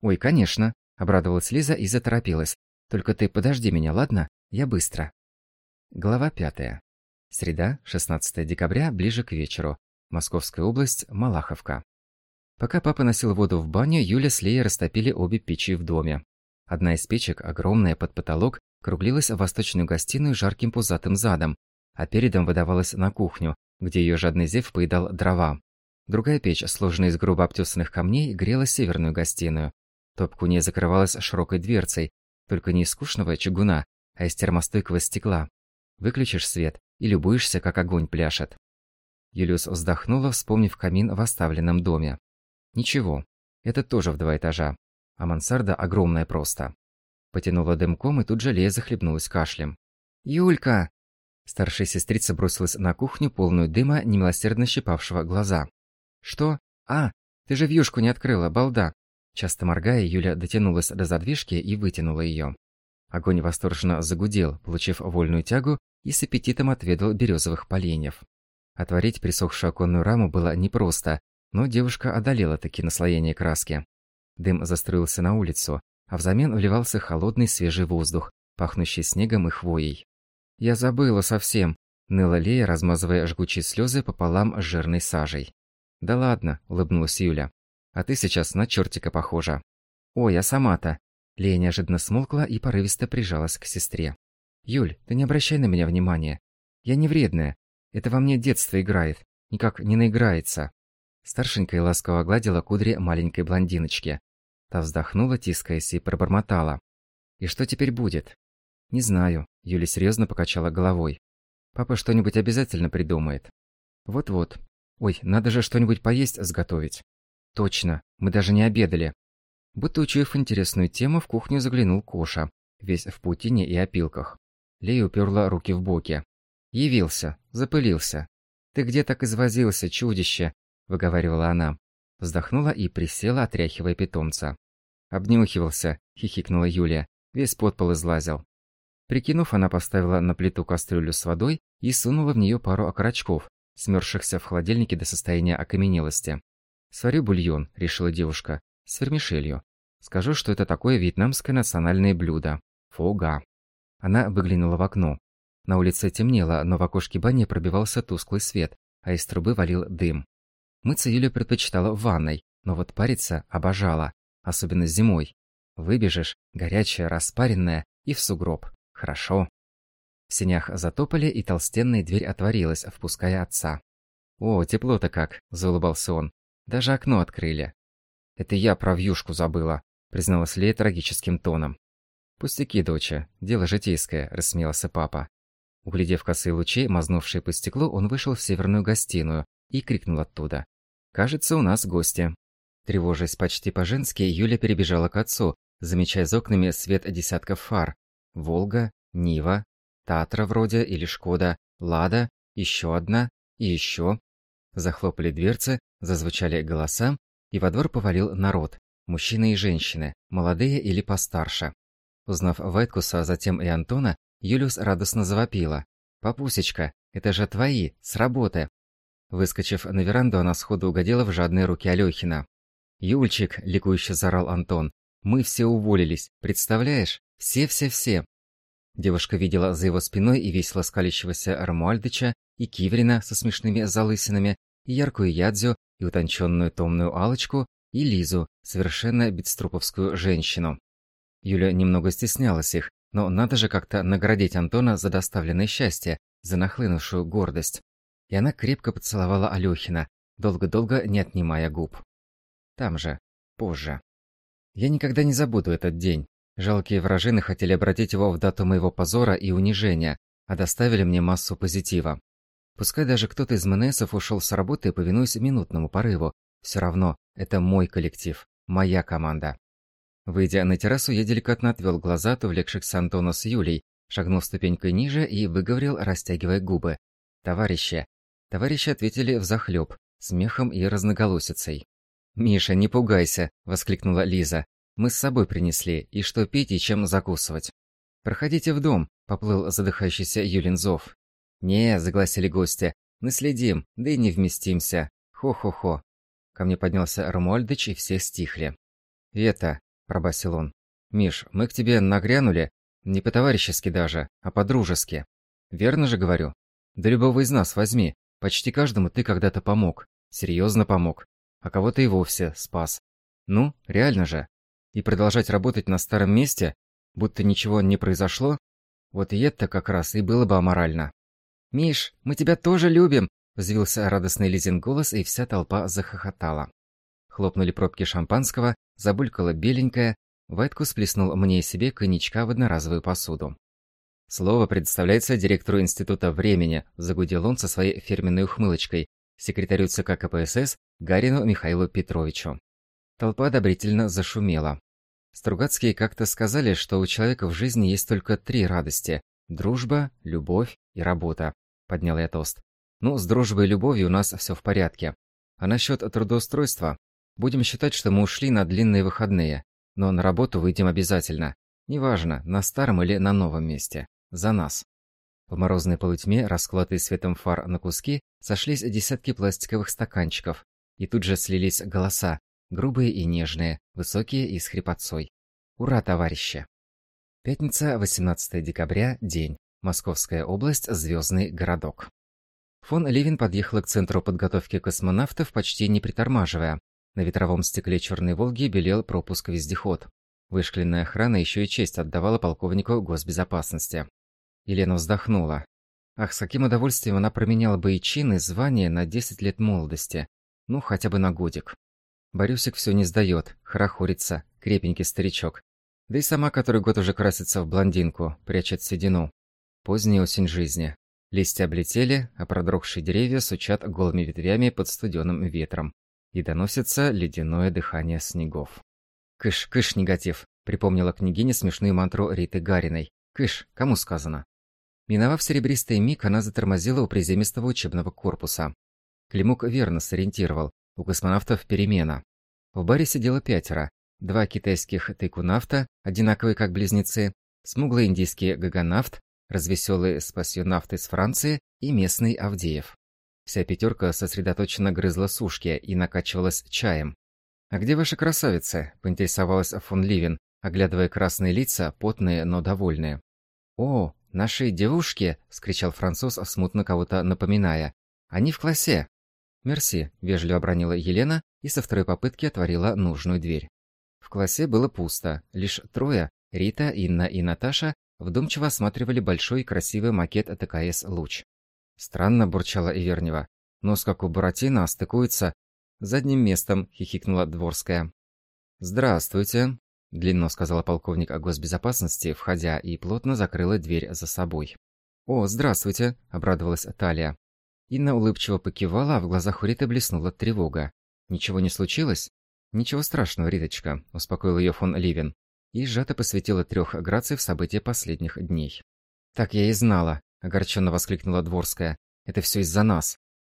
«Ой, конечно», – обрадовалась Лиза и заторопилась. «Только ты подожди меня, ладно? Я быстро». Глава пятая. Среда, 16 декабря, ближе к вечеру. Московская область, Малаховка. Пока папа носил воду в баню, Юля с Леей растопили обе печи в доме. Одна из печек, огромная под потолок, круглилась в восточную гостиную жарким пузатым задом, а передом выдавалась на кухню, где ее жадный зев поедал дрова. Другая печь, сложенная из грубо обтесанных камней, грела северную гостиную. Топку не закрывалась широкой дверцей, только не из скучного чугуна, а из термостойкого стекла. Выключишь свет и любуешься, как огонь пляшет. Юлиус вздохнула, вспомнив камин в оставленном доме. Ничего, это тоже в два этажа, а мансарда огромная просто. Потянула дымком и тут же Лея захлебнулась кашлем. «Юлька!» Старшая сестрица бросилась на кухню, полную дыма, немилосердно щипавшего глаза. «Что? А, ты же вьюшку не открыла, балда!» Часто моргая, Юля дотянулась до задвижки и вытянула ее. Огонь восторженно загудел, получив вольную тягу, и с аппетитом отведал березовых поленьев. Отворить присохшую оконную раму было непросто, но девушка одолела таки наслоение краски. Дым застроился на улицу, а взамен вливался холодный свежий воздух, пахнущий снегом и хвоей. «Я забыла совсем», – ныла Лея, размазывая жгучие слезы пополам с жирной сажей. «Да ладно», – улыбнулась Юля. «А ты сейчас на чертика похожа». «Ой, я сама-то». Лея неожиданно смолкла и порывисто прижалась к сестре. «Юль, ты не обращай на меня внимания. Я не вредная. Это во мне детство играет. Никак не наиграется». Старшенькая ласково гладила кудри маленькой блондиночки. Та вздохнула, тискаясь, и пробормотала. «И что теперь будет?» «Не знаю», – Юля серьезно покачала головой. «Папа что-нибудь обязательно придумает». «Вот-вот. Ой, надо же что-нибудь поесть сготовить». «Точно, мы даже не обедали». Будто учуяв интересную тему, в кухню заглянул Коша, весь в паутине и опилках. Лея уперла руки в боки. «Явился, запылился. Ты где так извозился, чудище?» – выговаривала она. Вздохнула и присела, отряхивая питомца. «Обнюхивался», – хихикнула Юлия. Весь подпол излазил. Прикинув, она поставила на плиту кастрюлю с водой и сунула в нее пару окорочков, смерзшихся в холодильнике до состояния окаменелости. «Сварю бульон», – решила девушка, – «с вермишелью. Скажу, что это такое вьетнамское национальное блюдо. Фога». Она выглянула в окно. На улице темнело, но в окошке бани пробивался тусклый свет, а из трубы валил дым. Мыться Юля предпочитала в ванной, но вот париться обожала, особенно зимой. Выбежишь, горячая, распаренная, и в сугроб. Хорошо. В сенях затопали, и толстенная дверь отворилась, впуская отца. «О, тепло-то как!» – заулыбался он. «Даже окно открыли». «Это я про вьюшку забыла», – призналась Лея трагическим тоном. «Пустяки, доча, дело житейское», – рассмеялся папа. Углядев косые лучи, мазнувшие по стеклу, он вышел в северную гостиную, и крикнул оттуда. «Кажется, у нас гости». Тревожась почти по-женски, Юля перебежала к отцу, замечая за окнами свет десятков фар. «Волга», «Нива», «Татра» вроде или «Шкода», «Лада», еще одна и еще. Захлопали дверцы, зазвучали голоса, и во двор повалил народ. Мужчины и женщины, молодые или постарше. Узнав Вайткуса, а затем и Антона, Юлиус радостно завопила. «Папусечка, это же твои, с работы!» Выскочив на веранду, она сходу угодила в жадные руки Алёхина. «Юльчик!» – ликующе заорал Антон. «Мы все уволились, представляешь? Все-все-все!» Девушка видела за его спиной и весело скалящегося Рамуальдыча, и Киврина со смешными залысинами, и яркую Ядзю, и утонченную томную алочку и Лизу, совершенно бедструповскую женщину. Юля немного стеснялась их, но надо же как-то наградить Антона за доставленное счастье, за нахлынувшую гордость и она крепко поцеловала Алёхина, долго-долго не отнимая губ. Там же, позже. Я никогда не забуду этот день. Жалкие вражины хотели обратить его в дату моего позора и унижения, а доставили мне массу позитива. Пускай даже кто-то из МНСов ушел с работы, повинуясь минутному порыву, все равно это мой коллектив, моя команда. Выйдя на террасу, я деликатно отвел глаза от увлекшихся Антона с Юлей, шагнул ступенькой ниже и выговорил, растягивая губы. «Товарищи, Товарищи ответили взахлёб, смехом и разноголосицей. «Миша, не пугайся!» – воскликнула Лиза. «Мы с собой принесли, и что пить, и чем закусывать». «Проходите в дом», – поплыл задыхающийся Юлин зов. «Не», – загласили гости, – «наследим, да и не вместимся. Хо-хо-хо». Ко мне поднялся Ромуальдыч, и все стихли. «Это», – пробасил он. «Миш, мы к тебе нагрянули, не по-товарищески даже, а по-дружески. Верно же говорю? Да любого из нас возьми, Почти каждому ты когда-то помог, серьезно помог, а кого-то и вовсе спас. Ну, реально же. И продолжать работать на старом месте, будто ничего не произошло, вот и это как раз и было бы аморально. «Миш, мы тебя тоже любим!» – взвился радостный Лизин голос, и вся толпа захохотала. Хлопнули пробки шампанского, забулькала беленькая, Вайтку сплеснул мне и себе коньячка в одноразовую посуду. Слово предоставляется директору Института времени, загудел он со своей фирменной ухмылочкой, секретарю ЦК КПСС Гарину Михаилу Петровичу. Толпа одобрительно зашумела. Стругацкие как-то сказали, что у человека в жизни есть только три радости – дружба, любовь и работа. Поднял я тост. Ну, с дружбой и любовью у нас все в порядке. А насчет трудоустройства? Будем считать, что мы ушли на длинные выходные. Но на работу выйдем обязательно. Неважно, на старом или на новом месте. За нас. В морозной полутьме, расколотые светом фар на куски, сошлись десятки пластиковых стаканчиков. И тут же слились голоса. Грубые и нежные, высокие и с хрипотцой. Ура, товарищи! Пятница, 18 декабря, день. Московская область, Звездный городок. Фон Ливин подъехал к центру подготовки космонавтов, почти не притормаживая. На ветровом стекле Черной Волги белел пропуск-вездеход. Вышкленная охрана еще и честь отдавала полковнику госбезопасности. Елена вздохнула. Ах, с каким удовольствием она променяла бы и чин, и звание на 10 лет молодости. Ну, хотя бы на годик. Борюсик все не сдает, хорохорится, крепенький старичок. Да и сама который год уже красится в блондинку, прячет седину. Поздняя осень жизни. Листья облетели, а продрогшие деревья сучат голыми ветвями под студеным ветром. И доносится ледяное дыхание снегов. «Кыш, кыш, негатив», — припомнила княгиня смешную мантру Риты Гариной. «Кыш, кому сказано?» Миновав серебристый миг, она затормозила у приземистого учебного корпуса. Климук верно сориентировал. У космонавтов перемена. В баре сидело пятеро. Два китайских тайкунавта, одинаковые как близнецы, смуглый индийский гаганавт, развеселый спасионавт из Франции и местный Авдеев. Вся пятерка сосредоточенно грызла сушки и накачивалась чаем. «А где ваши красавицы?» – поинтересовалась фон Ливен, оглядывая красные лица, потные, но довольные. «О, наши девушки!» – скричал француз, смутно кого-то напоминая. «Они в классе!» «Мерси», – вежливо обронила Елена и со второй попытки отворила нужную дверь. В классе было пусто, лишь трое – Рита, Инна и Наташа – вдумчиво осматривали большой красивый макет ТКС «Луч». Странно бурчала Ивернева. Нос, как у Буратино, стыкуется задним местом, хихикнула Дворская. «Здравствуйте», – длинно сказала полковник о госбезопасности, входя, и плотно закрыла дверь за собой. «О, здравствуйте», – обрадовалась Талия. Инна улыбчиво покивала, а в глазах у Риты блеснула тревога. «Ничего не случилось?» «Ничего страшного, Риточка», – успокоил ее фон Ливен. И сжато посвятила трех граций в события последних дней. «Так я и знала», – огорченно воскликнула Дворская. «Это все из-за нас».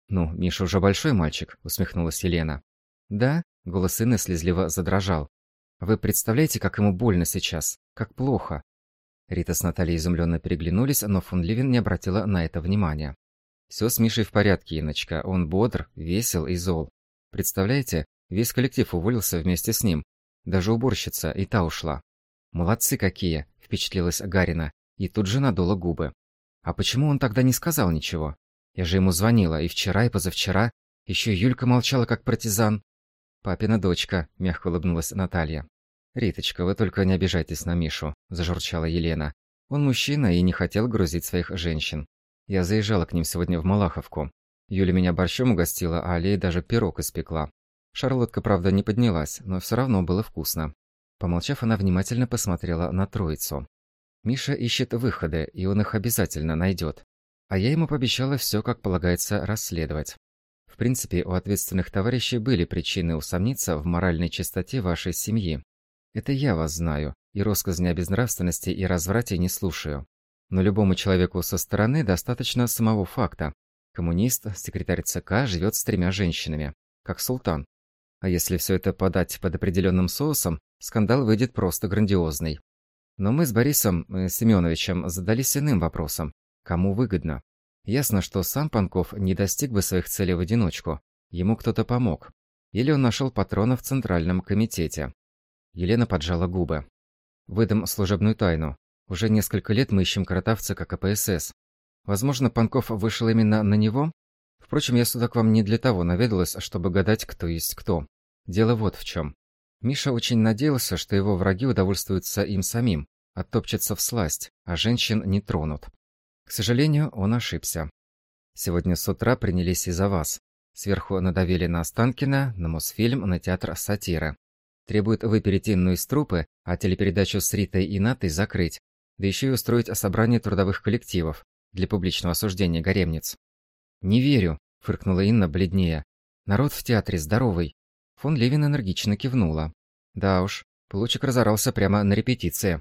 «Ну, Миша уже большой мальчик», – усмехнулась Елена. «Да?» – голос Инны слезливо задрожал. «Вы представляете, как ему больно сейчас? Как плохо?» Рита с Натальей изумленно переглянулись, но фон Ливен не обратила на это внимания. Все с Мишей в порядке, Иночка. Он бодр, весел и зол. Представляете, весь коллектив уволился вместе с ним. Даже уборщица, и та ушла. «Молодцы какие!» – впечатлилась Гарина, и тут же надула губы. «А почему он тогда не сказал ничего? Я же ему звонила и вчера, и позавчера. Еще Юлька молчала, как партизан». «Папина дочка», – мягко улыбнулась Наталья. «Риточка, вы только не обижайтесь на Мишу», – зажурчала Елена. «Он мужчина и не хотел грузить своих женщин. Я заезжала к ним сегодня в Малаховку. Юля меня борщом угостила, а Алей даже пирог испекла. Шарлотка, правда, не поднялась, но все равно было вкусно. Помолчав, она внимательно посмотрела на троицу. Миша ищет выходы, и он их обязательно найдет. А я ему пообещала все, как полагается, расследовать. В принципе, у ответственных товарищей были причины усомниться в моральной чистоте вашей семьи. Это я вас знаю, и россказни о безнравственности и разврате не слушаю. Но любому человеку со стороны достаточно самого факта. Коммунист, секретарь ЦК живет с тремя женщинами, как султан. А если все это подать под определенным соусом, скандал выйдет просто грандиозный. Но мы с Борисом э, Семеновичем задались иным вопросом. Кому выгодно? Ясно, что сам Панков не достиг бы своих целей в одиночку. Ему кто-то помог. Или он нашел патрона в Центральном комитете. Елена поджала губы. Выдам служебную тайну. Уже несколько лет мы ищем кротавца как АПСС. Возможно, Панков вышел именно на него? Впрочем, я сюда к вам не для того наведалась, чтобы гадать, кто есть кто. Дело вот в чем. Миша очень надеялся, что его враги удовольствуются им самим, оттопчутся в сласть, а женщин не тронут. К сожалению, он ошибся. Сегодня с утра принялись из-за вас. Сверху надавили на Останкина, на Мосфильм, на театр сатиры. Требуют выпереть Инну из трупы, а телепередачу с Ритой и Натой закрыть, да еще и устроить собрание трудовых коллективов для публичного осуждения гаремниц. «Не верю», – фыркнула Инна бледнее. «Народ в театре здоровый». Фон Левин энергично кивнула. Да уж, Получик разорался прямо на репетиции.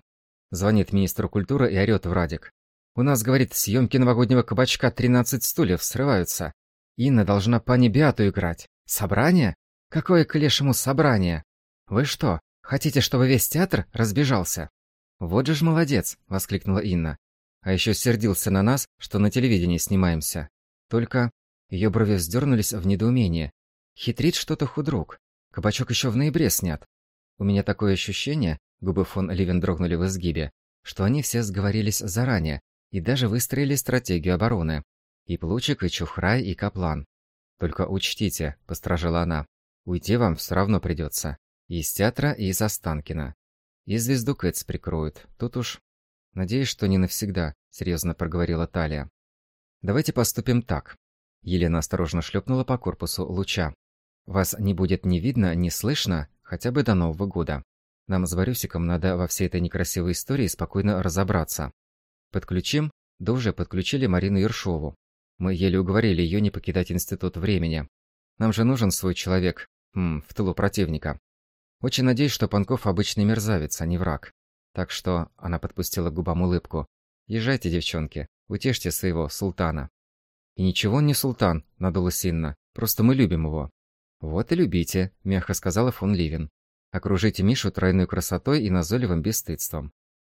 Звонит министру культуры и орёт в Радик. «У нас, говорит, съемки новогоднего кабачка 13 стульев срываются. Инна должна пани Биату играть. Собрание? Какое к лешему собрание? Вы что, хотите, чтобы весь театр разбежался?» «Вот же ж молодец!» – воскликнула Инна. А еще сердился на нас, что на телевидении снимаемся. Только ее брови вздернулись в недоумении. Хитрит что-то худрук. Кабачок еще в ноябре снят. У меня такое ощущение, губы фон Ливен дрогнули в изгибе, что они все сговорились заранее и даже выстроили стратегию обороны. И Плучик, и Чухрай, и Каплан. Только учтите, постражила она, уйти вам все равно придется. И из театра, и из Останкина. И звезду Кэтс прикроют. Тут уж... Надеюсь, что не навсегда, серьезно проговорила Талия. Давайте поступим так. Елена осторожно шлепнула по корпусу луча. Вас не будет ни видно, ни слышно, хотя бы до Нового года. Нам с Борюсиком надо во всей этой некрасивой истории спокойно разобраться. Подключим? Да уже подключили Марину Ершову. Мы еле уговорили ее не покидать Институт времени. Нам же нужен свой человек, м, в тылу противника. Очень надеюсь, что Панков обычный мерзавец, а не враг. Так что она подпустила к губам улыбку. Езжайте, девчонки, утешьте своего султана. И ничего он не султан, надулась Инна. Просто мы любим его. Вот и любите, мягко сказала фон Ливен. Окружите Мишу тройной красотой и назойливым бесстыдством.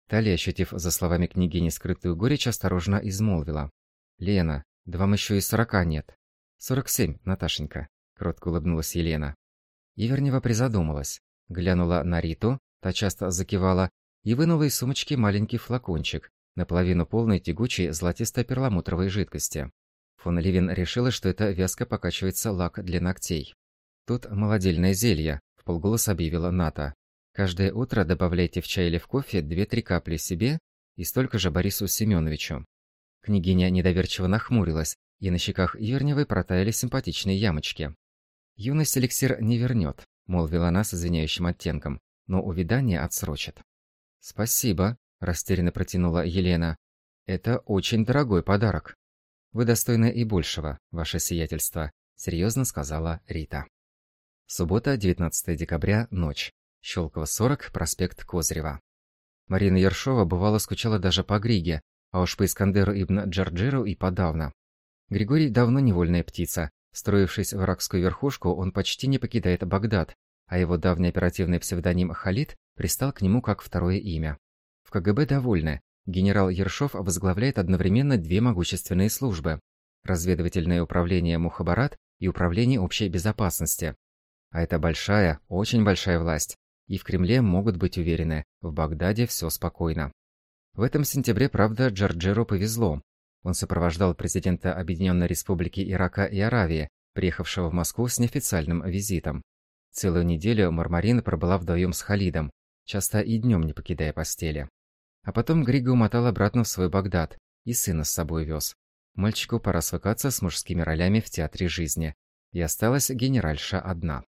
Талия, ощутив за словами княгини скрытую горечь, осторожно измолвила. «Лена, да вам еще и сорока нет». «Сорок семь, Наташенька», — кротко улыбнулась Елена. Ивернева призадумалась, глянула на Риту, та часто закивала, и вынула из сумочки маленький флакончик, наполовину полный тягучей золотисто-перламутровой жидкости. Фон Ливен решила, что это вязко покачивается лак для ногтей. Тут молодильное зелье, в полголоса объявила Ната. Каждое утро добавляйте в чай или в кофе две-три капли себе и столько же Борису Семеновичу. Княгиня недоверчиво нахмурилась, и на щеках Ерневой протаяли симпатичные ямочки. «Юность эликсир не вернет», — молвила она с извиняющим оттенком, «но увядание отсрочит». «Спасибо», — растерянно протянула Елена. «Это очень дорогой подарок». «Вы достойны и большего, ваше сиятельство», — серьезно сказала Рита. Суббота, 19 декабря, ночь. Щелково 40, проспект Козырева. Марина Ершова бывало скучала даже по Григе, а уж по Искандеру ибн Джарджиру и подавно. Григорий давно невольная птица. Строившись в иракскую верхушку, он почти не покидает Багдад, а его давний оперативный псевдоним Халид пристал к нему как второе имя. В КГБ довольны. Генерал Ершов возглавляет одновременно две могущественные службы – разведывательное управление Мухабарат и управление общей безопасности. А это большая, очень большая власть. И в Кремле могут быть уверены, в Багдаде все спокойно. В этом сентябре, правда, Джорджеру повезло. Он сопровождал президента Объединенной Республики Ирака и Аравии, приехавшего в Москву с неофициальным визитом. Целую неделю Мармарин пробыла вдвоем с Халидом, часто и днем не покидая постели. А потом Григо умотал обратно в свой Багдад и сына с собой вез. Мальчику пора свыкаться с мужскими ролями в театре жизни. И осталась генеральша одна.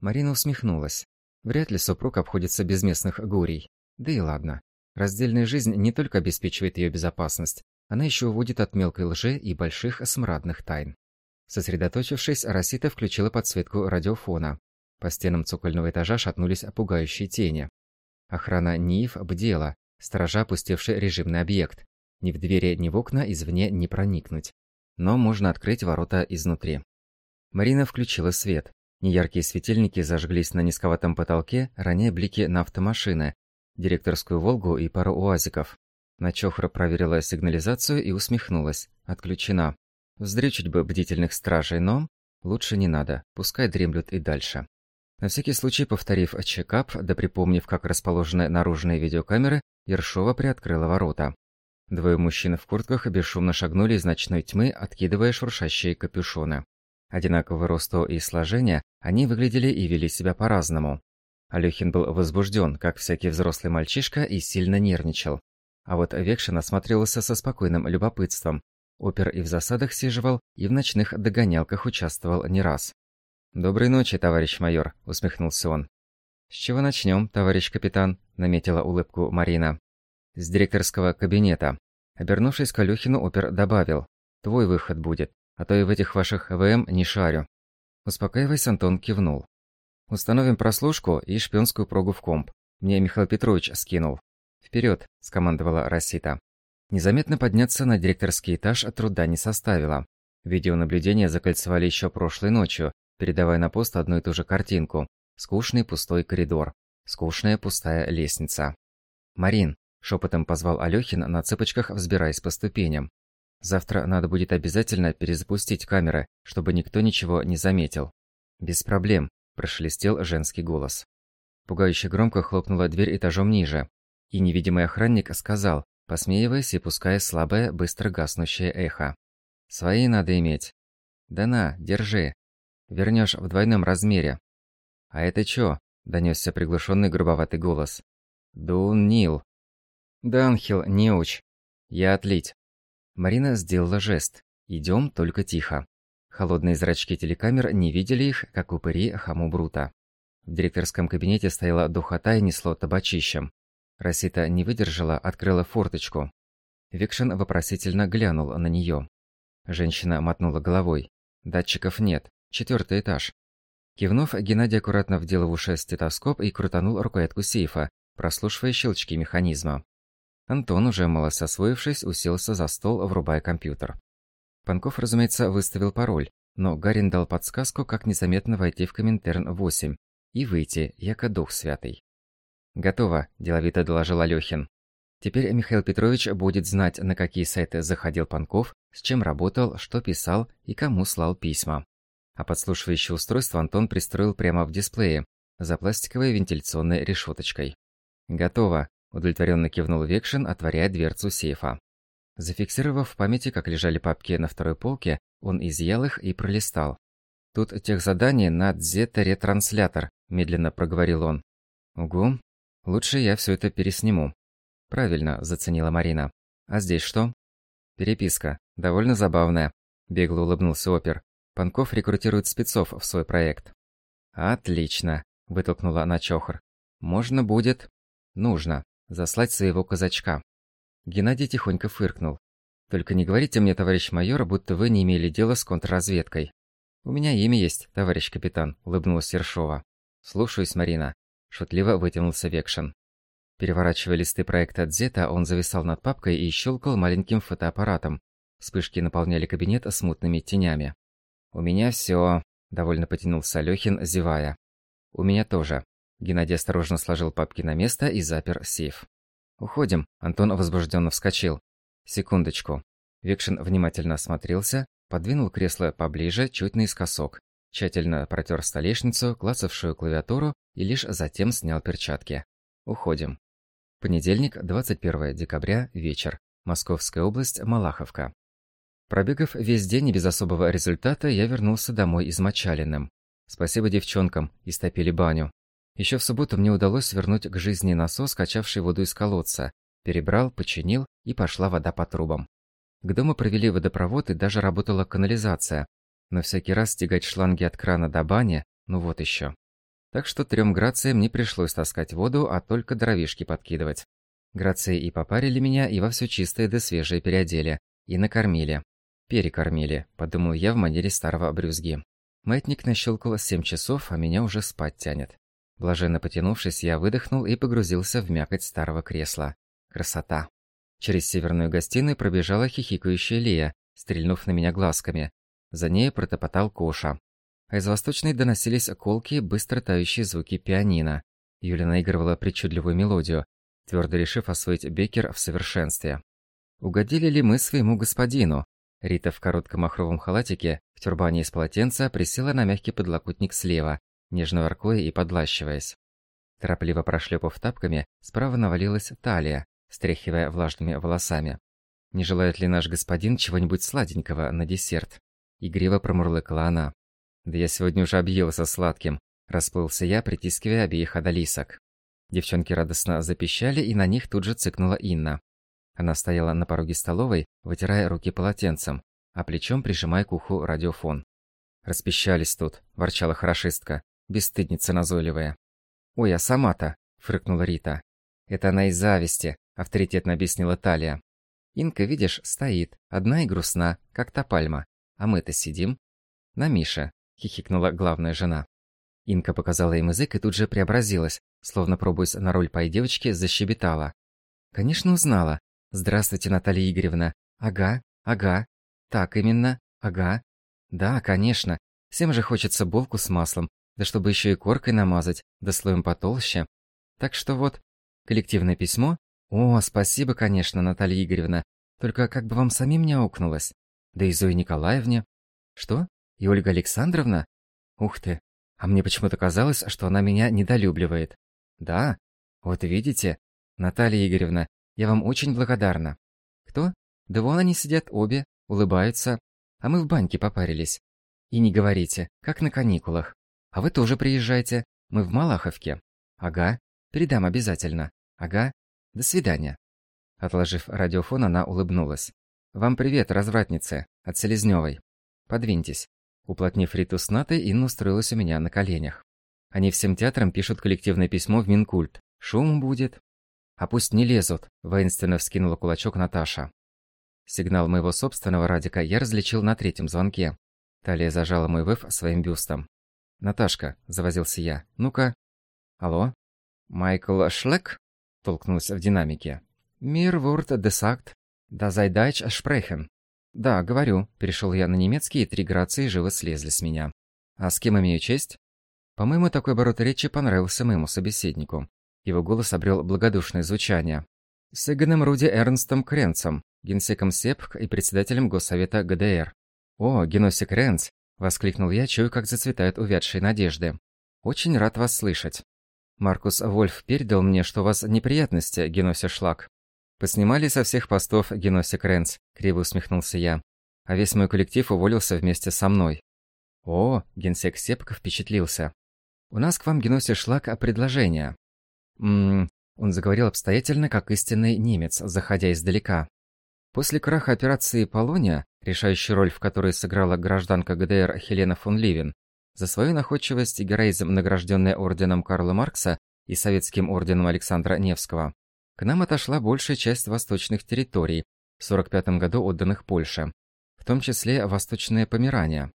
Марина усмехнулась. Вряд ли супруг обходится без местных гурий. Да и ладно. Раздельная жизнь не только обеспечивает ее безопасность, она еще уводит от мелкой лжи и больших смрадных тайн. Сосредоточившись, Росита включила подсветку радиофона. По стенам цокольного этажа шатнулись опугающие тени. Охрана НИИФ бдела, сторожа опустевший режимный объект. Ни в двери, ни в окна извне не проникнуть. Но можно открыть ворота изнутри. Марина включила свет. Неяркие светильники зажглись на низковатом потолке, роняя блики на автомашины, директорскую «Волгу» и пару УАЗиков. Начохра проверила сигнализацию и усмехнулась. Отключена. Вздрючить бы бдительных стражей, но... Лучше не надо, пускай дремлют и дальше. На всякий случай, повторив чекап, да припомнив, как расположены наружные видеокамеры, Ершова приоткрыла ворота. Двое мужчин в куртках бесшумно шагнули из ночной тьмы, откидывая шуршащие капюшоны. Одинакового роста и сложения, они выглядели и вели себя по-разному. Алёхин был возбужден, как всякий взрослый мальчишка, и сильно нервничал. А вот Векшин осматривался со спокойным любопытством. Опер и в засадах сиживал, и в ночных догонялках участвовал не раз. «Доброй ночи, товарищ майор», — усмехнулся он. «С чего начнем, товарищ капитан?» — наметила улыбку Марина. «С директорского кабинета». Обернувшись к Алёхину, опер добавил. «Твой выход будет а то и в этих ваших ВМ не шарю». Успокаиваясь, Антон кивнул. «Установим прослушку и шпионскую прогу в комп. Мне Михаил Петрович скинул». «Вперед!» – скомандовала Рассита. Незаметно подняться на директорский этаж от труда не составило. Видеонаблюдение закольцевали еще прошлой ночью, передавая на пост одну и ту же картинку. Скучный пустой коридор. Скучная пустая лестница. «Марин!» – шепотом позвал Алёхин на цыпочках, взбираясь по ступеням. Завтра надо будет обязательно перезапустить камеры, чтобы никто ничего не заметил. Без проблем, прошелестел женский голос. Пугающе громко хлопнула дверь этажом ниже, и невидимый охранник сказал, посмеиваясь и пуская слабое, быстро гаснущее эхо. «Свои надо иметь. Да на, держи. Вернешь в двойном размере». «А это чё?» – донесся приглушенный грубоватый голос. «Дун Нил». «Данхил, не уч. Я отлить». Марина сделала жест. Идем, только тихо. Холодные зрачки телекамер не видели их, как упыри хаму Брута. В директорском кабинете стояла духота и несло табачищем. Росита не выдержала, открыла форточку. Викшин вопросительно глянул на нее. Женщина мотнула головой. Датчиков нет. Четвертый этаж. Кивнув, Геннадий аккуратно вдел в уши стетоскоп и крутанул рукоятку сейфа, прослушивая щелчки механизма. Антон, уже малость освоившись, уселся за стол, врубая компьютер. Панков, разумеется, выставил пароль, но Гарин дал подсказку, как незаметно войти в Коминтерн 8 и выйти, яко дух святый. «Готово», – деловито доложил Алёхин. Теперь Михаил Петрович будет знать, на какие сайты заходил Панков, с чем работал, что писал и кому слал письма. А подслушивающее устройство Антон пристроил прямо в дисплее, за пластиковой вентиляционной решеточкой. «Готово», – удовлетворенно кивнул Векшин, отворяя дверцу сейфа. Зафиксировав в памяти, как лежали папки на второй полке, он изъял их и пролистал. «Тут тех заданий на Дзета-ретранслятор», – медленно проговорил он. «Угу. Лучше я все это пересниму». «Правильно», – заценила Марина. «А здесь что?» «Переписка. Довольно забавная», – бегло улыбнулся опер. «Панков рекрутирует спецов в свой проект». «Отлично», – вытолкнула она чохр. «Можно будет...» «Нужно. Заслать своего казачка». Геннадий тихонько фыркнул. «Только не говорите мне, товарищ майор, будто вы не имели дела с контрразведкой». «У меня имя есть, товарищ капитан», – улыбнулась Ершова. «Слушаюсь, Марина», – шутливо вытянулся Векшин. Переворачивая листы проекта Дзета, он зависал над папкой и щелкал маленьким фотоаппаратом. Вспышки наполняли кабинет смутными тенями. «У меня все», – довольно потянулся Алёхин, зевая. «У меня тоже». Геннадий осторожно сложил папки на место и запер сейф. «Уходим», – Антон возбужденно вскочил. «Секундочку». Векшин внимательно осмотрелся, подвинул кресло поближе, чуть наискосок, тщательно протер столешницу, клацавшую клавиатуру и лишь затем снял перчатки. Уходим. Понедельник, 21 декабря, вечер. Московская область, Малаховка. Пробегав весь день и без особого результата, я вернулся домой измочаленным. Спасибо девчонкам, истопили баню. Еще в субботу мне удалось вернуть к жизни насос, качавший воду из колодца. Перебрал, починил, и пошла вода по трубам. К дому провели водопровод и даже работала канализация. Но всякий раз стягать шланги от крана до бани, ну вот еще. Так что трем грациям не пришлось таскать воду, а только дровишки подкидывать. Грации и попарили меня, и во все чистое да свежее переодели. И накормили. Перекормили, подумал я в манере старого брюзги. Маятник нащелкал семь часов, а меня уже спать тянет. Блаженно потянувшись, я выдохнул и погрузился в мякоть старого кресла. Красота. Через северную гостиную пробежала хихикающая Лия, стрельнув на меня глазками. За ней протопотал Коша. А из восточной доносились колкие, быстро тающие звуки пианино. Юля наигрывала причудливую мелодию, твердо решив освоить Беккер в совершенстве. Угодили ли мы своему господину? Рита в коротком махровом халатике, в тюрбане из полотенца, присела на мягкий подлокотник слева, нежно воркуя и подлащиваясь. Торопливо прошлепав тапками, справа навалилась талия, стряхивая влажными волосами. «Не желает ли наш господин чего-нибудь сладенького на десерт?» Игриво промурлыкала она. «Да я сегодня уже объелся сладким», – расплылся я, притискивая обеих одолисок. Девчонки радостно запищали, и на них тут же цыкнула Инна. Она стояла на пороге столовой, вытирая руки полотенцем, а плечом прижимая к уху радиофон. «Распищались тут», – ворчала хорошистка, бесстыдница назойливая. «Ой, а сама-то», – фрыкнула Рита. «Это она из зависти», – авторитетно объяснила Талия. «Инка, видишь, стоит, одна и грустна, как та пальма. А мы-то сидим». «На Мише», – хихикнула главная жена. Инка показала им язык и тут же преобразилась, словно пробуясь на роль пай девочки, защебетала. «Конечно узнала. Здравствуйте, Наталья Игоревна. Ага, ага. Так именно, ага. Да, конечно. Всем же хочется булку с маслом, да чтобы еще и коркой намазать, да слоем потолще. Так что вот, коллективное письмо. О, спасибо, конечно, Наталья Игоревна. Только как бы вам самим не аукнулось. Да и Зое Николаевне. Что? И Ольга Александровна? Ух ты. А мне почему-то казалось, что она меня недолюбливает. Да? Вот видите? Наталья Игоревна, я вам очень благодарна. Кто? Да вон они сидят обе, улыбаются. А мы в баньке попарились. И не говорите, как на каникулах. А вы тоже приезжайте. Мы в Малаховке. Ага. Передам обязательно. Ага. До свидания. Отложив радиофон, она улыбнулась. «Вам привет, развратницы, от Селезнёвой. Подвиньтесь». Уплотнив Риту с Натой, Инна устроилась у меня на коленях. Они всем театрам пишут коллективное письмо в Минкульт. Шум будет. А пусть не лезут, воинственно вскинула кулачок Наташа. Сигнал моего собственного радика я различил на третьем звонке. Талия зажала мой ВЭФ своим бюстом. «Наташка», – завозился я, – «ну-ка». «Алло?» «Майкл Шлек?» – толкнулся в динамике. «Мир вурт десакт, да зайдач шпрехен». «Да, говорю», – перешел я на немецкий, и три грации живо слезли с меня. «А с кем имею честь?» По-моему, такой оборот речи понравился моему собеседнику. Его голос обрел благодушное звучание. «С Игоном Руди Эрнстом Кренцем, генсеком СЕПК и председателем Госсовета ГДР». «О, Геносик Ренц!» – воскликнул я, чую, как зацветают увядшие надежды. «Очень рад вас слышать. Маркус Вольф передал мне, что у вас неприятности, Геноси Шлак. Поснимали со всех постов Геносик Ренц, криво усмехнулся я. А весь мой коллектив уволился вместе со мной. О, генсек Сепка впечатлился. У нас к вам, Геноси Шлак, предложение. Ммм, он заговорил обстоятельно, как истинный немец, заходя издалека. После краха операции «Полония», решающую роль в которой сыграла гражданка ГДР Хелена фон Ливен, за свою находчивость и героизм, награжденная орденом Карла Маркса и советским орденом Александра Невского, к нам отошла большая часть восточных территорий, в 1945 году отданных Польше, в том числе Восточное Померания.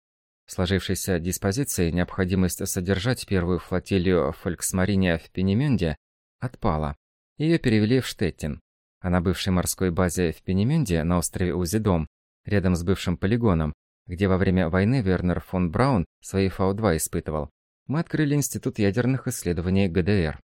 В сложившейся диспозиции необходимость содержать первую флотилию Фольксмарине в Пенемюнде отпала. Ее перевели в Штеттин, а на бывшей морской базе в Пенемюнде на острове Узидом, рядом с бывшим полигоном, где во время войны Вернер фон Браун свои Фау-2 испытывал, мы открыли Институт ядерных исследований ГДР.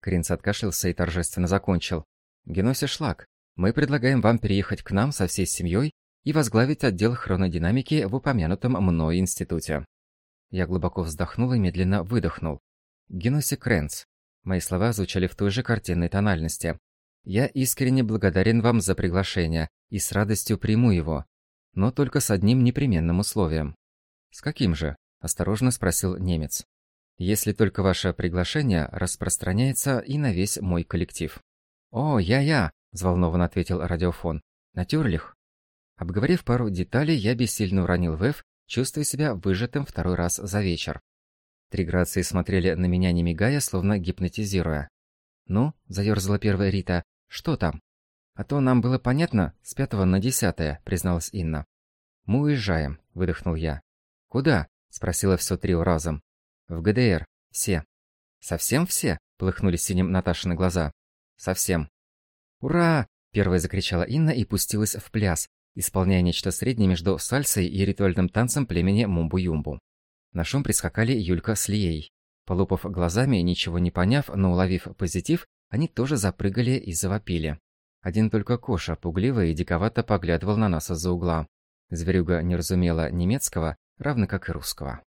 Кринц откашлялся и торжественно закончил. «Геноси Шлак, мы предлагаем вам переехать к нам со всей семьей и возглавить отдел хронодинамики в упомянутом мной институте». Я глубоко вздохнул и медленно выдохнул. «Геноси Крэнс». Мои слова звучали в той же картинной тональности. Я искренне благодарен вам за приглашение и с радостью приму его, но только с одним непременным условием. «С каким же?» – осторожно спросил немец. «Если только ваше приглашение распространяется и на весь мой коллектив». «О, я-я!» – взволнованно ответил радиофон. «Натюрлих?» Обговорив пару деталей, я бессильно уронил ВЭФ, чувствуя себя выжатым второй раз за вечер. Три грации смотрели на меня не мигая, словно гипнотизируя. «Ну?» – заерзала первая Рита. «Что там?» «А то нам было понятно с пятого на десятое», – призналась Инна. «Мы уезжаем», – выдохнул я. «Куда?» – спросила все трио разом. «В ГДР. Все». «Совсем все?» – полыхнули синим Наташины глаза. «Совсем». «Ура!» – первая закричала Инна и пустилась в пляс, исполняя нечто среднее между сальсой и ритуальным танцем племени Мумбу-Юмбу. На шум прискакали Юлька с Лией. Полупав глазами, ничего не поняв, но уловив позитив, они тоже запрыгали и завопили. Один только Коша, пугливо и диковато поглядывал на нас из-за угла. Зверюга не разумела немецкого, равно как и русского.